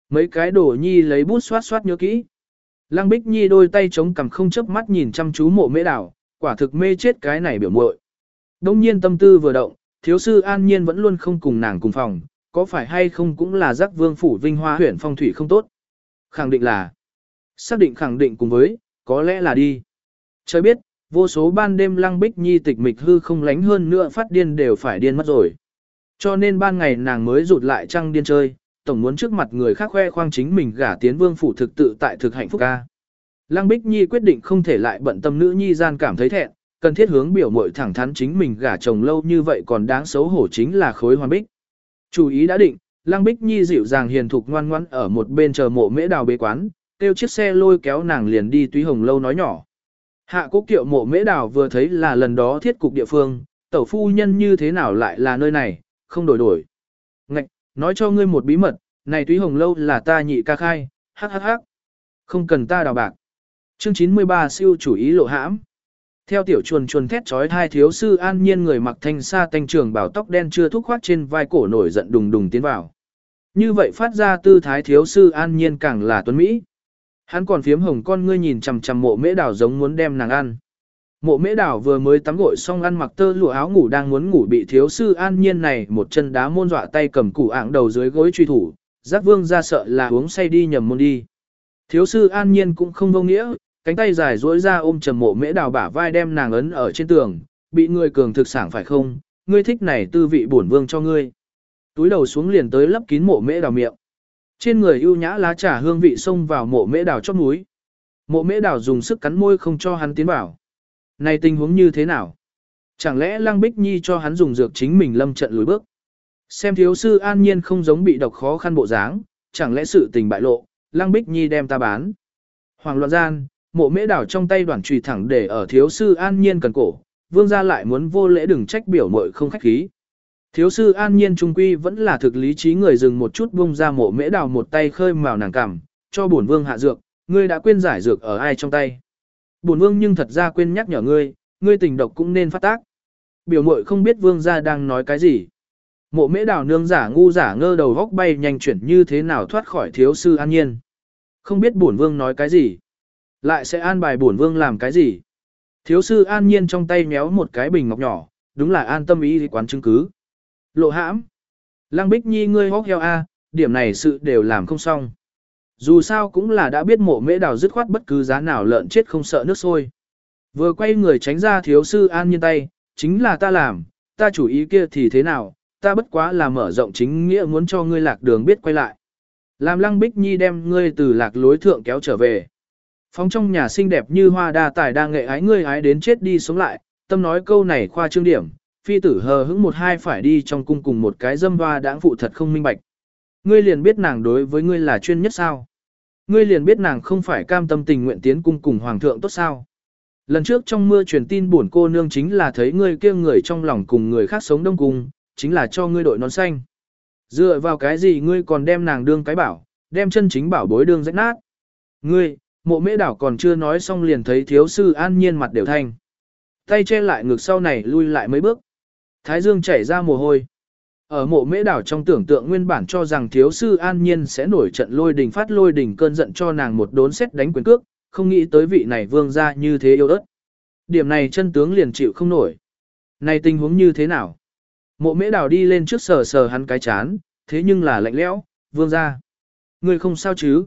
mấy cái đồ nhi lấy bút xoát xoát nhớ kỹ. Lăng Bích Nhi đôi tay chống cằm không chớp mắt nhìn chăm chú mộ mễ đảo, quả thực mê chết cái này biểu muội. Đông nhiên tâm tư vừa động, thiếu sư an nhiên vẫn luôn không cùng nàng cùng phòng, có phải hay không cũng là giác vương phủ vinh hoa huyện phong thủy không tốt. Khẳng định là, xác định khẳng định cùng với, có lẽ là đi. Trời biết, vô số ban đêm lăng bích nhi tịch mịch hư không lánh hơn nữa phát điên đều phải điên mất rồi. Cho nên ban ngày nàng mới rụt lại trăng điên chơi, tổng muốn trước mặt người khác khoe khoang chính mình gả tiến vương phủ thực tự tại thực hạnh phúc ca. Lăng Bích Nhi quyết định không thể lại bận tâm nữ nhi gian cảm thấy thẹn, cần thiết hướng biểu mội thẳng thắn chính mình gả chồng lâu như vậy còn đáng xấu hổ chính là khối hoàn bích. Chủ ý đã định, Lăng Bích Nhi dịu dàng hiền thục ngoan ngoãn ở một bên chờ mộ mễ đào bế quán, kêu chiếc xe lôi kéo nàng liền đi túy hồng lâu nói nhỏ. Hạ cố kiệu mộ mễ đào vừa thấy là lần đó thiết cục địa phương, tẩu phu nhân như thế nào lại là nơi này, không đổi đổi. Nói cho ngươi một bí mật, này túy hồng lâu là ta nhị ca khai, hắc hắc hắc. Không cần ta đào bạc. Chương 93 siêu chủ ý lộ hãm. Theo tiểu chuồn chuồn thét trói hai thiếu sư an nhiên người mặc thanh sa thanh trường bảo tóc đen chưa thúc khoát trên vai cổ nổi giận đùng đùng tiến vào. Như vậy phát ra tư thái thiếu sư an nhiên càng là tuấn Mỹ. Hắn còn phiếm hồng con ngươi nhìn chằm chằm mộ mễ đảo giống muốn đem nàng ăn. Mộ mễ đảo vừa mới tắm gội xong ăn mặc tơ lụa áo ngủ đang muốn ngủ bị thiếu sư an nhiên này một chân đá môn dọa tay cầm củ ạng đầu dưới gối truy thủ, giác vương ra sợ là uống say đi nhầm môn đi. Thiếu sư an nhiên cũng không vô nghĩa, cánh tay dài duỗi ra ôm trầm mộ mễ đào bả vai đem nàng ấn ở trên tường, bị người cường thực sản phải không, ngươi thích này tư vị bổn vương cho ngươi. Túi đầu xuống liền tới lấp kín mộ mễ đào miệng. Trên người ưu nhã lá trà hương vị xông vào mộ mễ đào chót núi. Mộ mễ đào dùng sức cắn môi không cho hắn tiến vào. Này tình huống như thế nào? Chẳng lẽ Lăng Bích Nhi cho hắn dùng dược chính mình lâm trận lùi bước? Xem thiếu sư an nhiên không giống bị độc khó khăn bộ dáng, chẳng lẽ sự tình bại lộ, Lăng Bích Nhi đem ta bán. Hoàng loạn gian, mộ mễ đảo trong tay đoàn trùy thẳng để ở thiếu sư an nhiên cần cổ, vương gia lại muốn vô lễ đừng trách biểu mội không khách khí. Thiếu sư an nhiên trung quy vẫn là thực lý trí người dừng một chút bung ra mộ mễ đào một tay khơi màu nàng cảm, cho bổn vương hạ dược, ngươi đã quên giải dược ở ai trong tay. Bổn vương nhưng thật ra quên nhắc nhở ngươi, ngươi tình độc cũng nên phát tác. Biểu muội không biết vương gia đang nói cái gì. Mộ mễ đảo nương giả ngu giả ngơ đầu góc bay nhanh chuyển như thế nào thoát khỏi thiếu sư an nhiên. Không biết bổn vương nói cái gì. Lại sẽ an bài bổn vương làm cái gì? Thiếu sư an nhiên trong tay méo một cái bình ngọc nhỏ, đúng là an tâm ý quán chứng cứ. Lộ hãm. Lăng Bích Nhi ngươi hốc heo a, điểm này sự đều làm không xong. Dù sao cũng là đã biết mộ mễ đào dứt khoát bất cứ giá nào lợn chết không sợ nước sôi. Vừa quay người tránh ra thiếu sư an nhiên tay, chính là ta làm, ta chủ ý kia thì thế nào, ta bất quá là mở rộng chính nghĩa muốn cho ngươi lạc đường biết quay lại. Làm lăng bích nhi đem ngươi từ lạc lối thượng kéo trở về. Phóng trong nhà xinh đẹp như hoa đa tài đang nghệ ái ngươi ái đến chết đi sống lại, tâm nói câu này khoa trương điểm, phi tử hờ hững một hai phải đi trong cung cùng một cái dâm hoa đãng phụ thật không minh bạch. Ngươi liền biết nàng đối với ngươi là chuyên nhất sao? Ngươi liền biết nàng không phải cam tâm tình nguyện tiến cung cùng hoàng thượng tốt sao? Lần trước trong mưa truyền tin buồn cô nương chính là thấy ngươi kia người trong lòng cùng người khác sống đông cùng, chính là cho ngươi đội nón xanh. Dựa vào cái gì ngươi còn đem nàng đương cái bảo, đem chân chính bảo bối đương rách nát. Ngươi, Mộ mễ đảo còn chưa nói xong liền thấy thiếu sư an nhiên mặt đều thanh. Tay che lại ngực sau này lui lại mấy bước. Thái dương chảy ra mồ hôi. Ở mộ mễ đảo trong tưởng tượng nguyên bản cho rằng thiếu sư an nhiên sẽ nổi trận lôi đình phát lôi đình cơn giận cho nàng một đốn xét đánh quyền cước, không nghĩ tới vị này vương ra như thế yêu ớt. Điểm này chân tướng liền chịu không nổi. Này tình huống như thế nào? Mộ mễ đảo đi lên trước sờ sờ hắn cái chán, thế nhưng là lạnh lẽo, vương ra. Người không sao chứ?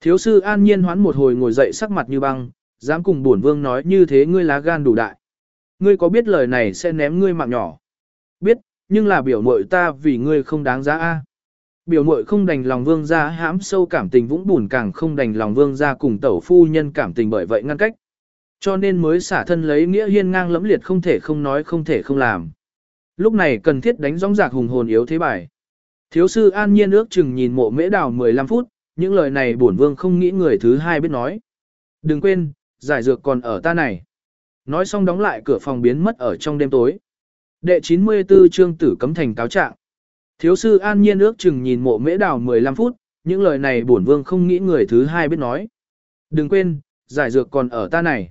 Thiếu sư an nhiên hoán một hồi ngồi dậy sắc mặt như băng, dám cùng bổn vương nói như thế ngươi lá gan đủ đại. Ngươi có biết lời này sẽ ném ngươi mạng nhỏ? Biết, nhưng là biểu mội ta vì ngươi không đáng giá a. Biểu mội không đành lòng vương gia hãm sâu cảm tình vũng bùn càng không đành lòng vương gia cùng tẩu phu nhân cảm tình bởi vậy ngăn cách. Cho nên mới xả thân lấy nghĩa hiên ngang lẫm liệt không thể không nói không thể không làm. Lúc này cần thiết đánh rong rạc hùng hồn yếu thế bài. Thiếu sư an nhiên ước chừng nhìn mộ mễ đào 15 phút, những lời này bổn vương không nghĩ người thứ hai biết nói. Đừng quên, giải dược còn ở ta này. Nói xong đóng lại cửa phòng biến mất ở trong đêm tối. Đệ 94 chương tử cấm thành cáo trạng. Thiếu sư an nhiên ước chừng nhìn mộ mễ đào 15 phút, những lời này bổn vương không nghĩ người thứ hai biết nói. Đừng quên, giải dược còn ở ta này.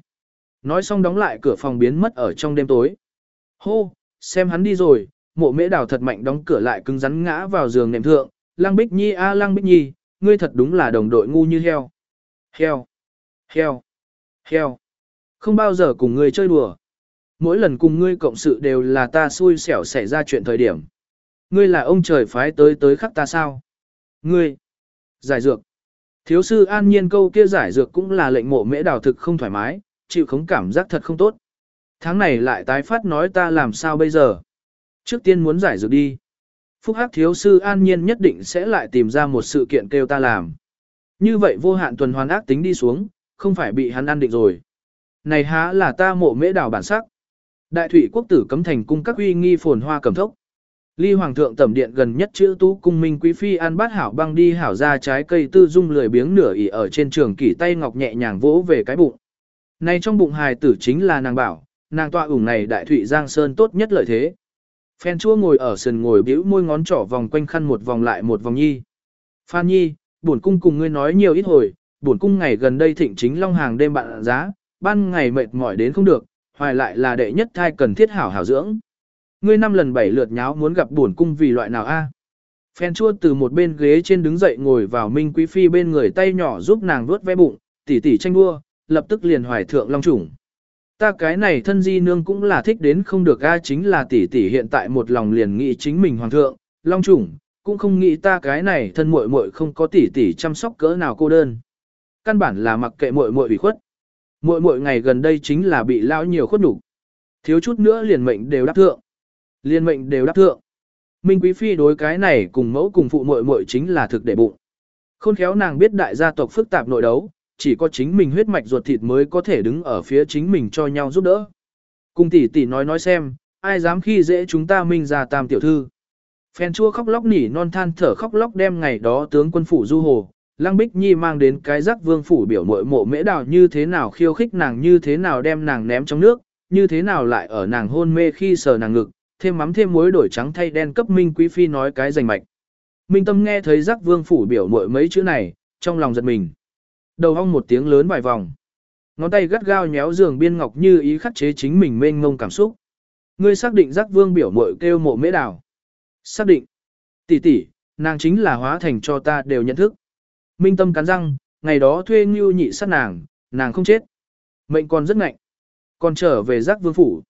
Nói xong đóng lại cửa phòng biến mất ở trong đêm tối. Hô, xem hắn đi rồi, mộ mễ đào thật mạnh đóng cửa lại cứng rắn ngã vào giường nệm thượng. Lăng Bích Nhi a Lăng Bích Nhi, ngươi thật đúng là đồng đội ngu như heo. Heo, heo, heo. Không bao giờ cùng ngươi chơi đùa. Mỗi lần cùng ngươi cộng sự đều là ta xui xẻo xảy ra chuyện thời điểm. Ngươi là ông trời phái tới tới khắc ta sao? Ngươi, giải dược. Thiếu sư an nhiên câu kia giải dược cũng là lệnh mộ mễ đào thực không thoải mái, chịu khống cảm giác thật không tốt. Tháng này lại tái phát nói ta làm sao bây giờ? Trước tiên muốn giải dược đi. Phúc Hắc thiếu sư an nhiên nhất định sẽ lại tìm ra một sự kiện kêu ta làm. Như vậy vô hạn tuần hoàn ác tính đi xuống, không phải bị hắn ăn định rồi. Này há là ta mộ mễ đào bản sắc. Đại thủy quốc tử cấm thành cung các uy nghi phồn hoa cầm thốc. Ly hoàng thượng tẩm điện gần nhất chữ tú cung minh quý phi an bát hảo băng đi hảo ra trái cây tư dung lười biếng nửa ỉ ở trên trường kỷ tay ngọc nhẹ nhàng vỗ về cái bụng. Này trong bụng hài tử chính là nàng bảo, nàng tọa ủng này đại thủy giang sơn tốt nhất lợi thế. Phen chua ngồi ở sườn ngồi bĩu môi ngón trỏ vòng quanh khăn một vòng lại một vòng nhi. Phan nhi, bổn cung cùng ngươi nói nhiều ít hồi, bổn cung ngày gần đây thịnh chính long hàng đêm bạn giá, ban ngày mệt mỏi đến không được, hoài lại là đệ nhất thai cần thiết hảo hảo dưỡng. Ngươi năm lần bảy lượt nháo muốn gặp bổn cung vì loại nào a? Phen chua từ một bên ghế trên đứng dậy ngồi vào Minh Quý Phi bên người tay nhỏ giúp nàng vuốt ve bụng, tỉ tỉ tranh đua, lập tức liền hoài thượng long chủng. Ta cái này thân di nương cũng là thích đến không được a chính là tỷ tỷ hiện tại một lòng liền nghĩ chính mình hoàng thượng, long chủng, cũng không nghĩ ta cái này thân muội muội không có tỷ tỷ chăm sóc cỡ nào cô đơn. Căn bản là mặc kệ muội muội bị khuất. Muội muội ngày gần đây chính là bị lão nhiều khuất đủ. Thiếu chút nữa liền mệnh đều đáp thượng. Liên mệnh đều đáp thượng. Minh Quý Phi đối cái này cùng mẫu cùng phụ muội muội chính là thực để bụng. Khôn khéo nàng biết đại gia tộc phức tạp nội đấu, chỉ có chính mình huyết mạch ruột thịt mới có thể đứng ở phía chính mình cho nhau giúp đỡ. Cùng tỷ tỷ nói nói xem, ai dám khi dễ chúng ta minh ra tam tiểu thư. Phen chua khóc lóc nỉ non than thở khóc lóc đem ngày đó tướng quân phủ du hồ, Lăng Bích Nhi mang đến cái giác vương phủ biểu mội mộ mễ đào như thế nào khiêu khích nàng như thế nào đem nàng ném trong nước, như thế nào lại ở nàng hôn mê khi sờ nàng ngực, thêm mắm thêm muối đổi trắng thay đen cấp Minh Quý Phi nói cái rành mạch. Minh Tâm nghe thấy giác vương phủ biểu mội mấy chữ này, trong lòng giật mình. Đầu hong một tiếng lớn vài vòng. Ngón tay gắt gao nhéo giường biên ngọc như ý khắc chế chính mình mênh ngông cảm xúc. Ngươi xác định giác vương biểu mội kêu mộ mễ đào. Xác định. Tỷ tỷ, nàng chính là hóa thành cho ta đều nhận thức. Minh tâm cắn răng, ngày đó thuê ngưu nhị sát nàng, nàng không chết. Mệnh còn rất ngạnh. Còn trở về giác vương phủ.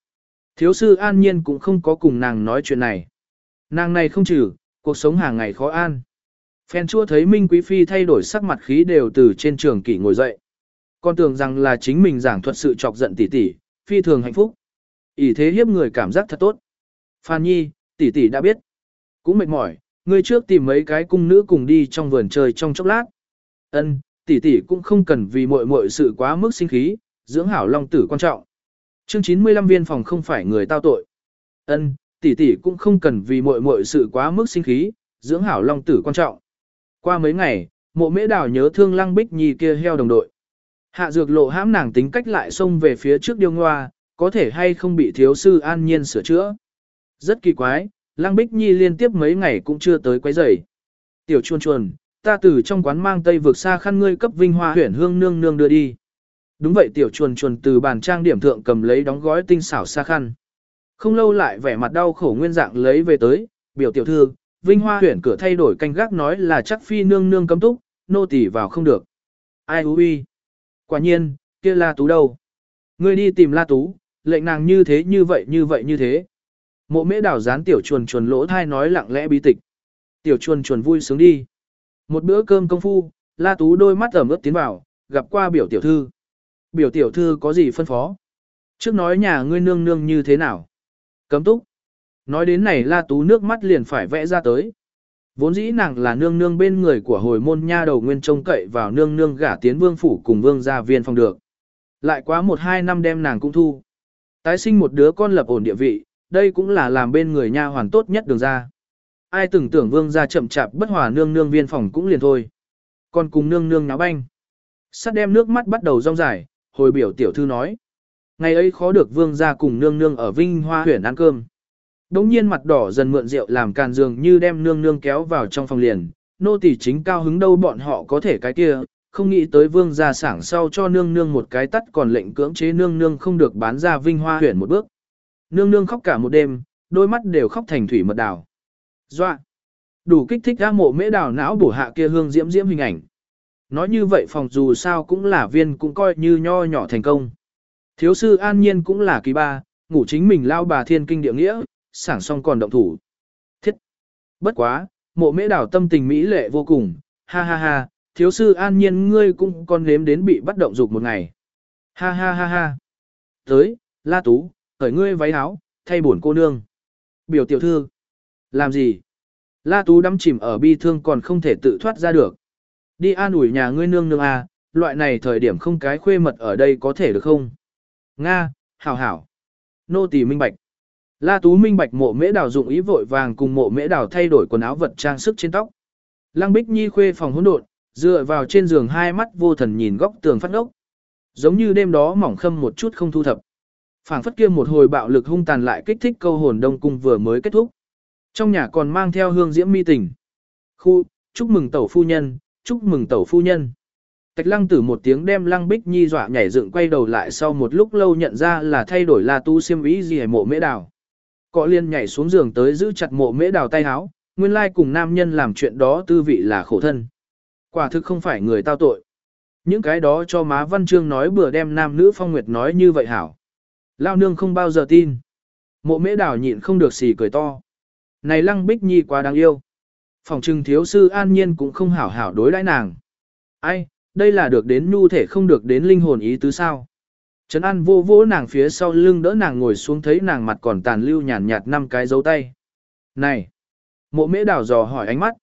Thiếu sư an nhiên cũng không có cùng nàng nói chuyện này. Nàng này không trừ, cuộc sống hàng ngày khó an. Phen chua thấy Minh Quý Phi thay đổi sắc mặt khí đều từ trên trường kỷ ngồi dậy. Con tưởng rằng là chính mình giảng thuật sự chọc giận tỷ tỷ, phi thường hạnh phúc. ỷ thế hiếp người cảm giác thật tốt. Phan Nhi, tỷ tỷ đã biết. Cũng mệt mỏi, ngươi trước tìm mấy cái cung nữ cùng đi trong vườn chơi trong chốc lát. Ân, tỷ tỷ cũng không cần vì muội muội sự quá mức sinh khí, dưỡng hảo long tử quan trọng. Chương 95 viên phòng không phải người tao tội. Ân, tỷ tỷ cũng không cần vì muội muội sự quá mức sinh khí, dưỡng hảo long tử quan trọng. Qua mấy ngày, mộ mễ đào nhớ thương lăng bích nhi kia heo đồng đội. Hạ dược lộ hãm nàng tính cách lại xông về phía trước điêu ngoa, có thể hay không bị thiếu sư an nhiên sửa chữa. Rất kỳ quái, lăng bích nhi liên tiếp mấy ngày cũng chưa tới quấy rầy. Tiểu chuồn chuồn, ta từ trong quán mang tây vượt xa khăn ngươi cấp vinh hoa huyển hương nương nương đưa đi. Đúng vậy tiểu chuồn chuồn từ bàn trang điểm thượng cầm lấy đóng gói tinh xảo xa khăn. Không lâu lại vẻ mặt đau khổ nguyên dạng lấy về tới, biểu tiểu thư, vinh hoa huyển cửa thay đổi canh gác nói là chắc phi nương nương cấm túc, nô tỳ vào không được. Ai hú uy. Quả nhiên, kia la tú đâu? Ngươi đi tìm la tú, lệnh nàng như thế như vậy như vậy như thế. Mộ mễ đảo dán tiểu chuồn chuồn lỗ thai nói lặng lẽ bí tịch. Tiểu chuồn chuồn vui sướng đi. Một bữa cơm công phu, La Tú đôi mắt ẩm ướt tiến vào, gặp qua biểu tiểu thư. Biểu tiểu thư có gì phân phó? Trước nói nhà ngươi nương nương như thế nào? Cấm túc. Nói đến này La Tú nước mắt liền phải vẽ ra tới. Vốn dĩ nàng là nương nương bên người của hồi môn nha đầu nguyên trông cậy vào nương nương gả tiến vương phủ cùng vương gia viên phòng được. Lại quá một hai năm đem nàng cũng thu. Tái sinh một đứa con lập ổn địa vị, đây cũng là làm bên người nha hoàn tốt nhất đường ra ai từng tưởng vương gia chậm chạp bất hòa nương nương viên phòng cũng liền thôi. Còn cùng nương nương náo banh. Sắt đem nước mắt bắt đầu rong dài, hồi biểu tiểu thư nói. Ngày ấy khó được vương gia cùng nương nương ở Vinh Hoa huyện ăn cơm. Đống nhiên mặt đỏ dần mượn rượu làm càn dường như đem nương nương kéo vào trong phòng liền. Nô tỳ chính cao hứng đâu bọn họ có thể cái kia, không nghĩ tới vương gia sảng sau cho nương nương một cái tắt còn lệnh cưỡng chế nương nương không được bán ra Vinh Hoa huyện một bước. Nương nương khóc cả một đêm, đôi mắt đều khóc thành thủy mật đảo. Dọa. Đủ kích thích ra mộ mễ đào não bổ hạ kia hương diễm diễm hình ảnh. Nói như vậy phòng dù sao cũng là viên cũng coi như nho nhỏ thành công. Thiếu sư an nhiên cũng là kỳ ba, ngủ chính mình lao bà thiên kinh địa nghĩa, sảng xong còn động thủ. Thiết! Bất quá, mộ mễ đào tâm tình mỹ lệ vô cùng, ha ha ha, thiếu sư an nhiên ngươi cũng còn nếm đến bị bắt động dục một ngày. Ha ha ha ha! Tới, la tú, khởi ngươi váy áo, thay bổn cô nương. Biểu tiểu thư! Làm gì? La Tú đắm chìm ở bi thương còn không thể tự thoát ra được. Đi an ủi nhà ngươi nương nương à, loại này thời điểm không cái khuê mật ở đây có thể được không? Nga, hảo hảo. Nô tỳ minh bạch. La Tú minh bạch mộ mễ đào dụng ý vội vàng cùng mộ mễ đào thay đổi quần áo vật trang sức trên tóc. Lăng Bích Nhi khuê phòng hỗn độn, dựa vào trên giường hai mắt vô thần nhìn góc tường phát ốc. Giống như đêm đó mỏng khâm một chút không thu thập. Phảng phất kia một hồi bạo lực hung tàn lại kích thích câu hồn đông cung vừa mới kết thúc. Trong nhà còn mang theo hương diễm mi tình. Khu, chúc mừng tẩu phu nhân, chúc mừng tẩu phu nhân. Tạch lăng tử một tiếng đem lăng bích nhi dọa nhảy dựng quay đầu lại sau một lúc lâu nhận ra là thay đổi là tu siêm ý gì mộ mễ đào. Cọ liên nhảy xuống giường tới giữ chặt mộ mễ đào tay háo, nguyên lai cùng nam nhân làm chuyện đó tư vị là khổ thân. Quả thực không phải người tao tội. Những cái đó cho má văn chương nói bừa đem nam nữ phong nguyệt nói như vậy hảo. Lao nương không bao giờ tin. Mộ mễ đào nhịn không được xì cười to. Này lăng bích nhi quá đáng yêu. Phòng trừng thiếu sư an nhiên cũng không hảo hảo đối đãi nàng. Ai, đây là được đến nhu thể không được đến linh hồn ý tứ sao. Trấn An vô vỗ nàng phía sau lưng đỡ nàng ngồi xuống thấy nàng mặt còn tàn lưu nhàn nhạt năm cái dấu tay. Này! Mộ mễ đảo dò hỏi ánh mắt.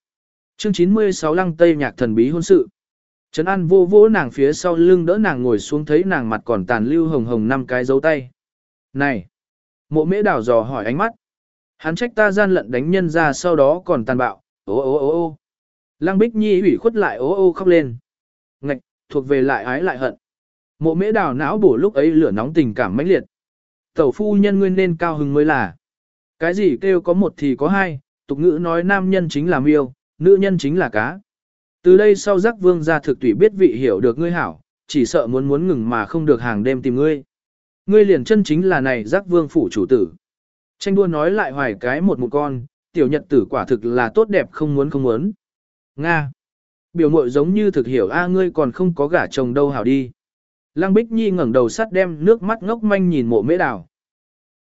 Chương 96 lăng tây nhạc thần bí hôn sự. Trấn An vô vỗ nàng phía sau lưng đỡ nàng ngồi xuống thấy nàng mặt còn tàn lưu hồng hồng năm cái dấu tay. Này! Mộ mễ đảo dò hỏi ánh mắt. Hắn trách ta gian lận đánh nhân ra sau đó còn tàn bạo, ô ô ô ô. Lăng Bích Nhi ủy khuất lại ô ô khóc lên. Ngạch, thuộc về lại ái lại hận. Mộ mễ đào não bổ lúc ấy lửa nóng tình cảm mãnh liệt. Tẩu phu nhân nguyên nên cao hứng mới là. Cái gì kêu có một thì có hai, tục ngữ nói nam nhân chính là miêu, nữ nhân chính là cá. Từ đây sau giác vương gia thực tùy biết vị hiểu được ngươi hảo, chỉ sợ muốn muốn ngừng mà không được hàng đêm tìm ngươi. Ngươi liền chân chính là này giác vương phủ chủ tử. Tranh đua nói lại hoài cái một một con, tiểu nhật tử quả thực là tốt đẹp không muốn không muốn. Nga. Biểu mội giống như thực hiểu a ngươi còn không có gả chồng đâu hảo đi. Lăng Bích Nhi ngẩng đầu sắt đem nước mắt ngốc manh nhìn mộ mễ đào.